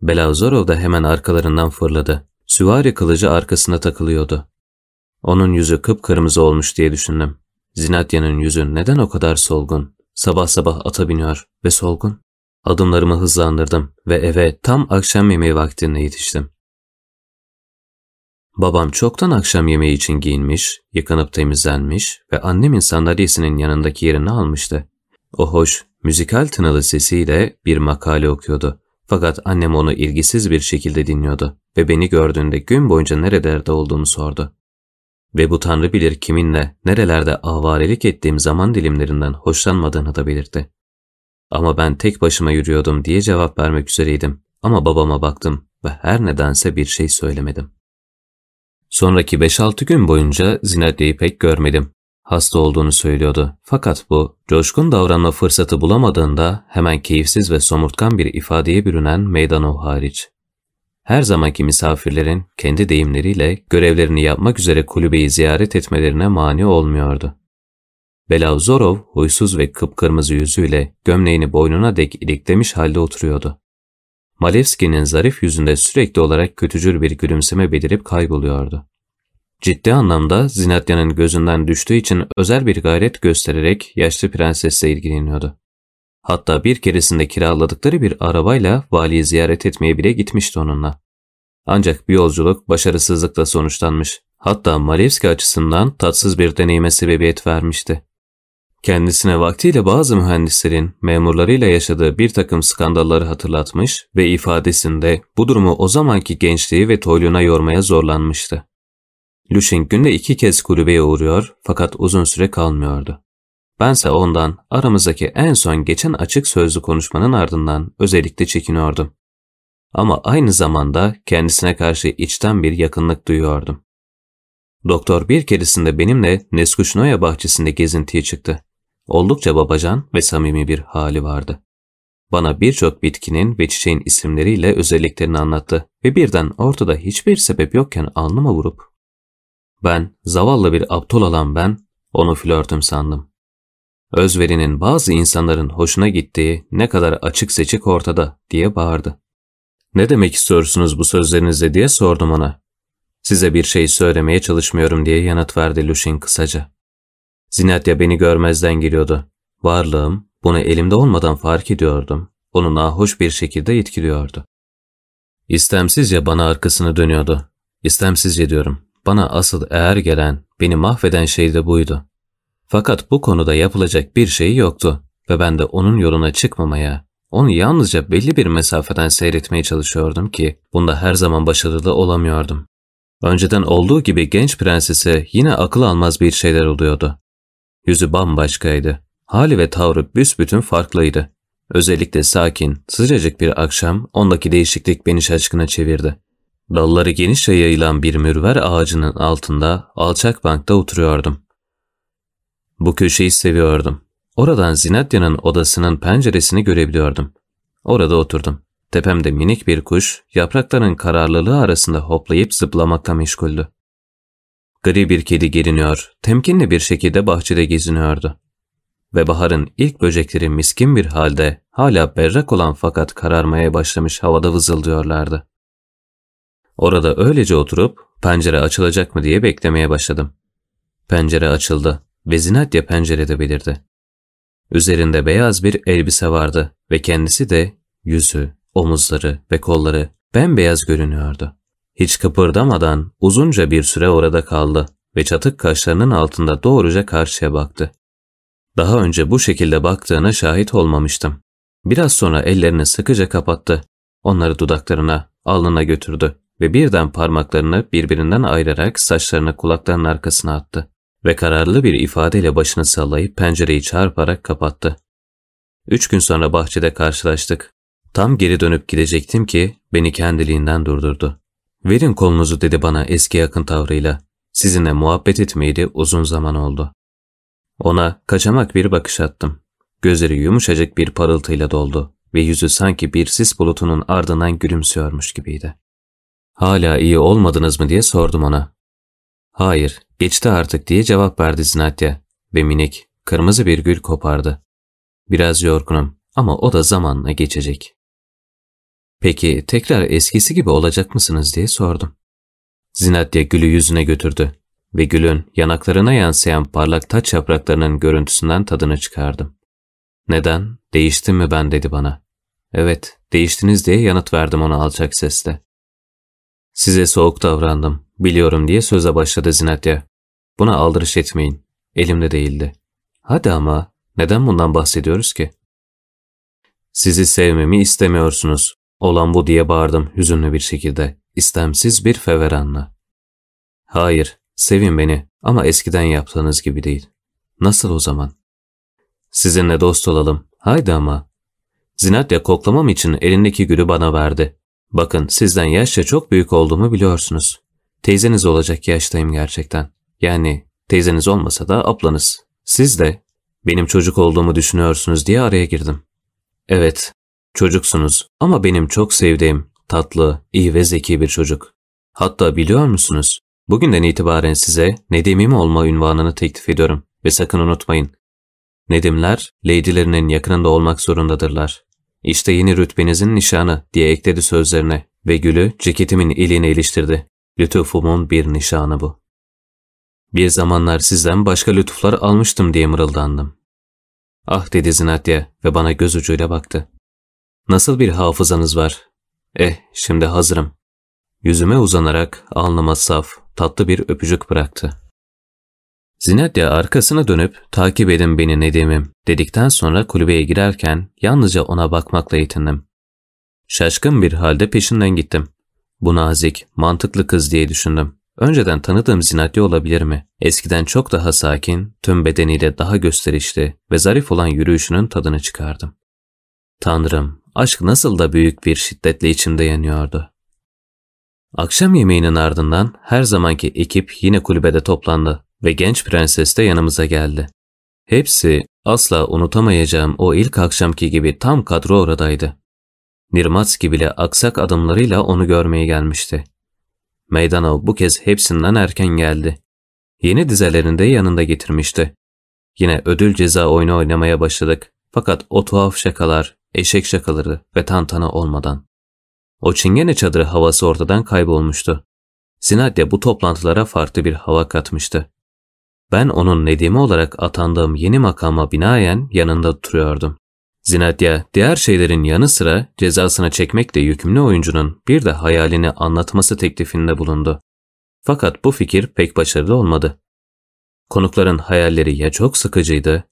Belazorov da hemen arkalarından fırladı. Süvari kılıcı arkasına takılıyordu. Onun yüzü kıpkırmızı olmuş diye düşündüm. Zinatya'nın yüzü neden o kadar solgun? Sabah sabah ata biniyor ve solgun. Adımlarımı hızlandırdım ve eve tam akşam yemeği vaktinde yetiştim. Babam çoktan akşam yemeği için giyinmiş, yıkanıp temizlenmiş ve annemin sandalyesinin yanındaki yerini almıştı. O hoş, müzikal tınılı sesiyle bir makale okuyordu. Fakat annem onu ilgisiz bir şekilde dinliyordu ve beni gördüğünde gün boyunca nerelerde olduğumu sordu. Ve bu tanrı bilir kiminle, nerelerde avarelik ettiğim zaman dilimlerinden hoşlanmadığını da belirtti. Ama ben tek başıma yürüyordum diye cevap vermek üzereydim. Ama babama baktım ve her nedense bir şey söylemedim. Sonraki 5-6 gün boyunca Zinedye'yi pek görmedim. Hasta olduğunu söylüyordu. Fakat bu, coşkun davranma fırsatı bulamadığında hemen keyifsiz ve somurtkan bir ifadeye bürünen Meydanov hariç. Her zamanki misafirlerin kendi deyimleriyle görevlerini yapmak üzere kulübeyi ziyaret etmelerine mani olmuyordu. Belavzorov huysuz ve kıpkırmızı yüzüyle gömleğini boynuna dek iliklemiş halde oturuyordu. Malevski'nin zarif yüzünde sürekli olarak kötücül bir gülümseme belirip kayboluyordu. Ciddi anlamda Zinatya'nın gözünden düştüğü için özel bir gayret göstererek yaşlı prensesle ilgileniyordu. Hatta bir keresinde kiraladıkları bir arabayla valiyi ziyaret etmeye bile gitmişti onunla. Ancak bir yolculuk başarısızlıkla sonuçlanmış. Hatta Malevski açısından tatsız bir deneyime sebebiyet vermişti. Kendisine vaktiyle bazı mühendislerin memurlarıyla yaşadığı bir takım skandalları hatırlatmış ve ifadesinde bu durumu o zamanki gençliği ve toyluğuna yormaya zorlanmıştı. Lushin günde iki kez kulübeye uğruyor fakat uzun süre kalmıyordu. Bense ondan aramızdaki en son geçen açık sözlü konuşmanın ardından özellikle çekiniyordum. Ama aynı zamanda kendisine karşı içten bir yakınlık duyuyordum. Doktor bir keresinde benimle Neskuşnoya bahçesinde gezintiye çıktı. Oldukça babacan ve samimi bir hali vardı. Bana birçok bitkinin ve çiçeğin isimleriyle özelliklerini anlattı ve birden ortada hiçbir sebep yokken alnıma vurup ben, zavallı bir aptal olan ben, onu flörtüm sandım. Özverinin bazı insanların hoşuna gittiği ne kadar açık seçik ortada diye bağırdı. Ne demek istiyorsunuz bu sözlerinizle diye sordum ona. Size bir şey söylemeye çalışmıyorum diye yanıt verdi Lushin kısaca. Zinatya beni görmezden geliyordu. Varlığım, bunu elimde olmadan fark ediyordum. Onu nahoş bir şekilde etkiliyordu. İstemsizce bana arkasını dönüyordu. İstemsizce diyorum. Bana asıl eğer gelen, beni mahveden şey de buydu. Fakat bu konuda yapılacak bir şey yoktu ve ben de onun yoluna çıkmamaya, onu yalnızca belli bir mesafeden seyretmeye çalışıyordum ki bunda her zaman başarılı olamıyordum. Önceden olduğu gibi genç prensese yine akıl almaz bir şeyler oluyordu. Yüzü bambaşkaydı. Hali ve tavrı büsbütün farklıydı. Özellikle sakin, sıcacık bir akşam ondaki değişiklik beni şaşkına çevirdi. Dalları genişçe yayılan bir mürver ağacının altında alçak bankta oturuyordum. Bu köşeyi seviyordum. Oradan Zinatya'nın odasının penceresini görebiliyordum. Orada oturdum. Tepemde minik bir kuş, yaprakların kararlılığı arasında hoplayıp zıplamakla meşguldü. Gri bir kedi geriniyor, temkinli bir şekilde bahçede geziniyordu. Ve baharın ilk böcekleri miskin bir halde, hala berrak olan fakat kararmaya başlamış havada vızıldıyorlardı. Orada öylece oturup pencere açılacak mı diye beklemeye başladım. Pencere açıldı ve Zinatya pencerede belirdi. Üzerinde beyaz bir elbise vardı ve kendisi de yüzü, omuzları ve kolları bembeyaz görünüyordu. Hiç kıpırdamadan uzunca bir süre orada kaldı ve çatık kaşlarının altında doğruca karşıya baktı. Daha önce bu şekilde baktığına şahit olmamıştım. Biraz sonra ellerini sıkıca kapattı. Onları dudaklarına, alnına götürdü ve birden parmaklarını birbirinden ayırarak saçlarını kulaklarının arkasına attı ve kararlı bir ifadeyle başını sallayıp pencereyi çarparak kapattı. Üç gün sonra bahçede karşılaştık. Tam geri dönüp gidecektim ki beni kendiliğinden durdurdu. Verin kolunuzu dedi bana eski yakın tavrıyla. Sizinle muhabbet etmeyeli uzun zaman oldu. Ona kaçamak bir bakış attım. Gözleri yumuşacık bir parıltıyla doldu ve yüzü sanki bir sis bulutunun ardından gülümsüyormuş gibiydi. Hala iyi olmadınız mı diye sordum ona. Hayır, geçti artık diye cevap verdi Zinatya ve minik, kırmızı bir gül kopardı. Biraz yorgunum ama o da zamanla geçecek. Peki tekrar eskisi gibi olacak mısınız diye sordum. Zinatya gülü yüzüne götürdü ve gülün yanaklarına yansıyan parlak taç yapraklarının görüntüsünden tadını çıkardım. Neden? Değiştim mi ben dedi bana. Evet, değiştiniz diye yanıt verdim ona alçak sesle. Size soğuk davrandım, biliyorum diye söze başladı Zinatya. Buna aldırış etmeyin, elimde değildi. Hadi ama, neden bundan bahsediyoruz ki? Sizi sevmemi istemiyorsunuz. Olan bu diye bağırdım hüzünlü bir şekilde, istemsiz bir feveranla. Hayır, Sevin beni ama eskiden yaptığınız gibi değil. Nasıl o zaman? Sizinle dost olalım. Haydi ama. Zinatya koklamam için elindeki gülü bana verdi. Bakın sizden yaşça çok büyük olduğumu biliyorsunuz. Teyzeniz olacak yaştayım gerçekten. Yani teyzeniz olmasa da ablanız. Siz de benim çocuk olduğumu düşünüyorsunuz diye araya girdim. Evet, çocuksunuz ama benim çok sevdiğim, tatlı, iyi ve zeki bir çocuk. Hatta biliyor musunuz? Bugünden itibaren size Nedim'im olma ünvanını teklif ediyorum ve sakın unutmayın. Nedimler, leydilerinin yakınında olmak zorundadırlar. İşte yeni rütbenizin nişanı diye ekledi sözlerine ve gülü ceketimin iliğine iliştirdi. Lütufumun bir nişanı bu. Bir zamanlar sizden başka lütuflar almıştım diye mırıldandım. Ah dedi Zinatya ve bana göz ucuyla baktı. Nasıl bir hafızanız var? Eh şimdi hazırım. Yüzüme uzanarak alnıma saf, tatlı bir öpücük bıraktı. Zinatya arkasına dönüp takip edin beni Nedim'im dedikten sonra kulübeye girerken yalnızca ona bakmakla yetindim. Şaşkın bir halde peşinden gittim. Bu nazik, mantıklı kız diye düşündüm. Önceden tanıdığım Zinatya olabilir mi? Eskiden çok daha sakin, tüm bedeniyle daha gösterişli ve zarif olan yürüyüşünün tadını çıkardım. Tanrım, aşk nasıl da büyük bir şiddetle içimde yanıyordu. Akşam yemeğinin ardından her zamanki ekip yine kulübede toplandı ve genç prenses de yanımıza geldi. Hepsi asla unutamayacağım o ilk akşamki gibi tam kadro oradaydı. Nirmatski bile aksak adımlarıyla onu görmeye gelmişti. Meydana bu kez hepsinden erken geldi. Yeni dizelerini de yanında getirmişti. Yine ödül ceza oyunu oynamaya başladık. Fakat o tuhaf şakalar, eşek şakaları ve tantana olmadan. O çingene çadırı havası ortadan kaybolmuştu. Sinadya bu toplantılara farklı bir hava katmıştı. Ben onun nedimi olarak atandığım yeni makama binaen yanında oturuyordum. Zinatya, diğer şeylerin yanı sıra cezasına çekmekle yükümlü oyuncunun bir de hayalini anlatması teklifinde bulundu. Fakat bu fikir pek başarılı olmadı. Konukların hayalleri ya çok sıkıcıydı,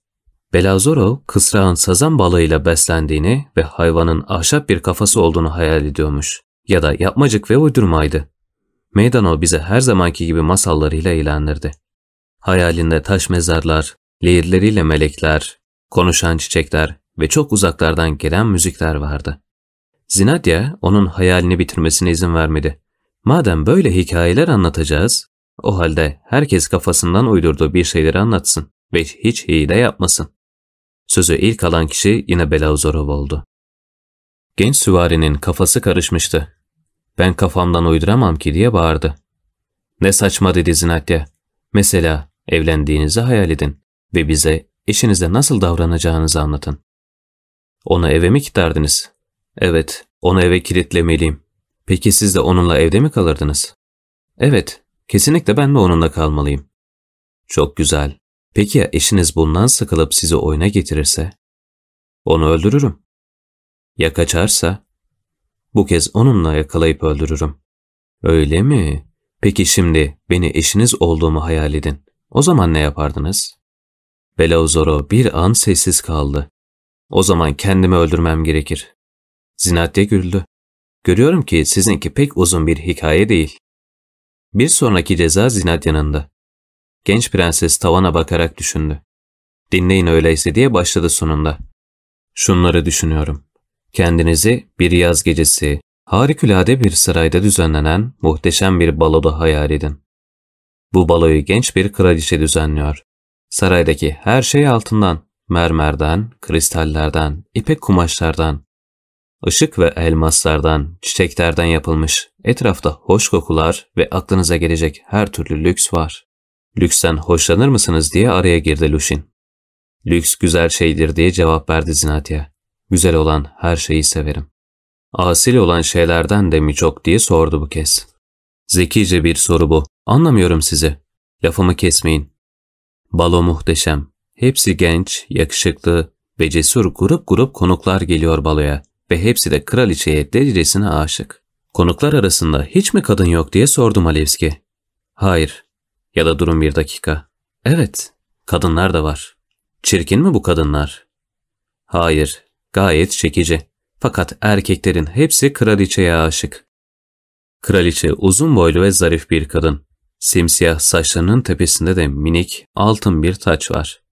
Belazoro kısrağın sazan balığıyla beslendiğini ve hayvanın ahşap bir kafası olduğunu hayal ediyormuş. Ya da yapmacık ve uydurmaydı. Meydano bize her zamanki gibi masallarıyla eğlendirdi. Hayalinde taş mezarlar, lehirleriyle melekler, konuşan çiçekler ve çok uzaklardan gelen müzikler vardı. Zinadya onun hayalini bitirmesine izin vermedi. Madem böyle hikayeler anlatacağız, o halde herkes kafasından uydurduğu bir şeyleri anlatsın ve hiç hile yapmasın. Sözü ilk alan kişi yine Belauzorov oldu. Genç süvarinin kafası karışmıştı. Ben kafamdan uyduramam ki diye bağırdı. Ne saçma dedi Zinatya. Mesela evlendiğinizi hayal edin ve bize eşinize nasıl davranacağınızı anlatın. Ona eve mi kiliterdiniz? Evet, onu eve kilitlemeliyim. Peki siz de onunla evde mi kalırdınız? Evet, kesinlikle ben de onunla kalmalıyım. Çok güzel. Peki ya eşiniz bundan sıkılıp sizi oyuna getirirse? Onu öldürürüm. Ya kaçarsa? Bu kez onunla yakalayıp öldürürüm. Öyle mi? Peki şimdi beni eşiniz olduğumu hayal edin. O zaman ne yapardınız? Belauzoro bir an sessiz kaldı. O zaman kendimi öldürmem gerekir. Zinatya güldü. Görüyorum ki sizinki pek uzun bir hikaye değil. Bir sonraki ceza Zinatya'nındı. Genç prenses tavana bakarak düşündü. Dinleyin öyleyse diye başladı sonunda. Şunları düşünüyorum. Kendinizi bir yaz gecesi, harikulade bir sarayda düzenlenen muhteşem bir baloda hayal edin. Bu baloyu genç bir kraliçe düzenliyor. Saraydaki her şey altından, mermerden, kristallerden, ipek kumaşlardan, ışık ve elmaslardan, çiçeklerden yapılmış, etrafta hoş kokular ve aklınıza gelecek her türlü lüks var. Lüksten hoşlanır mısınız diye araya girdi Lushin. Lüks güzel şeydir diye cevap verdi Zinatya. Güzel olan her şeyi severim. Asil olan şeylerden de mi çok diye sordu bu kez. Zekice bir soru bu. Anlamıyorum sizi. Lafımı kesmeyin. Balo muhteşem. Hepsi genç, yakışıklı ve cesur grup grup konuklar geliyor baloya ve hepsi de kraliçeye delicesine aşık. Konuklar arasında hiç mi kadın yok diye sordum Alevski. Hayır, ya da durun bir dakika. Evet, kadınlar da var. Çirkin mi bu kadınlar? Hayır, gayet çekici. Fakat erkeklerin hepsi kraliçeye aşık. Kraliçe uzun boylu ve zarif bir kadın. Simsiyah saçlarının tepesinde de minik altın bir taç var.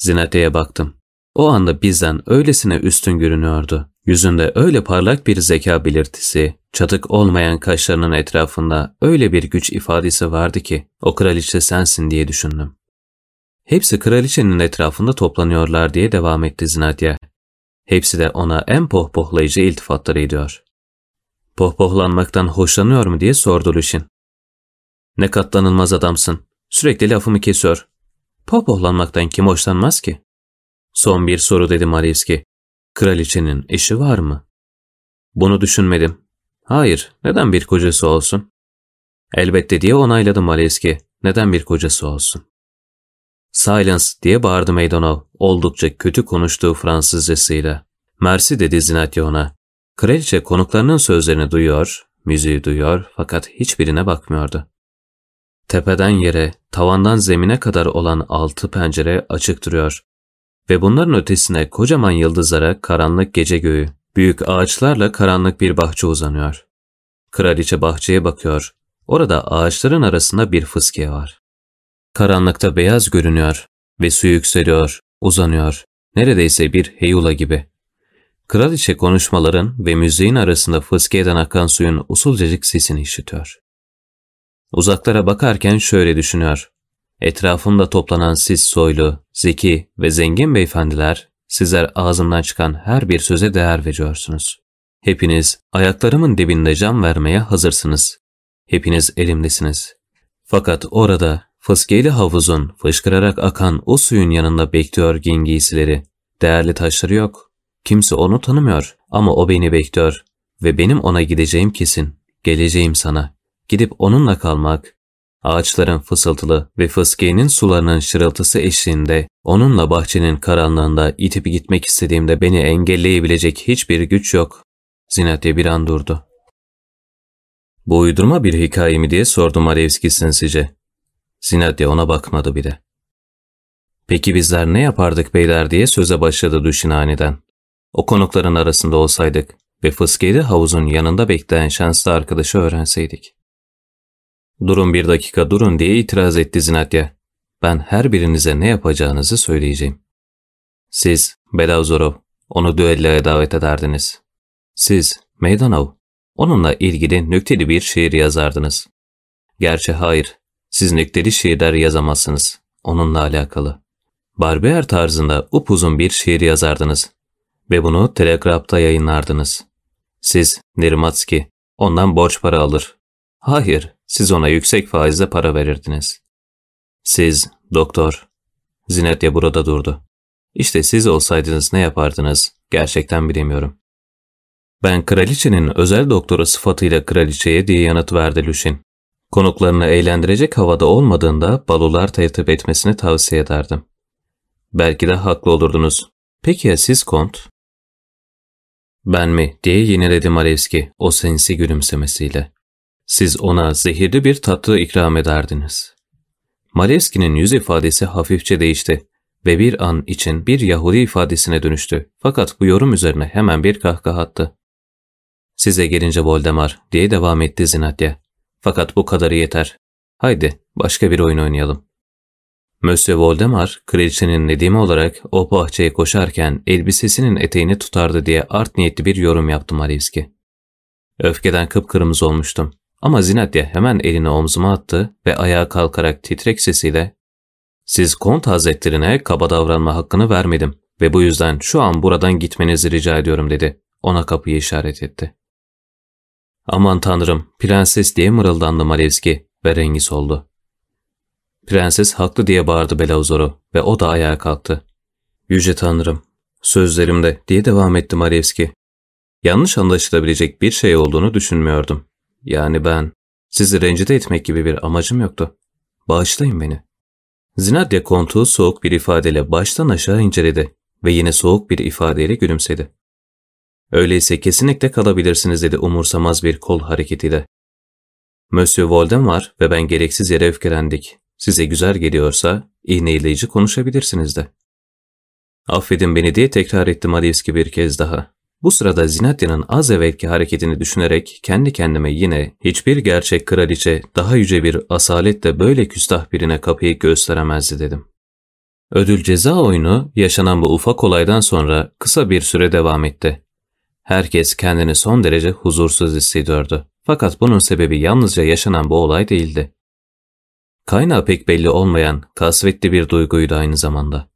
Zinate'ye baktım. O anda bizden öylesine üstün görünüyordu. Yüzünde öyle parlak bir zeka belirtisi, çatık olmayan kaşlarının etrafında öyle bir güç ifadesi vardı ki o kraliçe sensin diye düşündüm. Hepsi kraliçenin etrafında toplanıyorlar diye devam etti Zinatya. Hepsi de ona en pohpohlayıcı iltifatları ediyor. Pohpohlanmaktan hoşlanıyor mu diye sordu Lüşin. Ne katlanılmaz adamsın. Sürekli lafımı kesiyor. Pohpohlanmaktan kim hoşlanmaz ki? Son bir soru dedi Malevski. Kraliçenin eşi var mı? Bunu düşünmedim. Hayır, neden bir kocası olsun? Elbette diye onayladı Malevski. Neden bir kocası olsun? Silence diye bağırdı Meydanov oldukça kötü konuştuğu Fransızcasıyla. Mersi dedi Zinatya ona. Kraliçe konuklarının sözlerini duyuyor, müziği duyuyor fakat hiçbirine bakmıyordu. Tepeden yere, tavandan zemine kadar olan altı pencere açık duruyor. Ve bunların ötesine kocaman yıldızlara karanlık gece göğü, büyük ağaçlarla karanlık bir bahçe uzanıyor. Kraliçe bahçeye bakıyor. Orada ağaçların arasında bir fıskiye var. Karanlıkta beyaz görünüyor ve su yükseliyor, uzanıyor. Neredeyse bir heyula gibi. Kraliçe konuşmaların ve müziğin arasında fıskiyeden akan suyun usulcacık sesini işitiyor. Uzaklara bakarken şöyle düşünüyor. Etrafımda toplanan siz soylu, zeki ve zengin beyefendiler, sizler ağzımdan çıkan her bir söze değer veriyorsunuz. Hepiniz ayaklarımın dibinde can vermeye hazırsınız. Hepiniz elimdesiniz. Fakat orada fıskiyeli havuzun fışkırarak akan o suyun yanında bekliyor giysileri. Değerli taşları yok. Kimse onu tanımıyor ama o beni bekliyor ve benim ona gideceğim kesin. Geleceğim sana. Gidip onunla kalmak, ağaçların fısıltılı ve fıskiyenin sularının şırıltısı eşliğinde onunla bahçenin karanlığında itip gitmek istediğimde beni engelleyebilecek hiçbir güç yok. Zinatya bir an durdu. Bu uydurma bir hikaye mi diye sordu Marevski sinsice. Zinatya ona bakmadı bile. Peki bizler ne yapardık beyler diye söze başladı düşün aniden. O konukların arasında olsaydık ve fıskiyeli havuzun yanında bekleyen şanslı arkadaşı öğrenseydik. Durun bir dakika durun diye itiraz etti Zinatya. Ben her birinize ne yapacağınızı söyleyeceğim. Siz, Belavzorov, onu düelloya davet ederdiniz. Siz, Meydanov, onunla ilgili nükteli bir şiir yazardınız. Gerçi hayır, siz nükteli şiirler yazamazsınız. Onunla alakalı. Barbier tarzında upuzun bir şiir yazardınız. Ve bunu telegrafta yayınlardınız. Siz, Nirmatski, ondan borç para alır. Hayır, siz ona yüksek faizle para verirdiniz. Siz, doktor. Zinetya burada durdu. İşte siz olsaydınız ne yapardınız? Gerçekten bilemiyorum. Ben kraliçenin özel doktoru sıfatıyla kraliçeye diye yanıt verdi Lüşin. Konuklarını eğlendirecek havada olmadığında balolar tertip etmesini tavsiye ederdim. Belki de haklı olurdunuz. Peki ya siz kont? Ben mi diye yineledi Malevski o sensi gülümsemesiyle. Siz ona zehirli bir tatlı ikram ederdiniz. Malevski'nin yüz ifadesi hafifçe değişti ve bir an için bir Yahudi ifadesine dönüştü. Fakat bu yorum üzerine hemen bir kahkaha attı. Size gelince Voldemar diye devam etti Zinatya. Fakat bu kadarı yeter. Haydi başka bir oyun oynayalım. Monsieur Voldemar, kraliçenin nedimi olarak o bahçeye koşarken elbisesinin eteğini tutardı diye art niyetli bir yorum yaptı Malevski. Öfkeden kıpkırmızı olmuştum. Ama Zinatya hemen elini omzuma attı ve ayağa kalkarak titrek sesiyle ''Siz kont hazretlerine kaba davranma hakkını vermedim ve bu yüzden şu an buradan gitmenizi rica ediyorum.'' dedi. Ona kapıyı işaret etti. ''Aman tanrım, prenses'' diye mırıldandı Malevski ve rengi soldu. Prenses haklı diye bağırdı Belauzor'u ve o da ayağa kalktı. ''Yüce tanrım, sözlerimde'' diye devam etti Malevski. Yanlış anlaşılabilecek bir şey olduğunu düşünmüyordum. Yani ben sizi rencide etmek gibi bir amacım yoktu. Bağışlayın beni. Zinadya kontuğu soğuk bir ifadeyle baştan aşağı inceledi ve yine soğuk bir ifadeyle gülümsedi. Öyleyse kesinlikle kalabilirsiniz dedi umursamaz bir kol hareketiyle. Monsieur Voldemar ve ben gereksiz yere öfkelendik. Size güzel geliyorsa iğneleyici konuşabilirsiniz de. Affedin beni diye tekrar etti Malevski bir kez daha. Bu sırada Zinatya'nın az evvelki hareketini düşünerek kendi kendime yine hiçbir gerçek kraliçe daha yüce bir asaletle böyle küstah birine kapıyı gösteremezdi dedim. Ödül ceza oyunu yaşanan bu ufak olaydan sonra kısa bir süre devam etti. Herkes kendini son derece huzursuz hissediyordu. Fakat bunun sebebi yalnızca yaşanan bu olay değildi. Kaynağı pek belli olmayan kasvetli bir duyguydu aynı zamanda.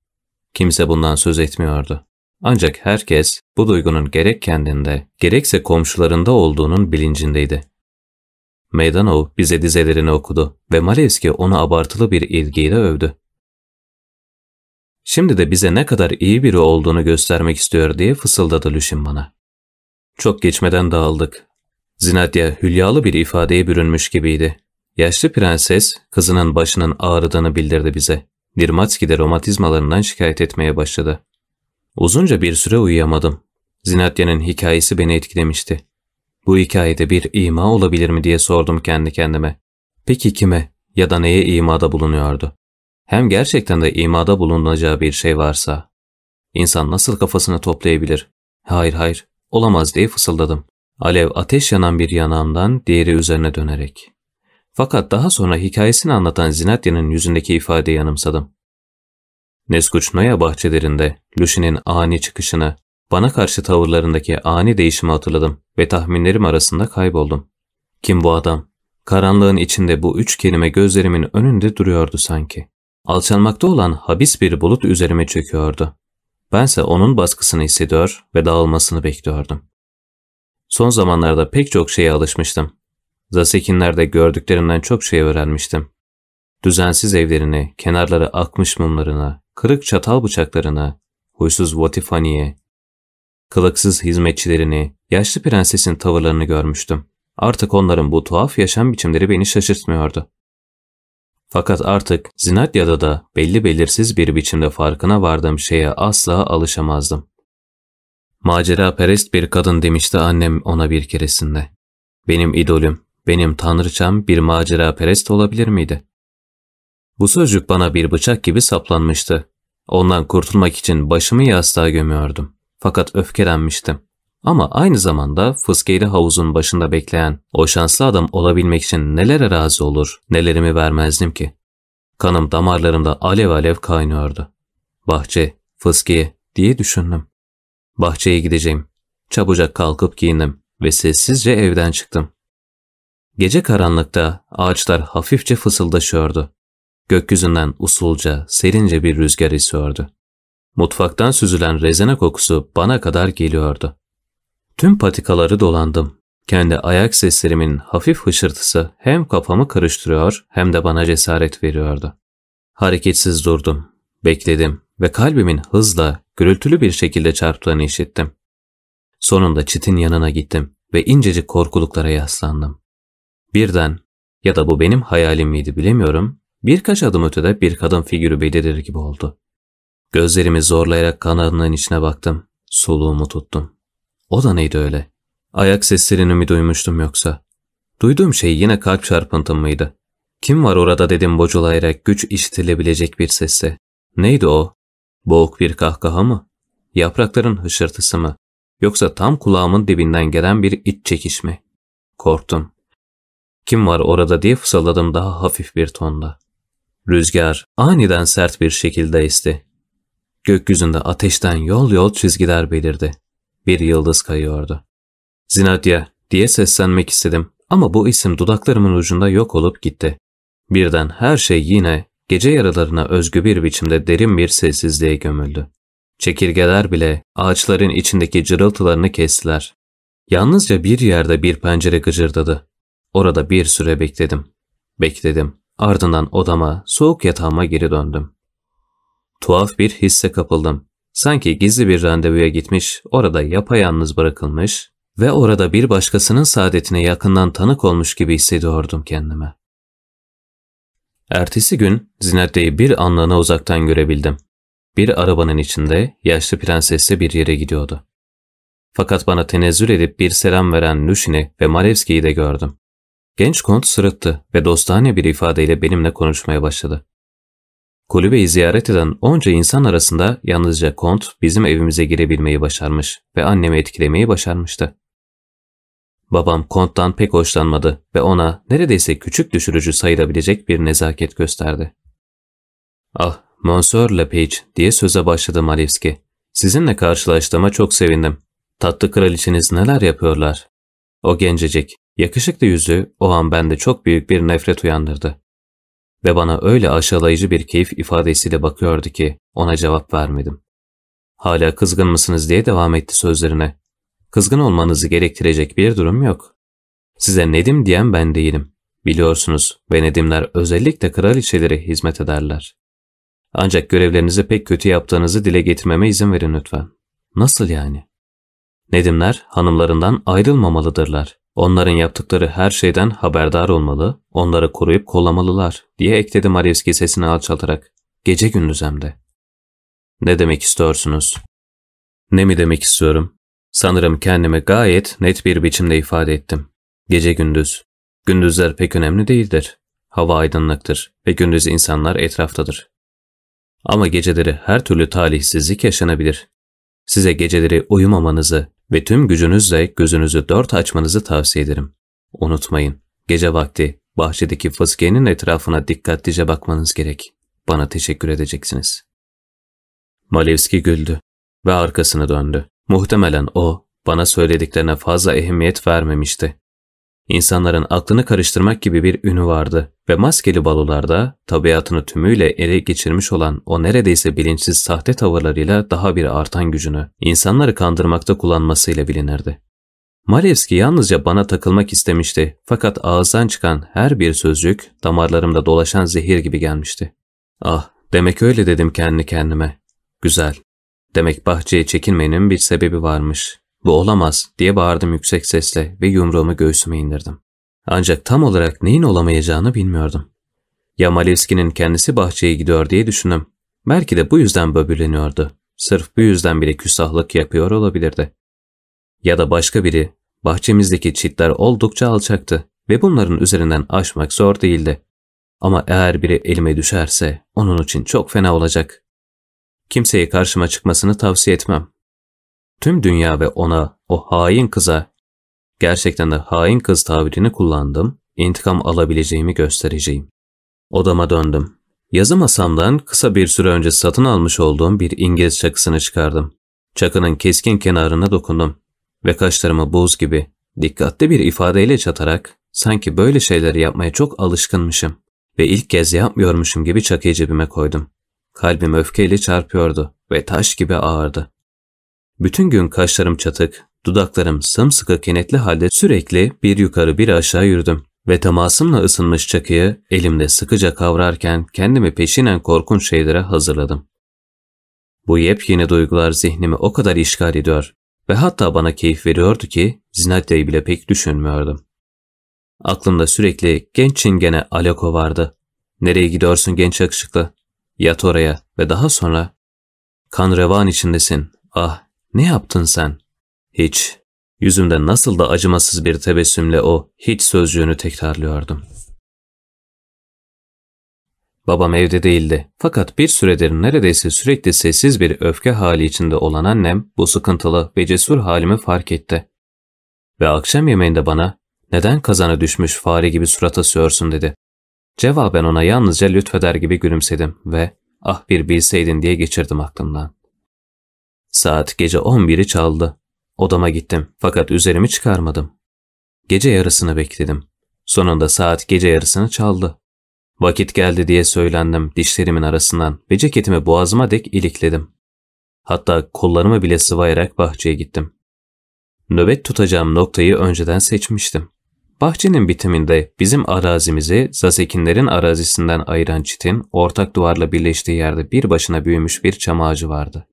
Kimse bundan söz etmiyordu. Ancak herkes bu duygunun gerek kendinde, gerekse komşularında olduğunun bilincindeydi. Meydanov bize dizelerini okudu ve Malevski onu abartılı bir ilgiyle övdü. Şimdi de bize ne kadar iyi biri olduğunu göstermek istiyor diye fısıldadı Lüşin bana. Çok geçmeden dağıldık. Zinatya hülyalı bir ifadeye bürünmüş gibiydi. Yaşlı prenses kızının başının ağrıdığını bildirdi bize. Nirmatski de romatizmalarından şikayet etmeye başladı. Uzunca bir süre uyuyamadım. Zinatya'nın hikayesi beni etkilemişti. Bu hikayede bir ima olabilir mi diye sordum kendi kendime. Peki kime ya da neye imada bulunuyordu? Hem gerçekten de imada bulunacağı bir şey varsa, insan nasıl kafasını toplayabilir? Hayır hayır, olamaz diye fısıldadım. Alev ateş yanan bir yanağımdan diğeri üzerine dönerek. Fakat daha sonra hikayesini anlatan Zinatya'nın yüzündeki ifadeyi yanımsadım. Neskuçnoya bahçelerinde Lucien'in ani çıkışını, bana karşı tavırlarındaki ani değişimi hatırladım ve tahminlerim arasında kayboldum. Kim bu adam? Karanlığın içinde bu üç kelime gözlerimin önünde duruyordu sanki. Alçalmakta olan habis bir bulut üzerime çöküyordu. Bense onun baskısını hissediyor ve dağılmasını bekliyordum. Son zamanlarda pek çok şeye alışmıştım. Zasekinlerde gördüklerimden çok şey öğrenmiştim. Düzensiz evlerini, kenarları akmış mumlarına, kırık çatal bıçaklarına, huysuz Votifani'ye, kılıksız hizmetçilerini, yaşlı prensesin tavırlarını görmüştüm. Artık onların bu tuhaf yaşam biçimleri beni şaşırtmıyordu. Fakat artık Zinatya'da da belli belirsiz bir biçimde farkına vardığım şeye asla alışamazdım. Macera perest bir kadın demişti annem ona bir keresinde. Benim idolüm, benim tanrıçam bir macera perest olabilir miydi? Bu sözcük bana bir bıçak gibi saplanmıştı. Ondan kurtulmak için başımı yastığa gömüyordum. Fakat öfkelenmiştim. Ama aynı zamanda fıskeyli havuzun başında bekleyen o şanslı adam olabilmek için nelere razı olur, nelerimi vermezdim ki. Kanım damarlarımda alev alev kaynıyordu. Bahçe, fıskiye diye düşündüm. Bahçeye gideceğim. Çabucak kalkıp giyindim ve sessizce evden çıktım. Gece karanlıkta ağaçlar hafifçe fısıldaşıyordu. Gökyüzünden usulca, serince bir rüzgar esiyordu. Mutfaktan süzülen rezene kokusu bana kadar geliyordu. Tüm patikaları dolandım. Kendi ayak seslerimin hafif hışırtısı hem kafamı karıştırıyor hem de bana cesaret veriyordu. Hareketsiz durdum, bekledim ve kalbimin hızla, gürültülü bir şekilde çarptığını işittim. Sonunda çitin yanına gittim ve incecik korkuluklara yaslandım. Birden, ya da bu benim hayalim miydi bilemiyorum, birkaç adım ötede bir kadın figürü belirir gibi oldu. Gözlerimi zorlayarak kanadının içine baktım, soluğumu tuttum. O da neydi öyle? Ayak seslerini mi duymuştum yoksa? Duyduğum şey yine kalp çarpıntım mıydı? Kim var orada dedim bocalayarak güç işitilebilecek bir sesle. Neydi o? Boğuk bir kahkaha mı? Yaprakların hışırtısı mı? Yoksa tam kulağımın dibinden gelen bir iç çekiş mi? Korktum. Kim var orada diye fısıldadım daha hafif bir tonda. Rüzgar aniden sert bir şekilde esti. Gökyüzünde ateşten yol yol çizgiler belirdi. Bir yıldız kayıyordu. Zinatya diye seslenmek istedim ama bu isim dudaklarımın ucunda yok olup gitti. Birden her şey yine gece yaralarına özgü bir biçimde derin bir sessizliğe gömüldü. Çekirgeler bile ağaçların içindeki cırıltılarını kestiler. Yalnızca bir yerde bir pencere gıcırdadı. Orada bir süre bekledim. Bekledim. Ardından odama, soğuk yatağıma geri döndüm. Tuhaf bir hisse kapıldım. Sanki gizli bir randevuya gitmiş, orada yapayalnız bırakılmış ve orada bir başkasının saadetine yakından tanık olmuş gibi hissediyordum kendime. Ertesi gün Zinette'yi bir anlığına uzaktan görebildim. Bir arabanın içinde yaşlı prensesle bir yere gidiyordu. Fakat bana tenezzül edip bir selam veren Nuşin'i ve Malevski'yi de gördüm. Genç kont sırıttı ve dostane bir ifadeyle benimle konuşmaya başladı. Kulübeyi ziyaret eden onca insan arasında yalnızca kont bizim evimize girebilmeyi başarmış ve annemi etkilemeyi başarmıştı. Babam konttan pek hoşlanmadı ve ona neredeyse küçük düşürücü sayılabilecek bir nezaket gösterdi. Ah, Monsieur Lepage diye söze başladı Malevski. Sizinle karşılaştığıma çok sevindim. Tatlı kraliçeniz neler yapıyorlar? O gencecik, yakışıklı yüzü o an bende çok büyük bir nefret uyandırdı. Ve bana öyle aşağılayıcı bir keyif ifadesiyle bakıyordu ki ona cevap vermedim. Hala kızgın mısınız diye devam etti sözlerine. Kızgın olmanızı gerektirecek bir durum yok. Size Nedim diyen ben değilim. Biliyorsunuz ve Nedimler özellikle kraliçelere hizmet ederler. Ancak görevlerinizi pek kötü yaptığınızı dile getirmeme izin verin lütfen. Nasıl yani? Nedimler hanımlarından ayrılmamalıdırlar. Onların yaptıkları her şeyden haberdar olmalı, onları koruyup kollamalılar diye ekledi Marevski sesini alçaltarak. Gece gündüz hem de. Ne demek istiyorsunuz? Ne mi demek istiyorum? Sanırım kendimi gayet net bir biçimde ifade ettim. Gece gündüz. Gündüzler pek önemli değildir. Hava aydınlıktır ve gündüz insanlar etraftadır. Ama geceleri her türlü talihsizlik yaşanabilir. Size geceleri uyumamanızı ve tüm gücünüzle gözünüzü dört açmanızı tavsiye ederim. Unutmayın, gece vakti bahçedeki fıskiyenin etrafına dikkatlice bakmanız gerek. Bana teşekkür edeceksiniz. Malevski güldü ve arkasını döndü. Muhtemelen o, bana söylediklerine fazla ehemmiyet vermemişti. İnsanların aklını karıştırmak gibi bir ünü vardı ve maskeli balolarda tabiatını tümüyle ele geçirmiş olan o neredeyse bilinçsiz sahte tavırlarıyla daha bir artan gücünü insanları kandırmakta kullanmasıyla bilinirdi. Malevski yalnızca bana takılmak istemişti fakat ağızdan çıkan her bir sözcük damarlarımda dolaşan zehir gibi gelmişti. Ah demek öyle dedim kendi kendime. Güzel. Demek bahçeye çekilmenin bir sebebi varmış. Bu olamaz diye bağırdım yüksek sesle ve yumruğumu göğsüme indirdim. Ancak tam olarak neyin olamayacağını bilmiyordum. Ya Malevski'nin kendisi bahçeye gidiyor diye düşündüm. Belki de bu yüzden böbürleniyordu. Sırf bu yüzden bile küstahlık yapıyor olabilirdi. Ya da başka biri, bahçemizdeki çitler oldukça alçaktı ve bunların üzerinden aşmak zor değildi. Ama eğer biri elime düşerse onun için çok fena olacak. Kimseye karşıma çıkmasını tavsiye etmem. Tüm dünya ve ona, o hain kıza, gerçekten de hain kız tabirini kullandım, intikam alabileceğimi göstereceğim. Odama döndüm. Yazı masamdan kısa bir süre önce satın almış olduğum bir İngiliz çakısını çıkardım. Çakının keskin kenarına dokundum ve kaşlarımı buz gibi dikkatli bir ifadeyle çatarak sanki böyle şeyleri yapmaya çok alışkınmışım ve ilk kez yapmıyormuşum gibi çakıyı cebime koydum. Kalbim öfkeyle çarpıyordu ve taş gibi ağırdı. Bütün gün kaşlarım çatık, dudaklarım sımsıkı kenetli halde sürekli bir yukarı bir aşağı yürüdüm ve temasımla ısınmış çakıyı elimde sıkıca kavrarken kendimi peşinen korkunç şeylere hazırladım. Bu yepyeni duygular zihnimi o kadar işgal ediyor ve hatta bana keyif veriyordu ki Zinatya'yı bile pek düşünmüyordum. Aklımda sürekli genç çingene Aleko vardı. Nereye gidiyorsun genç yakışıklı? Yat oraya ve daha sonra kan revan içindesin. Ah ne yaptın sen? Hiç. Yüzümde nasıl da acımasız bir tebessümle o hiç sözcüğünü tekrarlıyordum. Babam evde değildi. Fakat bir süredir neredeyse sürekli sessiz bir öfke hali içinde olan annem bu sıkıntılı ve cesur halimi fark etti. Ve akşam yemeğinde bana neden kazana düşmüş fare gibi surat asıyorsun dedi. Cevaben ona yalnızca lütfeder gibi gülümsedim ve ah bir bilseydin diye geçirdim aklımdan. Saat gece 11'i çaldı. Odama gittim fakat üzerimi çıkarmadım. Gece yarısını bekledim. Sonunda saat gece yarısını çaldı. Vakit geldi diye söylendim dişlerimin arasından ve ceketimi boğazıma dek ilikledim. Hatta kollarımı bile sıvayarak bahçeye gittim. Nöbet tutacağım noktayı önceden seçmiştim. Bahçenin bitiminde bizim arazimizi Zasekinlerin arazisinden ayıran çitin ortak duvarla birleştiği yerde bir başına büyümüş bir çam ağacı vardı.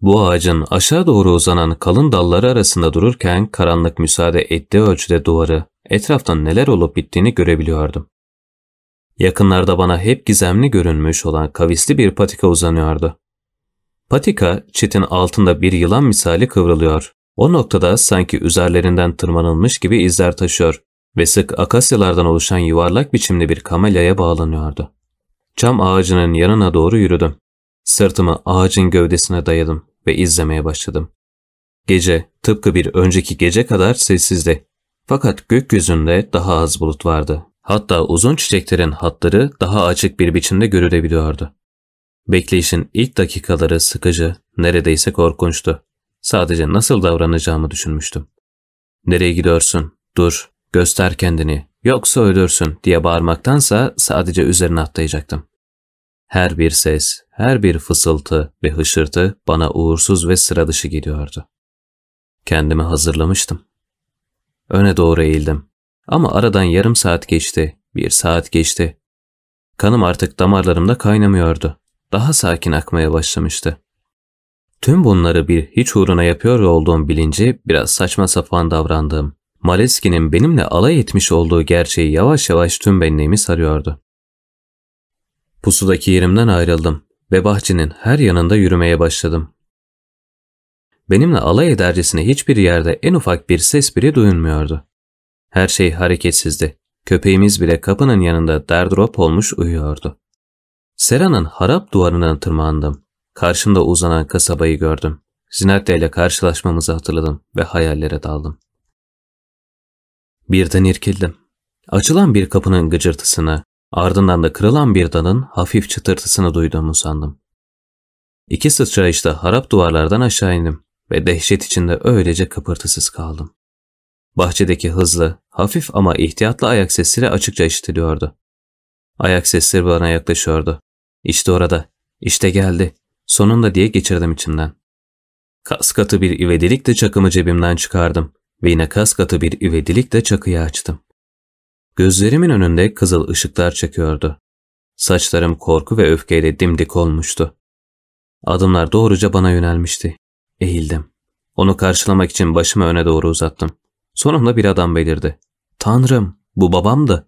Bu ağacın aşağı doğru uzanan kalın dalları arasında dururken karanlık müsaade ettiği ölçüde duvarı, etraftan neler olup bittiğini görebiliyordum. Yakınlarda bana hep gizemli görünmüş olan kavisli bir patika uzanıyordu. Patika, çitin altında bir yılan misali kıvrılıyor. O noktada sanki üzerlerinden tırmanılmış gibi izler taşıyor ve sık akasyalardan oluşan yuvarlak biçimli bir kamelyaya bağlanıyordu. Çam ağacının yanına doğru yürüdüm. Sırtımı ağacın gövdesine dayadım ve izlemeye başladım. Gece tıpkı bir önceki gece kadar sessizdi. Fakat gökyüzünde daha az bulut vardı. Hatta uzun çiçeklerin hatları daha açık bir biçimde görülebiliyordu. Bekleyişin ilk dakikaları sıkıcı, neredeyse korkunçtu. Sadece nasıl davranacağımı düşünmüştüm. Nereye gidiyorsun? Dur, göster kendini, yoksa ölürsün diye bağırmaktansa sadece üzerine atlayacaktım. Her bir ses, her bir fısıltı ve hışırtı bana uğursuz ve sıra dışı geliyordu. Kendimi hazırlamıştım. Öne doğru eğildim. Ama aradan yarım saat geçti, bir saat geçti. Kanım artık damarlarımda kaynamıyordu. Daha sakin akmaya başlamıştı. Tüm bunları bir hiç uğruna yapıyor olduğum bilinci biraz saçma sapan davrandığım, Maleski'nin benimle alay etmiş olduğu gerçeği yavaş yavaş tüm benliğimi sarıyordu. Pusudaki yerimden ayrıldım ve bahçenin her yanında yürümeye başladım. Benimle alay edercesine hiçbir yerde en ufak bir ses bile duyulmuyordu. Her şey hareketsizdi. Köpeğimiz bile kapının yanında derdrop olmuş uyuyordu. Sera'nın harap duvarına tırmandım. Karşımda uzanan kasabayı gördüm. Zinarte ile karşılaşmamızı hatırladım ve hayallere daldım. Birden irkildim. Açılan bir kapının gıcırtısını, ardından da kırılan bir dalın hafif çıtırtısını duyduğumu sandım. İki sıçrayışta harap duvarlardan aşağı indim ve dehşet içinde öylece kıpırtısız kaldım. Bahçedeki hızlı, hafif ama ihtiyatlı ayak sesleri açıkça işitiliyordu. Ayak sesleri bana yaklaşıyordu. İşte orada, işte geldi, sonunda diye geçirdim içimden. Kas katı bir ivedilikle çakımı cebimden çıkardım ve yine kas katı bir ivedilikle çakıyı açtım. Gözlerimin önünde kızıl ışıklar çekiyordu. Saçlarım korku ve öfkeyle dimdik olmuştu. Adımlar doğruca bana yönelmişti. Eğildim. Onu karşılamak için başımı öne doğru uzattım. Sonunda bir adam belirdi. Tanrım, bu babamdı.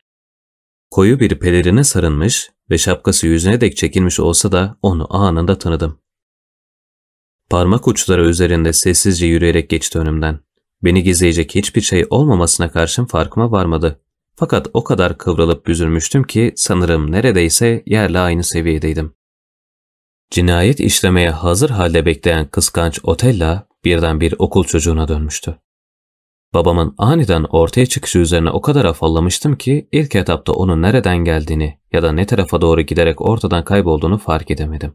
Koyu bir pelerine sarılmış ve şapkası yüzüne dek çekilmiş olsa da onu anında tanıdım. Parmak uçları üzerinde sessizce yürüyerek geçti önümden. Beni gizleyecek hiçbir şey olmamasına karşın farkıma varmadı. Fakat o kadar kıvrılıp büzülmüştüm ki sanırım neredeyse yerle aynı seviyedeydim. Cinayet işlemeye hazır halde bekleyen kıskanç Otella birden bir okul çocuğuna dönmüştü. Babamın aniden ortaya çıkışı üzerine o kadar afallamıştım ki ilk etapta onun nereden geldiğini ya da ne tarafa doğru giderek ortadan kaybolduğunu fark edemedim.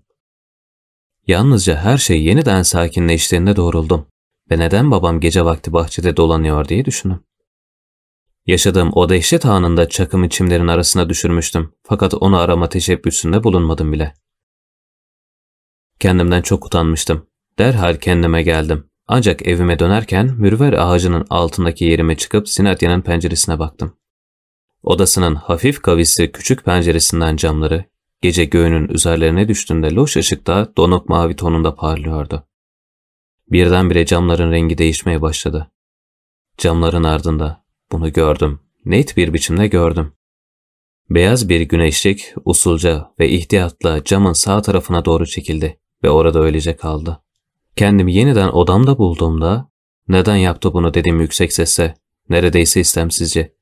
Yalnızca her şey yeniden sakinleştiğinde doğruldum ve neden babam gece vakti bahçede dolanıyor diye düşündüm. Yaşadığım o dehşet anında çakımı çimlerin arasına düşürmüştüm fakat onu arama teşebbüsünde bulunmadım bile. Kendimden çok utanmıştım. Derhal kendime geldim. Ancak evime dönerken mürver ağacının altındaki yerime çıkıp Sinatya'nın penceresine baktım. Odasının hafif kavisli küçük penceresinden camları gece göğünün üzerlerine düştüğünde loş ışıkta donuk mavi tonunda parlıyordu. Birdenbire camların rengi değişmeye başladı. Camların ardında bunu gördüm. Net bir biçimde gördüm. Beyaz bir güneşlik usulca ve ihtiyatla camın sağ tarafına doğru çekildi ve orada öylece kaldı. Kendimi yeniden odamda bulduğumda neden yaptı bunu dedim yüksek sesle, neredeyse istemsizce.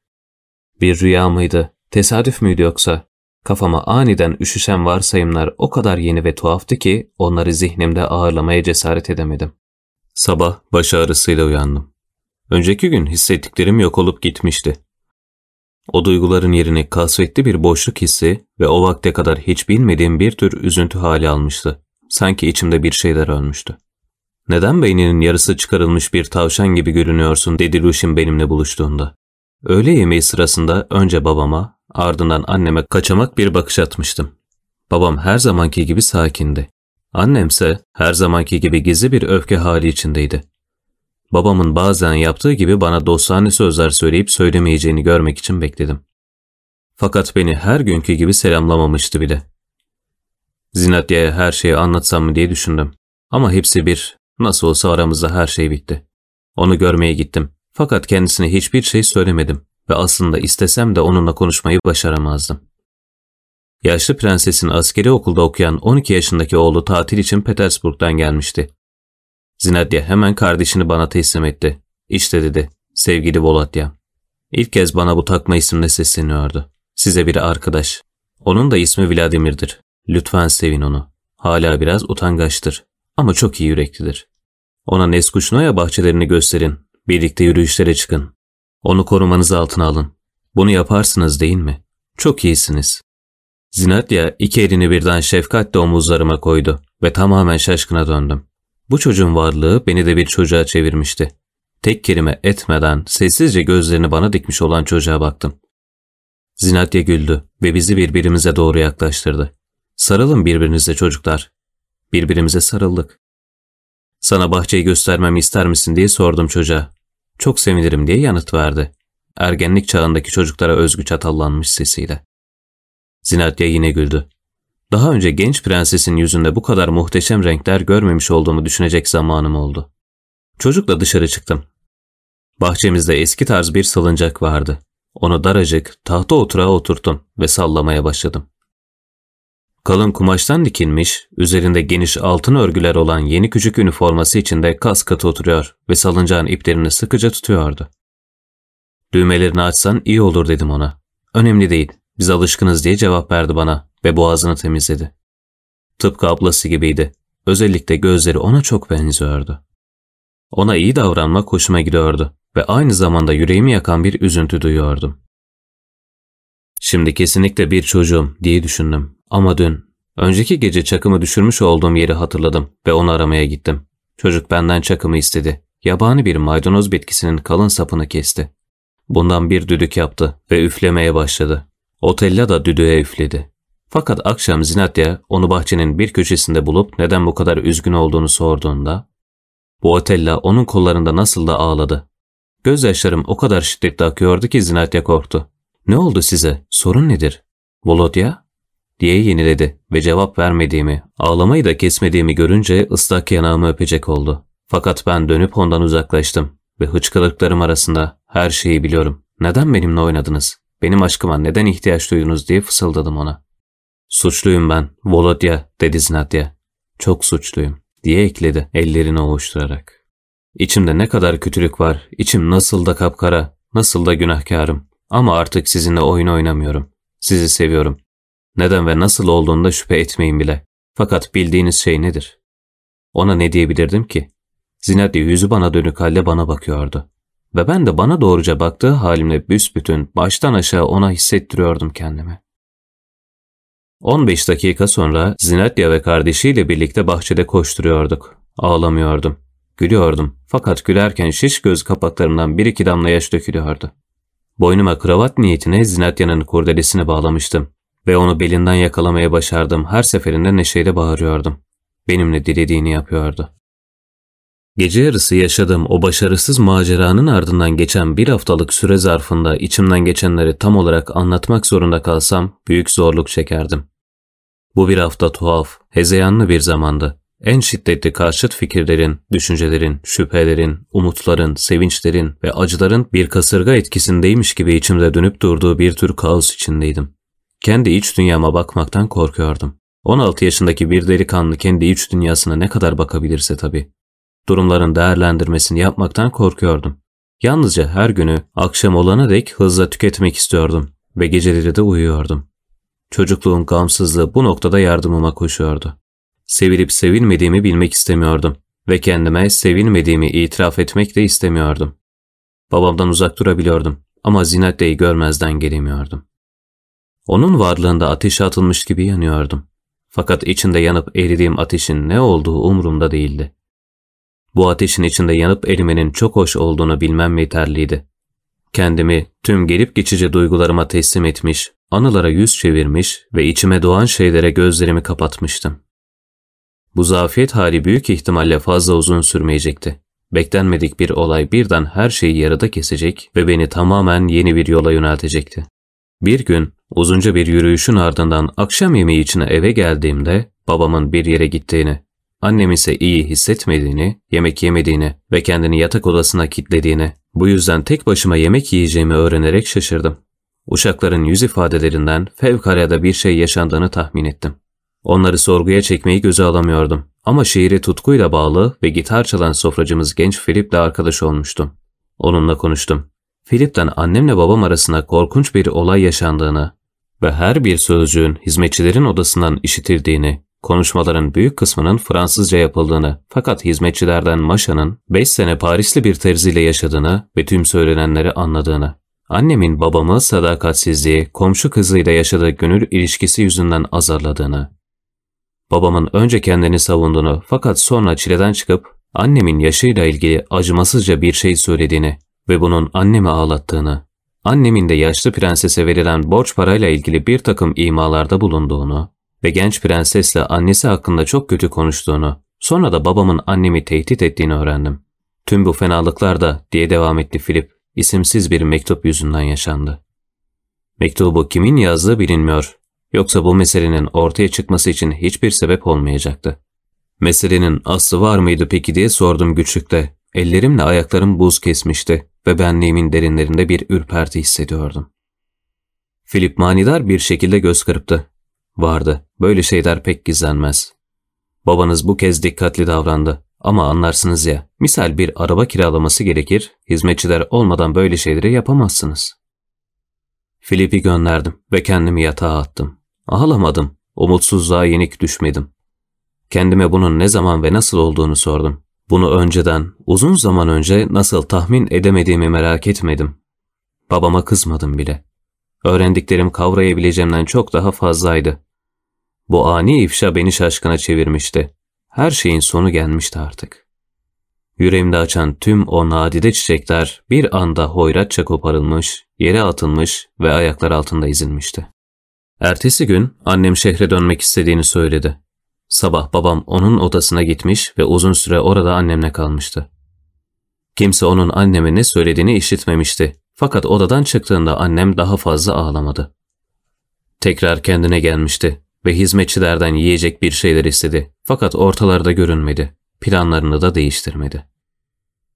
Bir rüya mıydı, tesadüf müydü yoksa? Kafama aniden üşüşen varsayımlar o kadar yeni ve tuhaftı ki onları zihnimde ağırlamaya cesaret edemedim. Sabah baş ağrısıyla uyandım. Önceki gün hissettiklerim yok olup gitmişti. O duyguların yerini kasvetli bir boşluk hissi ve o vakte kadar hiç bilmediğim bir tür üzüntü hali almıştı. Sanki içimde bir şeyler ölmüştü. Neden beyninin yarısı çıkarılmış bir tavşan gibi görünüyorsun dedi Lucian benimle buluştuğunda. Öğle yemeği sırasında önce babama ardından anneme kaçamak bir bakış atmıştım. Babam her zamanki gibi sakindi. Annemse her zamanki gibi gizli bir öfke hali içindeydi. Babamın bazen yaptığı gibi bana dostane sözler söyleyip söylemeyeceğini görmek için bekledim. Fakat beni her günkü gibi selamlamamıştı bile. Zinatya'ya her şeyi anlatsam mı diye düşündüm. Ama hepsi bir, nasıl olsa aramızda her şey bitti. Onu görmeye gittim. Fakat kendisine hiçbir şey söylemedim ve aslında istesem de onunla konuşmayı başaramazdım. Yaşlı prensesin askeri okulda okuyan 12 yaşındaki oğlu tatil için Petersburg'dan gelmişti. Zinadya hemen kardeşini bana teslim etti. İşte dedi, sevgili Volatya. İlk kez bana bu takma isimle sesleniyordu. Size bir arkadaş. Onun da ismi Vladimir'dir. Lütfen sevin onu. Hala biraz utangaçtır. Ama çok iyi yüreklidir. Ona Neskuşnoya bahçelerini gösterin. Birlikte yürüyüşlere çıkın. Onu korumanız altına alın. Bunu yaparsınız değil mi? Çok iyisiniz. Zinatya iki elini birden şefkatle omuzlarıma koydu ve tamamen şaşkına döndüm. Bu çocuğun varlığı beni de bir çocuğa çevirmişti. Tek kelime etmeden sessizce gözlerini bana dikmiş olan çocuğa baktım. Zinatya güldü ve bizi birbirimize doğru yaklaştırdı. Sarılın birbirinize çocuklar. Birbirimize sarıldık. Sana bahçeyi göstermemi ister misin diye sordum çocuğa. Çok sevinirim diye yanıt verdi. Ergenlik çağındaki çocuklara özgü çatallanmış sesiyle. Zinatya yine güldü. Daha önce genç prensesin yüzünde bu kadar muhteşem renkler görmemiş olduğumu düşünecek zamanım oldu. Çocukla dışarı çıktım. Bahçemizde eski tarz bir salıncak vardı. Onu daracık tahta oturağa oturttum ve sallamaya başladım. Kalın kumaştan dikilmiş, üzerinde geniş altın örgüler olan yeni küçük üniforması içinde kas katı oturuyor ve salıncağın iplerini sıkıca tutuyordu. Düğmelerini açsan iyi olur dedim ona. Önemli değil, biz alışkınız diye cevap verdi bana ve boğazını temizledi. Tıpkı ablası gibiydi. Özellikle gözleri ona çok benziyordu. Ona iyi davranmak hoşuma gidiyordu ve aynı zamanda yüreğimi yakan bir üzüntü duyuyordum. Şimdi kesinlikle bir çocuğum diye düşündüm ama dün, önceki gece çakımı düşürmüş olduğum yeri hatırladım ve onu aramaya gittim. Çocuk benden çakımı istedi. Yabani bir maydanoz bitkisinin kalın sapını kesti. Bundan bir düdük yaptı ve üflemeye başladı. Otella da düdüğe üfledi. Fakat akşam Zinatya onu bahçenin bir köşesinde bulup neden bu kadar üzgün olduğunu sorduğunda, bu Otella onun kollarında nasıl da ağladı. Gözyaşlarım o kadar şiddetli akıyordu ki Zinatya korktu. Ne oldu size? Sorun nedir? Volodya? diye yeniledi ve cevap vermediğimi, ağlamayı da kesmediğimi görünce ıslak yanağımı öpecek oldu. Fakat ben dönüp ondan uzaklaştım ve hıçkırıklarım arasında her şeyi biliyorum. Neden benimle oynadınız? Benim aşkıma neden ihtiyaç duydunuz diye fısıldadım ona. Suçluyum ben, Volodya, dedi Znatya. Çok suçluyum, diye ekledi ellerini ovuşturarak. İçimde ne kadar kötülük var, içim nasıl da kapkara, nasıl da günahkarım. Ama artık sizinle oyun oynamıyorum. Sizi seviyorum. Neden ve nasıl olduğunda şüphe etmeyin bile. Fakat bildiğiniz şey nedir? Ona ne diyebilirdim ki? Zinatya yüzü bana dönük halde bana bakıyordu. Ve ben de bana doğruca baktığı halimle büsbütün baştan aşağı ona hissettiriyordum kendimi. 15 dakika sonra Zinatya ve kardeşiyle birlikte bahçede koşturuyorduk. Ağlamıyordum. Gülüyordum fakat gülerken şiş göz kapaklarından bir iki damla yaş dökülüyordu. Boynuma kravat niyetine Zinatya'nın kurdelesini bağlamıştım ve onu belinden yakalamaya başardım. Her seferinde neşeyle bağırıyordum. Benimle dilediğini yapıyordu. Gece yarısı yaşadığım o başarısız maceranın ardından geçen bir haftalık süre zarfında içimden geçenleri tam olarak anlatmak zorunda kalsam büyük zorluk çekerdim. Bu bir hafta tuhaf, hezeyanlı bir zamandı. En şiddetli karşıt fikirlerin, düşüncelerin, şüphelerin, umutların, sevinçlerin ve acıların bir kasırga etkisindeymiş gibi içimde dönüp durduğu bir tür kaos içindeydim. Kendi iç dünyama bakmaktan korkuyordum. 16 yaşındaki bir delikanlı kendi iç dünyasına ne kadar bakabilirse tabii. Durumların değerlendirmesini yapmaktan korkuyordum. Yalnızca her günü akşam olana dek hızla tüketmek istiyordum ve geceleri de uyuyordum. Çocukluğun gamsızlığı bu noktada yardımıma koşuyordu. Sevilip sevilmediğimi bilmek istemiyordum ve kendime sevilmediğimi itiraf etmek de istemiyordum. Babamdan uzak durabiliyordum ama Zinatte'yi görmezden gelemiyordum. Onun varlığında ateşe atılmış gibi yanıyordum. Fakat içinde yanıp eridiğim ateşin ne olduğu umurumda değildi. Bu ateşin içinde yanıp erimenin çok hoş olduğunu bilmem yeterliydi. Kendimi tüm gelip geçici duygularıma teslim etmiş, anılara yüz çevirmiş ve içime doğan şeylere gözlerimi kapatmıştım. Bu zafiyet hali büyük ihtimalle fazla uzun sürmeyecekti. Beklenmedik bir olay birden her şeyi yarıda kesecek ve beni tamamen yeni bir yola yöneltecekti. Bir gün uzunca bir yürüyüşün ardından akşam yemeği için eve geldiğimde babamın bir yere gittiğini, annem ise iyi hissetmediğini, yemek yemediğini ve kendini yatak odasına kilitlediğini, bu yüzden tek başıma yemek yiyeceğimi öğrenerek şaşırdım. Uşakların yüz ifadelerinden fevkalade bir şey yaşandığını tahmin ettim. Onları sorguya çekmeyi göze alamıyordum. Ama şiiri tutkuyla bağlı ve gitar çalan sofracımız genç Philip'le arkadaş olmuştum. Onunla konuştum. Philip'ten annemle babam arasında korkunç bir olay yaşandığını ve her bir sözcüğün hizmetçilerin odasından işitildiğini, konuşmaların büyük kısmının Fransızca yapıldığını fakat hizmetçilerden Maşa'nın 5 sene Parisli bir terziyle yaşadığını ve tüm söylenenleri anladığını, annemin babamı sadakatsizliği, komşu kızıyla yaşadığı gönül ilişkisi yüzünden azarladığını, babamın önce kendini savunduğunu fakat sonra çileden çıkıp annemin yaşıyla ilgili acımasızca bir şey söylediğini ve bunun annemi ağlattığını, annemin de yaşlı prensese verilen borç parayla ilgili bir takım imalarda bulunduğunu ve genç prensesle annesi hakkında çok kötü konuştuğunu, sonra da babamın annemi tehdit ettiğini öğrendim. Tüm bu fenalıklar da diye devam etti Philip, isimsiz bir mektup yüzünden yaşandı. Mektubu kimin yazdığı bilinmiyor. Yoksa bu meselenin ortaya çıkması için hiçbir sebep olmayacaktı. Meselenin aslı var mıydı peki diye sordum güçlükte. Ellerimle ayaklarım buz kesmişti ve benliğimin derinlerinde bir ürperti hissediyordum. Philip manidar bir şekilde göz kırptı. Vardı, böyle şeyler pek gizlenmez. Babanız bu kez dikkatli davrandı. Ama anlarsınız ya, misal bir araba kiralaması gerekir, hizmetçiler olmadan böyle şeyleri yapamazsınız. Filip'i gönderdim ve kendimi yatağa attım. Ağlamadım, umutsuzluğa yenik düşmedim. Kendime bunun ne zaman ve nasıl olduğunu sordum. Bunu önceden, uzun zaman önce nasıl tahmin edemediğimi merak etmedim. Babama kızmadım bile. Öğrendiklerim kavrayabileceğimden çok daha fazlaydı. Bu ani ifşa beni şaşkına çevirmişti. Her şeyin sonu gelmişti artık. Yüreğimde açan tüm o nadide çiçekler bir anda hoyratça koparılmış, yere atılmış ve ayaklar altında ezilmişti. Ertesi gün annem şehre dönmek istediğini söyledi. Sabah babam onun odasına gitmiş ve uzun süre orada annemle kalmıştı. Kimse onun anneme ne söylediğini işitmemişti. Fakat odadan çıktığında annem daha fazla ağlamadı. Tekrar kendine gelmişti ve hizmetçilerden yiyecek bir şeyler istedi. Fakat ortalarda görünmedi. Planlarını da değiştirmedi.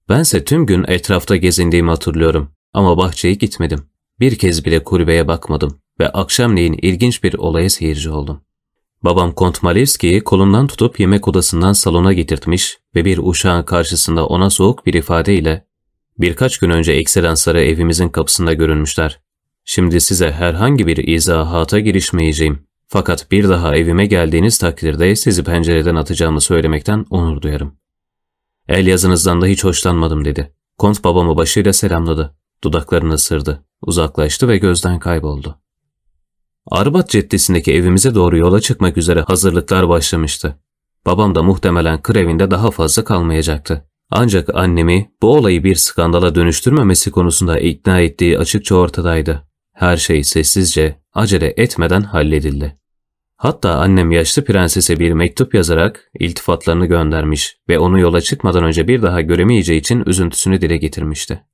Bense tüm gün etrafta gezindiğimi hatırlıyorum ama bahçeye gitmedim. Bir kez bile kulübeye bakmadım ve akşamleyin ilginç bir olaya seyirci oldum. Babam Kont Malevski'yi kolundan tutup yemek odasından salona getirtmiş ve bir uşağın karşısında ona soğuk bir ifadeyle birkaç gün önce ekselansları evimizin kapısında görünmüşler. Şimdi size herhangi bir izahata girişmeyeceğim. Fakat bir daha evime geldiğiniz takdirde sizi pencereden atacağımı söylemekten onur duyarım. El yazınızdan da hiç hoşlanmadım dedi. Kont babamı başıyla selamladı. Dudaklarını ısırdı. Uzaklaştı ve gözden kayboldu. Arbat Caddesi'ndeki evimize doğru yola çıkmak üzere hazırlıklar başlamıştı. Babam da muhtemelen kır evinde daha fazla kalmayacaktı. Ancak annemi bu olayı bir skandala dönüştürmemesi konusunda ikna ettiği açıkça ortadaydı. Her şey sessizce, acele etmeden halledildi. Hatta annem yaşlı prensese bir mektup yazarak iltifatlarını göndermiş ve onu yola çıkmadan önce bir daha göremeyeceği için üzüntüsünü dile getirmişti.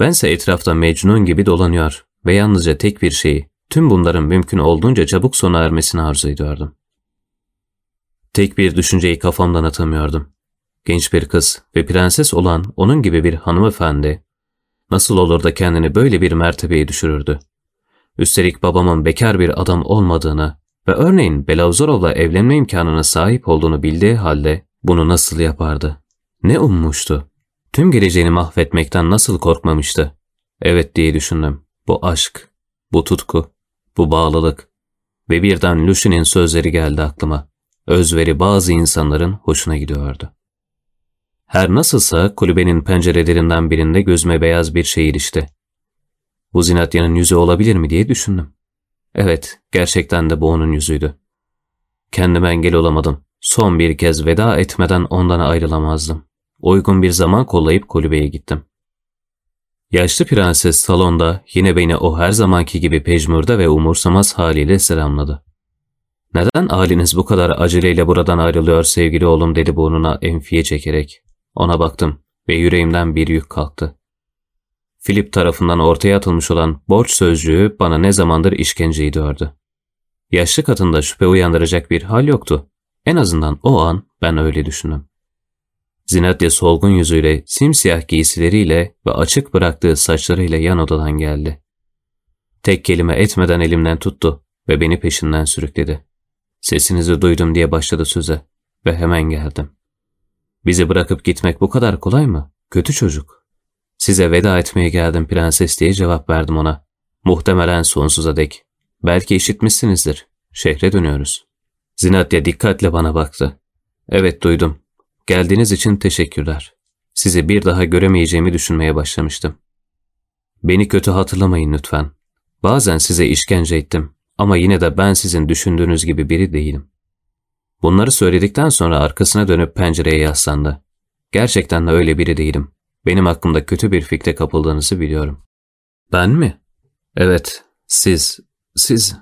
Bense etrafta Mecnun gibi dolanıyor ve yalnızca tek bir şeyi, tüm bunların mümkün olduğunca çabuk sona ermesini arzu ediyordum. Tek bir düşünceyi kafamdan atamıyordum. Genç bir kız ve prenses olan onun gibi bir hanımefendi nasıl olur da kendini böyle bir mertebeye düşürürdü? Üstelik babamın bekar bir adam olmadığını ve örneğin Belauzorov'la evlenme imkanına sahip olduğunu bildiği halde bunu nasıl yapardı? Ne ummuştu? Tüm geleceğini mahvetmekten nasıl korkmamıştı? Evet diye düşündüm. Bu aşk, bu tutku, bu bağlılık. Ve birden Lucien'in sözleri geldi aklıma. Özveri bazı insanların hoşuna gidiyordu. Her nasılsa kulübenin pencerelerinden birinde gözüme beyaz bir şey ilişti. Bu Zinatya'nın yüzü olabilir mi diye düşündüm. Evet, gerçekten de bu onun yüzüydü. Kendime engel olamadım. Son bir kez veda etmeden ondan ayrılamazdım. Uygun bir zaman kollayıp kulübeye gittim. Yaşlı prenses salonda yine beni o her zamanki gibi pejmurda ve umursamaz haliyle selamladı. Neden haliniz bu kadar aceleyle buradan ayrılıyor sevgili oğlum dedi burnuna enfiye çekerek. Ona baktım ve yüreğimden bir yük kalktı. Philip tarafından ortaya atılmış olan borç sözcüğü bana ne zamandır işkence ediyordu. Yaşlı katında şüphe uyandıracak bir hal yoktu. En azından o an ben öyle düşündüm. Zinatya solgun yüzüyle, simsiyah giysileriyle ve açık bıraktığı saçlarıyla yan odadan geldi. Tek kelime etmeden elimden tuttu ve beni peşinden sürükledi. Sesinizi duydum diye başladı söze ve hemen geldim. Bizi bırakıp gitmek bu kadar kolay mı? Kötü çocuk. Size veda etmeye geldim prenses diye cevap verdim ona. Muhtemelen sonsuza dek. Belki işitmişsinizdir. Şehre dönüyoruz. Zinatya dikkatle bana baktı. Evet duydum. Geldiğiniz için teşekkürler. Sizi bir daha göremeyeceğimi düşünmeye başlamıştım. Beni kötü hatırlamayın lütfen. Bazen size işkence ettim ama yine de ben sizin düşündüğünüz gibi biri değilim. Bunları söyledikten sonra arkasına dönüp pencereye yaslandı. Gerçekten de öyle biri değilim. Benim hakkımda kötü bir fikre kapıldığınızı biliyorum. Ben mi? Evet, siz, siz.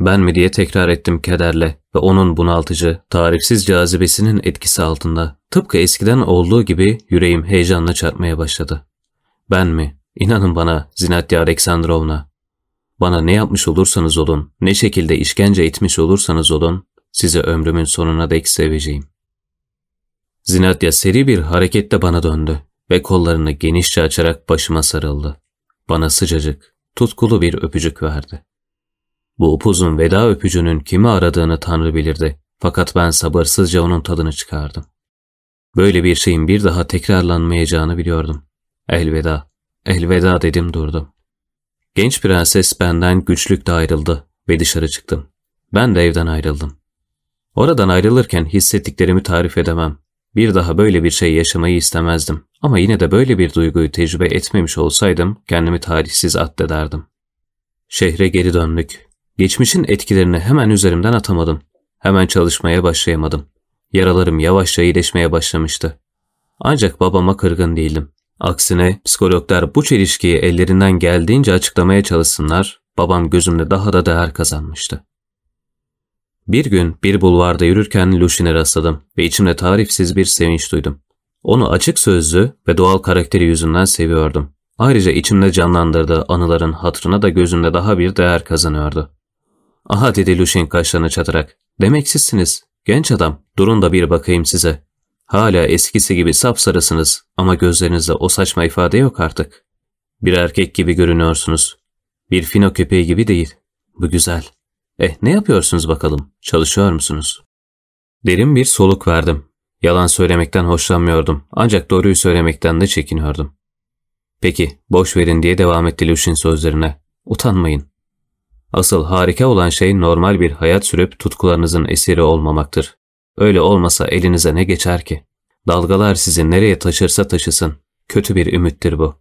Ben mi diye tekrar ettim kederle ve onun bunaltıcı, tarifsiz cazibesinin etkisi altında. Tıpkı eskiden olduğu gibi yüreğim heyecanla çarpmaya başladı. Ben mi? İnanın bana Zinatya Aleksandrovna. Bana ne yapmış olursanız olun, ne şekilde işkence etmiş olursanız olun, sizi ömrümün sonuna dek seveceğim. Zinatya seri bir harekette bana döndü ve kollarını genişçe açarak başıma sarıldı. Bana sıcacık, tutkulu bir öpücük verdi. Bu upuzun veda öpücüğünün kimi aradığını Tanrı bilirdi fakat ben sabırsızca onun tadını çıkardım. Böyle bir şeyin bir daha tekrarlanmayacağını biliyordum. Elveda, elveda dedim durdum. Genç prenses benden güçlükle ayrıldı ve dışarı çıktım. Ben de evden ayrıldım. Oradan ayrılırken hissettiklerimi tarif edemem. Bir daha böyle bir şey yaşamayı istemezdim. Ama yine de böyle bir duyguyu tecrübe etmemiş olsaydım kendimi tarihsiz addederdim. Şehre geri döndük. Geçmişin etkilerini hemen üzerimden atamadım. Hemen çalışmaya başlayamadım. Yaralarım yavaşça iyileşmeye başlamıştı. Ancak babama kırgın değildim. Aksine psikologlar bu çelişkiyi ellerinden geldiğince açıklamaya çalışsınlar, babam gözümde daha da değer kazanmıştı. Bir gün bir bulvarda yürürken Lucien'e rastladım ve içimde tarifsiz bir sevinç duydum. Onu açık sözlü ve doğal karakteri yüzünden seviyordum. Ayrıca içimde canlandırdığı anıların hatırına da gözümde daha bir değer kazanıyordu. Aha dedi Lucien kaşlarını çatarak. Demek sizsiniz. Genç adam. Durun da bir bakayım size. Hala eskisi gibi sapsarısınız ama gözlerinizde o saçma ifade yok artık. Bir erkek gibi görünüyorsunuz. Bir fino köpeği gibi değil. Bu güzel. Eh ne yapıyorsunuz bakalım? Çalışıyor musunuz? Derin bir soluk verdim. Yalan söylemekten hoşlanmıyordum ancak doğruyu söylemekten de çekiniyordum. Peki, boş verin diye devam etti Lucien sözlerine. Utanmayın. Asıl harika olan şey normal bir hayat sürüp tutkularınızın esiri olmamaktır. Öyle olmasa elinize ne geçer ki? Dalgalar sizi nereye taşırsa taşısın. Kötü bir ümittir bu.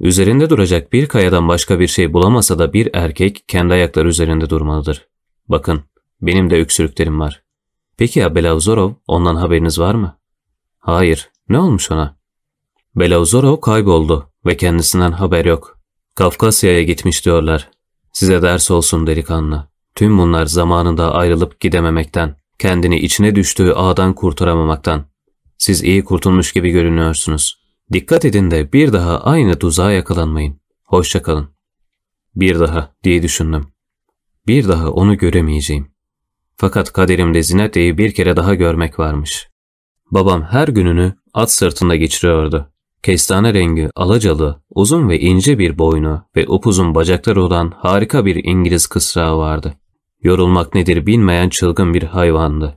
Üzerinde duracak bir kayadan başka bir şey bulamasa da bir erkek kendi ayakları üzerinde durmalıdır. Bakın, benim de öksürüklerim var. Peki ya Belavzorov, ondan haberiniz var mı? Hayır, ne olmuş ona? Belavzorov kayboldu ve kendisinden haber yok. Kafkasya'ya gitmiş diyorlar. Size ders olsun delikanlı. Tüm bunlar zamanında ayrılıp gidememekten, kendini içine düştüğü ağdan kurtaramamaktan. Siz iyi kurtulmuş gibi görünüyorsunuz. Dikkat edin de bir daha aynı tuzağa yakalanmayın. Hoşça kalın. Bir daha diye düşündüm. Bir daha onu göremeyeceğim. Fakat kaderimde Zinette'yi bir kere daha görmek varmış. Babam her gününü at sırtında geçiriyordu. Kestane rengi, alacalı, uzun ve ince bir boynu ve upuzun bacakları olan harika bir İngiliz kısrağı vardı. Yorulmak nedir bilmeyen çılgın bir hayvandı.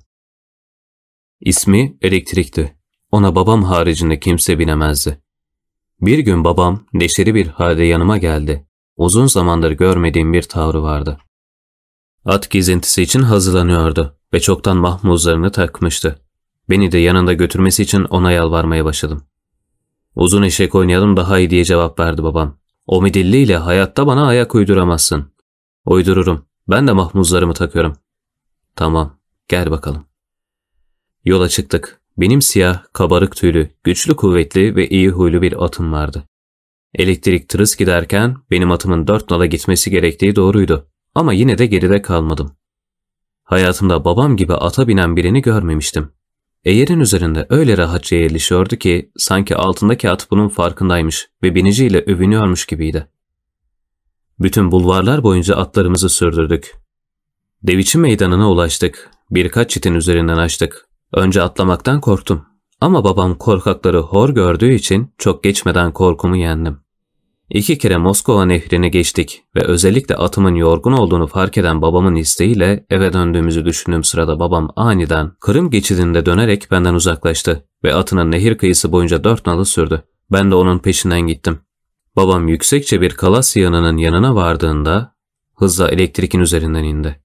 İsmi Elektrik'ti. Ona babam haricinde kimse binemezdi. Bir gün babam neşeli bir halde yanıma geldi. Uzun zamandır görmediğim bir tavrı vardı. At gezintisi için hazırlanıyordu ve çoktan mahmuzlarını takmıştı. Beni de yanında götürmesi için ona yalvarmaya başladım. Uzun eşek oynayalım daha iyi diye cevap verdi babam. O midilliyle hayatta bana ayak uyduramazsın. Uydururum. Ben de mahmuzlarımı takıyorum. Tamam, gel bakalım. Yola çıktık. Benim siyah, kabarık tüylü, güçlü kuvvetli ve iyi huylu bir atım vardı. Elektrik tırıs giderken benim atımın dört nala gitmesi gerektiği doğruydu. Ama yine de geride kalmadım. Hayatımda babam gibi ata binen birini görmemiştim. Eğerin üzerinde öyle rahatça yerleşiyordu ki sanki altındaki at bunun farkındaymış ve biniciyle övünüyormuş gibiydi. Bütün bulvarlar boyunca atlarımızı sürdürdük. Deviçi meydanına ulaştık. Birkaç çitin üzerinden açtık. Önce atlamaktan korktum. Ama babam korkakları hor gördüğü için çok geçmeden korkumu yendim. İki kere Moskova nehrini geçtik ve özellikle atımın yorgun olduğunu fark eden babamın isteğiyle eve döndüğümüzü düşündüğüm sırada babam aniden Kırım geçidinde dönerek benden uzaklaştı ve atının nehir kıyısı boyunca dört nalı sürdü. Ben de onun peşinden gittim. Babam yüksekçe bir kalas yanının yanına vardığında hızla elektrikin üzerinden indi.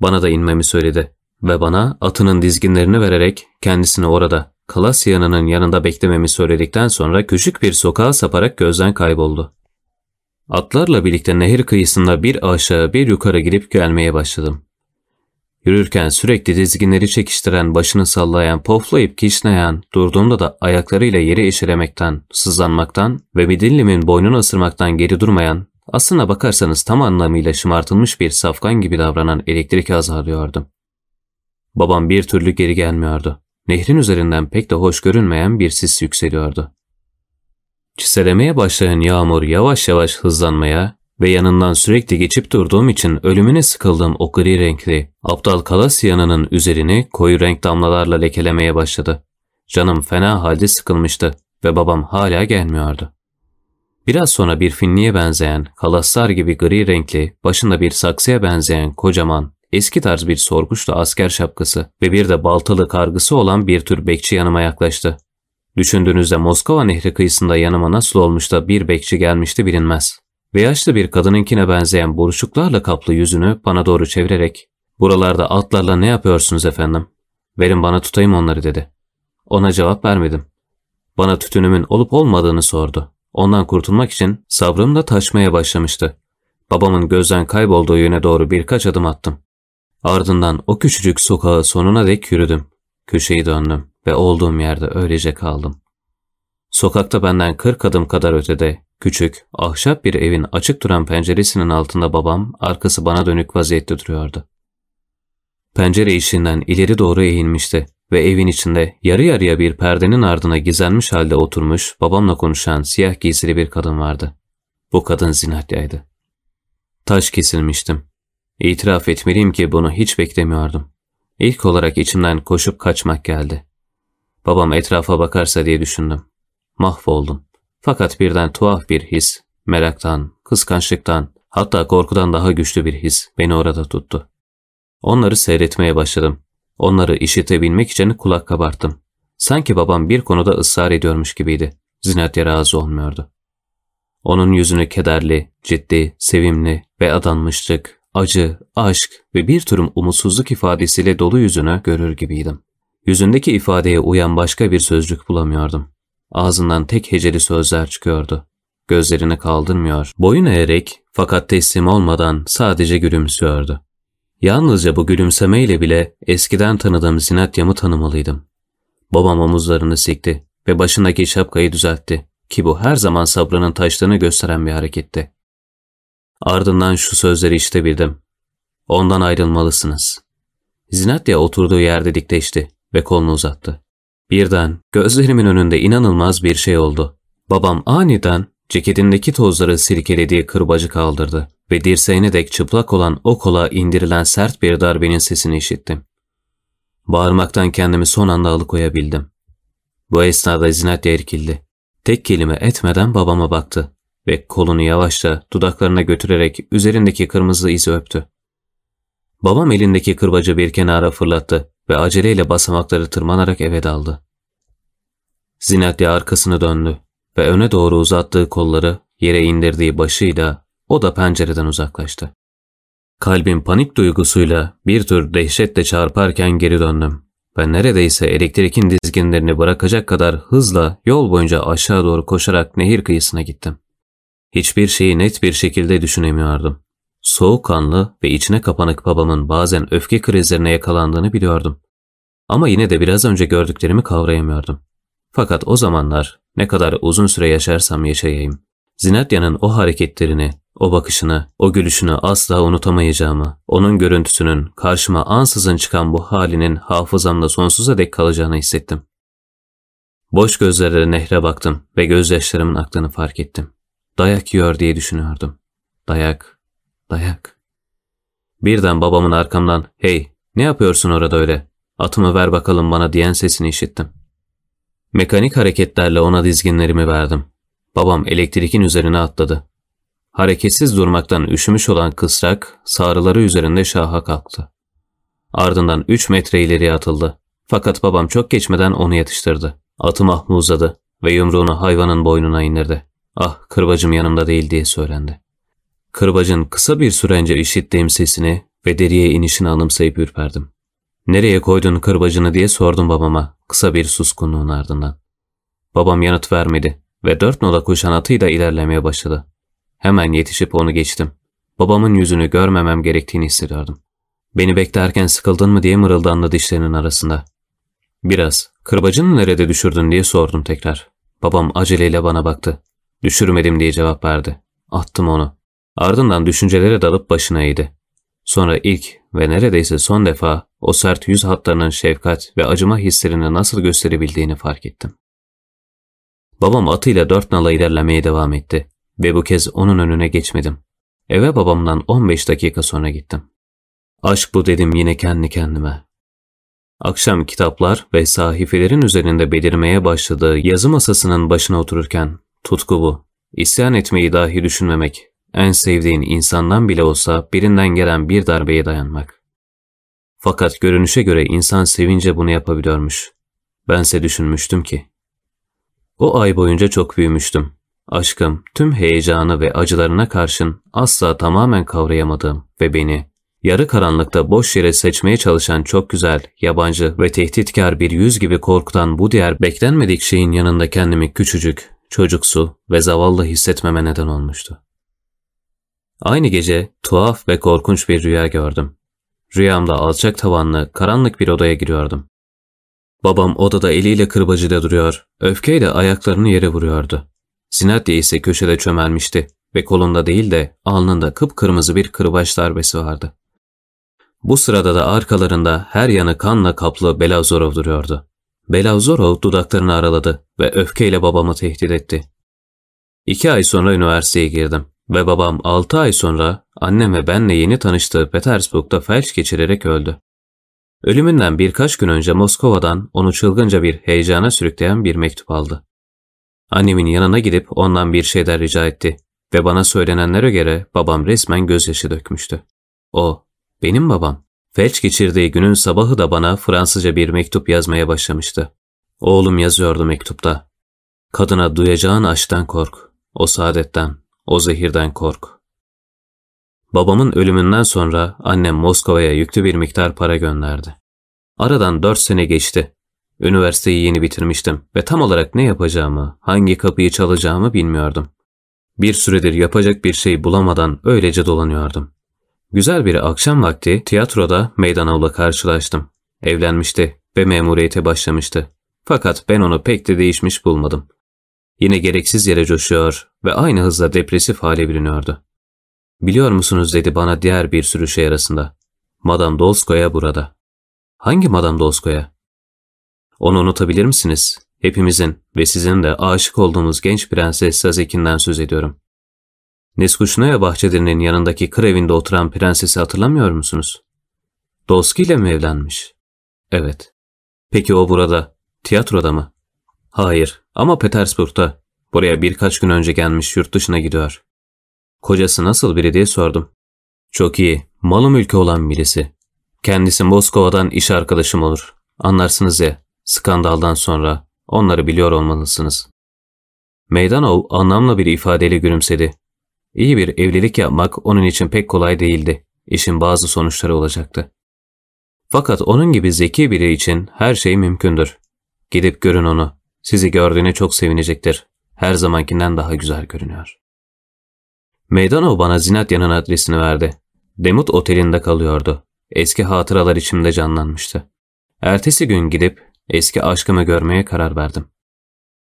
Bana da inmemi söyledi ve bana atının dizginlerini vererek kendisini orada Kalasya'nın yanında beklememi söyledikten sonra küçük bir sokağa saparak gözden kayboldu. Atlarla birlikte nehir kıyısında bir aşağı bir yukarı gidip gelmeye başladım. Yürürken sürekli dizginleri çekiştiren, başını sallayan, poflayıp kişneyen, durduğumda da ayaklarıyla yeri eşelemekten, sızlanmaktan ve midillimin boynunu ısırmaktan geri durmayan, aslına bakarsanız tam anlamıyla şımartılmış bir safkan gibi davranan elektrik azalıyordum. Babam bir türlü geri gelmiyordu. Nehrin üzerinden pek de hoş görünmeyen bir sis yükseliyordu. Çiselemeye başlayan yağmur yavaş yavaş hızlanmaya ve yanından sürekli geçip durduğum için ölümüne sıkıldığım o gri renkli, aptal Kalasyana'nın üzerini koyu renk damlalarla lekelemeye başladı. Canım fena halde sıkılmıştı ve babam hala gelmiyordu. Biraz sonra bir finliye benzeyen, kalaslar gibi gri renkli, başında bir saksıya benzeyen kocaman, eski tarz bir sorguçlu asker şapkası ve bir de baltalı kargısı olan bir tür bekçi yanıma yaklaştı. Düşündüğünüzde Moskova nehri kıyısında yanıma nasıl olmuş da bir bekçi gelmişti bilinmez. Ve yaşlı bir kadınınkine benzeyen buruşuklarla kaplı yüzünü bana doğru çevirerek ''Buralarda atlarla ne yapıyorsunuz efendim? Verin bana tutayım onları.'' dedi. Ona cevap vermedim. Bana tütünümün olup olmadığını sordu. Ondan kurtulmak için sabrım da taşmaya başlamıştı. Babamın gözden kaybolduğu yöne doğru birkaç adım attım. Ardından o küçücük sokağı sonuna dek yürüdüm. Köşeyi döndüm ve olduğum yerde öylece kaldım. Sokakta benden kırk adım kadar ötede, küçük, ahşap bir evin açık duran penceresinin altında babam arkası bana dönük vaziyette duruyordu. Pencere işinden ileri doğru eğilmişti ve evin içinde yarı yarıya bir perdenin ardına gizlenmiş halde oturmuş babamla konuşan siyah giysili bir kadın vardı. Bu kadın zinatyaydı. Taş kesilmiştim. İtiraf etmeliyim ki bunu hiç beklemiyordum. İlk olarak içimden koşup kaçmak geldi. Babam etrafa bakarsa diye düşündüm. Mahvoldum. Fakat birden tuhaf bir his, meraktan, kıskançlıktan, hatta korkudan daha güçlü bir his beni orada tuttu. Onları seyretmeye başladım. Onları işitebilmek için kulak kabarttım. Sanki babam bir konuda ısrar ediyormuş gibiydi. Zinatya razı olmuyordu. Onun yüzünü kederli, ciddi, sevimli ve adanmışlık, acı, aşk ve bir tür umutsuzluk ifadesiyle dolu yüzünü görür gibiydim. Yüzündeki ifadeye uyan başka bir sözcük bulamıyordum. Ağzından tek heceli sözler çıkıyordu. Gözlerini kaldırmıyor, boyun eğerek fakat teslim olmadan sadece gülümsüyordu. Yalnızca bu gülümsemeyle bile eskiden tanıdığım Zinatya'mı tanımalıydım. Babam omuzlarını sikti ve başındaki şapkayı düzeltti ki bu her zaman sabrının taştığını gösteren bir hareketti. Ardından şu sözleri işte bildim. Ondan ayrılmalısınız. Zinatya oturduğu yerde dikleşti ve kolunu uzattı. Birden gözlerimin önünde inanılmaz bir şey oldu. Babam aniden ceketindeki tozları silkelediği kırbacı kaldırdı ve dirseğine dek çıplak olan o kola indirilen sert bir darbenin sesini işittim. Bağırmaktan kendimi son anda alıkoyabildim. Bu esnada Zinatya erkildi. Tek kelime etmeden babama baktı ve kolunu yavaşça dudaklarına götürerek üzerindeki kırmızı izi öptü. Babam elindeki kırbacı bir kenara fırlattı ve aceleyle basamakları tırmanarak eve daldı. Zinatya arkasını döndü ve öne doğru uzattığı kolları yere indirdiği başıyla o da pencereden uzaklaştı. Kalbim panik duygusuyla bir tür dehşetle çarparken geri döndüm. Ben neredeyse elektrikin dizginlerini bırakacak kadar hızla yol boyunca aşağı doğru koşarak nehir kıyısına gittim. Hiçbir şeyi net bir şekilde düşünemiyordum. Soğukkanlı ve içine kapanık babamın bazen öfke krizlerine yakalandığını biliyordum. Ama yine de biraz önce gördüklerimi kavrayamıyordum. Fakat o zamanlar ne kadar uzun süre yaşarsam yaşayayım, Zinatya'nın o hareketlerini, o bakışını, o gülüşünü asla unutamayacağımı, onun görüntüsünün karşıma ansızın çıkan bu halinin hafızamda sonsuza dek kalacağını hissettim. Boş gözlerle nehre baktım ve gözyaşlarımın aktığını fark ettim. Dayak yiyor diye düşünüyordum. Dayak, dayak. Birden babamın arkamdan hey ne yapıyorsun orada öyle atımı ver bakalım bana diyen sesini işittim. Mekanik hareketlerle ona dizginlerimi verdim. Babam elektrikin üzerine atladı. Hareketsiz durmaktan üşümüş olan kısrak sağrıları üzerinde şaha kalktı. Ardından üç metre ileriye atıldı. Fakat babam çok geçmeden onu yatıştırdı. Atı mahmuzladı ve yumruğunu hayvanın boynuna indirdi. Ah kırbacım yanımda değil diye söylendi. Kırbacın kısa bir sürence işittiğim sesini ve deriye inişini anımsayıp ürperdim. Nereye koydun kırbacını diye sordum babama kısa bir suskunluğun ardından. Babam yanıt vermedi ve dört nola koşan atıyla ilerlemeye başladı. Hemen yetişip onu geçtim. Babamın yüzünü görmemem gerektiğini hissediyordum. Beni beklerken sıkıldın mı diye mırıldandı dişlerinin arasında. Biraz, kırbacını nerede düşürdün diye sordum tekrar. Babam aceleyle bana baktı. Düşürmedim diye cevap verdi. Attım onu. Ardından düşüncelere dalıp başına eğdi. Sonra ilk ve neredeyse son defa o sert yüz hatlarının şefkat ve acıma hislerini nasıl gösterebildiğini fark ettim. Babam atıyla dört nala ilerlemeye devam etti ve bu kez onun önüne geçmedim. Eve babamdan 15 dakika sonra gittim. Aşk bu dedim yine kendi kendime. Akşam kitaplar ve sahifelerin üzerinde belirmeye başladığı yazı masasının başına otururken tutku bu. İsyan etmeyi dahi düşünmemek, en sevdiğin insandan bile olsa birinden gelen bir darbeye dayanmak. Fakat görünüşe göre insan sevince bunu yapabiliyormuş. Bense düşünmüştüm ki. O ay boyunca çok büyümüştüm. Aşkım tüm heyecanı ve acılarına karşın asla tamamen kavrayamadığım ve beni yarı karanlıkta boş yere seçmeye çalışan çok güzel, yabancı ve tehditkar bir yüz gibi korkutan bu diğer beklenmedik şeyin yanında kendimi küçücük, çocuksu ve zavallı hissetmeme neden olmuştu. Aynı gece tuhaf ve korkunç bir rüya gördüm. Rüyamda alçak tavanlı, karanlık bir odaya giriyordum. Babam odada eliyle kırbacıyla duruyor, öfkeyle ayaklarını yere vuruyordu. Sinatya ise köşede çömelmişti ve kolunda değil de alnında kıpkırmızı bir kırbaç darbesi vardı. Bu sırada da arkalarında her yanı kanla kaplı Belazorov duruyordu. Belazorov dudaklarını araladı ve öfkeyle babamı tehdit etti. İki ay sonra üniversiteye girdim ve babam altı ay sonra annem ve benle yeni tanıştığı Petersburg'da felç geçirerek öldü. Ölümünden birkaç gün önce Moskova'dan onu çılgınca bir heyecana sürükleyen bir mektup aldı. Annemin yanına gidip ondan bir şeyler rica etti ve bana söylenenlere göre babam resmen gözyaşı dökmüştü. O, benim babam. Felç geçirdiği günün sabahı da bana Fransızca bir mektup yazmaya başlamıştı. Oğlum yazıyordu mektupta. Kadına duyacağın aşktan kork, o saadetten, o zehirden kork. Babamın ölümünden sonra annem Moskova'ya yüklü bir miktar para gönderdi. Aradan dört sene geçti. Üniversiteyi yeni bitirmiştim ve tam olarak ne yapacağımı, hangi kapıyı çalacağımı bilmiyordum. Bir süredir yapacak bir şey bulamadan öylece dolanıyordum. Güzel bir akşam vakti tiyatroda meydanavla karşılaştım. Evlenmişti ve memuriyete başlamıştı. Fakat ben onu pek de değişmiş bulmadım. Yine gereksiz yere coşuyor ve aynı hızla depresif hale bürünüyordu. Biliyor musunuz dedi bana diğer bir sürü şey arasında. Madame Dolskoya burada. Hangi Madame Dolskoya? Onu unutabilir misiniz? Hepimizin ve sizin de aşık olduğumuz genç prenses Sazekin'den söz ediyorum. Neskuşnaya bahçelerinin yanındaki kır evinde oturan prensesi hatırlamıyor musunuz? Dolski ile mi evlenmiş? Evet. Peki o burada, tiyatroda mı? Hayır ama Petersburg'da. Buraya birkaç gün önce gelmiş yurt dışına gidiyor. Kocası nasıl biri diye sordum. Çok iyi, malı mülkü olan birisi. Kendisi Moskova'dan iş arkadaşım olur. Anlarsınız ya, skandaldan sonra onları biliyor olmalısınız. Meydanov anlamlı bir ifadeyle gülümsedi. İyi bir evlilik yapmak onun için pek kolay değildi. İşin bazı sonuçları olacaktı. Fakat onun gibi zeki biri için her şey mümkündür. Gidip görün onu. Sizi gördüğüne çok sevinecektir. Her zamankinden daha güzel görünüyor. Meydanov bana Zinatya'nın adresini verdi. Demut Oteli'nde kalıyordu. Eski hatıralar içimde canlanmıştı. Ertesi gün gidip eski aşkımı görmeye karar verdim.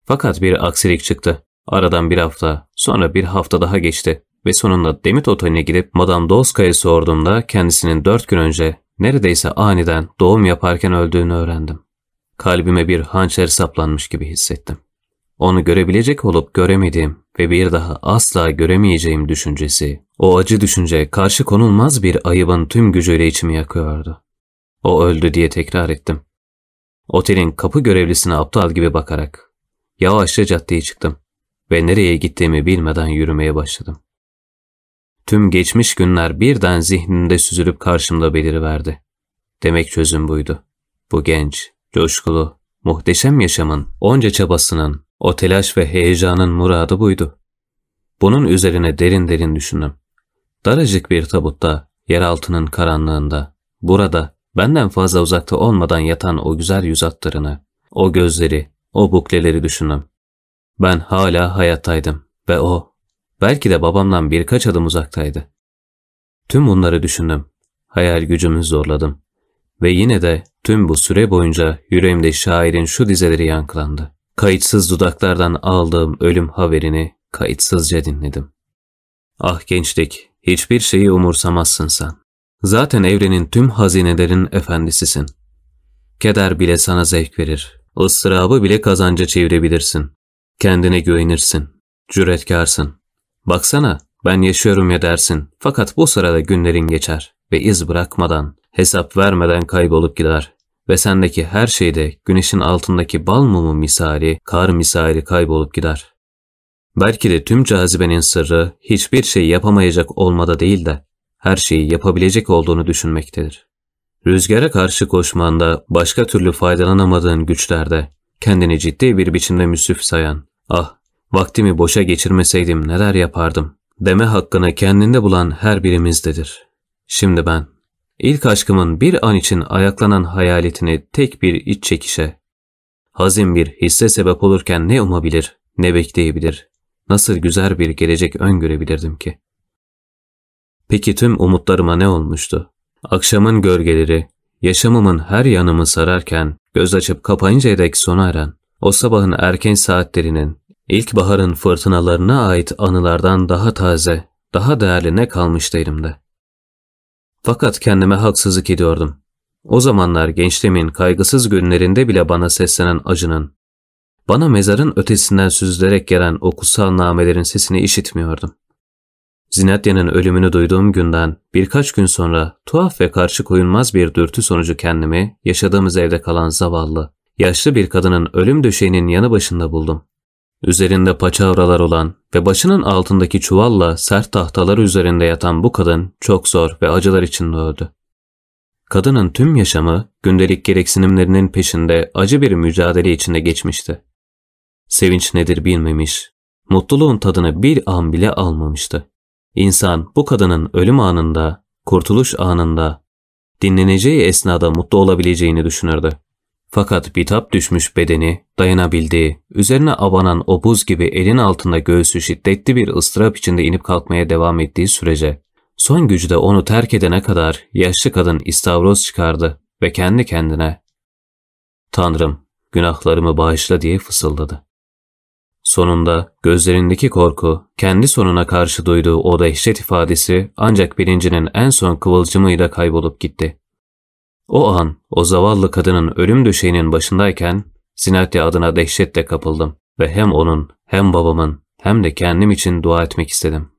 Fakat bir aksilik çıktı. Aradan bir hafta, sonra bir hafta daha geçti ve sonunda Demut Oteli'ne gidip Madame Dolska'ya sorduğumda kendisinin dört gün önce neredeyse aniden doğum yaparken öldüğünü öğrendim. Kalbime bir hançer saplanmış gibi hissettim. Onu görebilecek olup göremediğim ve bir daha asla göremeyeceğim düşüncesi, o acı düşünce karşı konulmaz bir ayıbın tüm gücüyle içimi yakıyordu. O öldü diye tekrar ettim. Otelin kapı görevlisine aptal gibi bakarak yavaşça caddeye çıktım ve nereye gittiğimi bilmeden yürümeye başladım. Tüm geçmiş günler birden zihninde süzülüp karşımda beliriverdi. Demek çözüm buydu. Bu genç, coşkulu, muhteşem yaşamın, onca çabasının, o telaş ve heyecanın muradı buydu. Bunun üzerine derin derin düşündüm. Daracık bir tabutta, yer altının karanlığında, burada, benden fazla uzakta olmadan yatan o güzel yüz hatlarını, o gözleri, o bukleleri düşündüm. Ben hala hayattaydım ve o, belki de babamdan birkaç adım uzaktaydı. Tüm bunları düşündüm. Hayal gücümü zorladım. Ve yine de tüm bu süre boyunca yüreğimde şairin şu dizeleri yankılandı. Kayıtsız dudaklardan aldığım ölüm haberini kayıtsızca dinledim. Ah gençlik, hiçbir şeyi umursamazsın sen. Zaten evrenin tüm hazinelerin efendisisin. Keder bile sana zevk verir. Istırabı bile kazanca çevirebilirsin. Kendine güvenirsin. Cüretkarsın. Baksana, ben yaşıyorum ya dersin. Fakat bu sırada günlerin geçer ve iz bırakmadan, hesap vermeden kaybolup gider. Ve sendeki her şeyde güneşin altındaki bal mumu misali, kar misali kaybolup gider. Belki de tüm cazibenin sırrı hiçbir şey yapamayacak olmada değil de her şeyi yapabilecek olduğunu düşünmektedir. Rüzgara karşı koşmanda başka türlü faydalanamadığın güçlerde kendini ciddi bir biçimde müsrif sayan, ah vaktimi boşa geçirmeseydim neler yapardım deme hakkını kendinde bulan her birimizdedir. Şimdi ben, ilk aşkımın bir an için ayaklanan hayaletini tek bir iç çekişe, hazin bir hisse sebep olurken ne umabilir, ne bekleyebilir, nasıl güzel bir gelecek öngörebilirdim ki? Peki tüm umutlarıma ne olmuştu? Akşamın gölgeleri, yaşamımın her yanımı sararken, göz açıp kapayıncaya dek sona eren, o sabahın erken saatlerinin, ilkbaharın fırtınalarına ait anılardan daha taze, daha değerli ne kalmıştı elimde? Fakat kendime haksızlık ediyordum. O zamanlar gençliğimin kaygısız günlerinde bile bana seslenen acının, bana mezarın ötesinden süzülerek gelen o kutsal namelerin sesini işitmiyordum. Zinatya'nın ölümünü duyduğum günden birkaç gün sonra tuhaf ve karşı koyulmaz bir dürtü sonucu kendimi yaşadığımız evde kalan zavallı, yaşlı bir kadının ölüm döşeğinin yanı başında buldum. Üzerinde paçavralar olan ve başının altındaki çuvalla sert tahtalar üzerinde yatan bu kadın çok zor ve acılar içinde öldü. Kadının tüm yaşamı gündelik gereksinimlerinin peşinde acı bir mücadele içinde geçmişti. Sevinç nedir bilmemiş, mutluluğun tadını bir an bile almamıştı. İnsan bu kadının ölüm anında, kurtuluş anında, dinleneceği esnada mutlu olabileceğini düşünürdü. Fakat bitap düşmüş bedeni, dayanabildiği, üzerine abanan o buz gibi elin altında göğsü şiddetli bir ıstırap içinde inip kalkmaya devam ettiği sürece, son gücü onu terk edene kadar yaşlı kadın istavroz çıkardı ve kendi kendine, ''Tanrım, günahlarımı bağışla'' diye fısıldadı. Sonunda gözlerindeki korku, kendi sonuna karşı duyduğu o dehşet ifadesi ancak bilincinin en son kıvılcımıyla kaybolup gitti. O an, o zavallı kadının ölüm döşeğinin başındayken, Zinatya adına dehşetle kapıldım ve hem onun, hem babamın, hem de kendim için dua etmek istedim.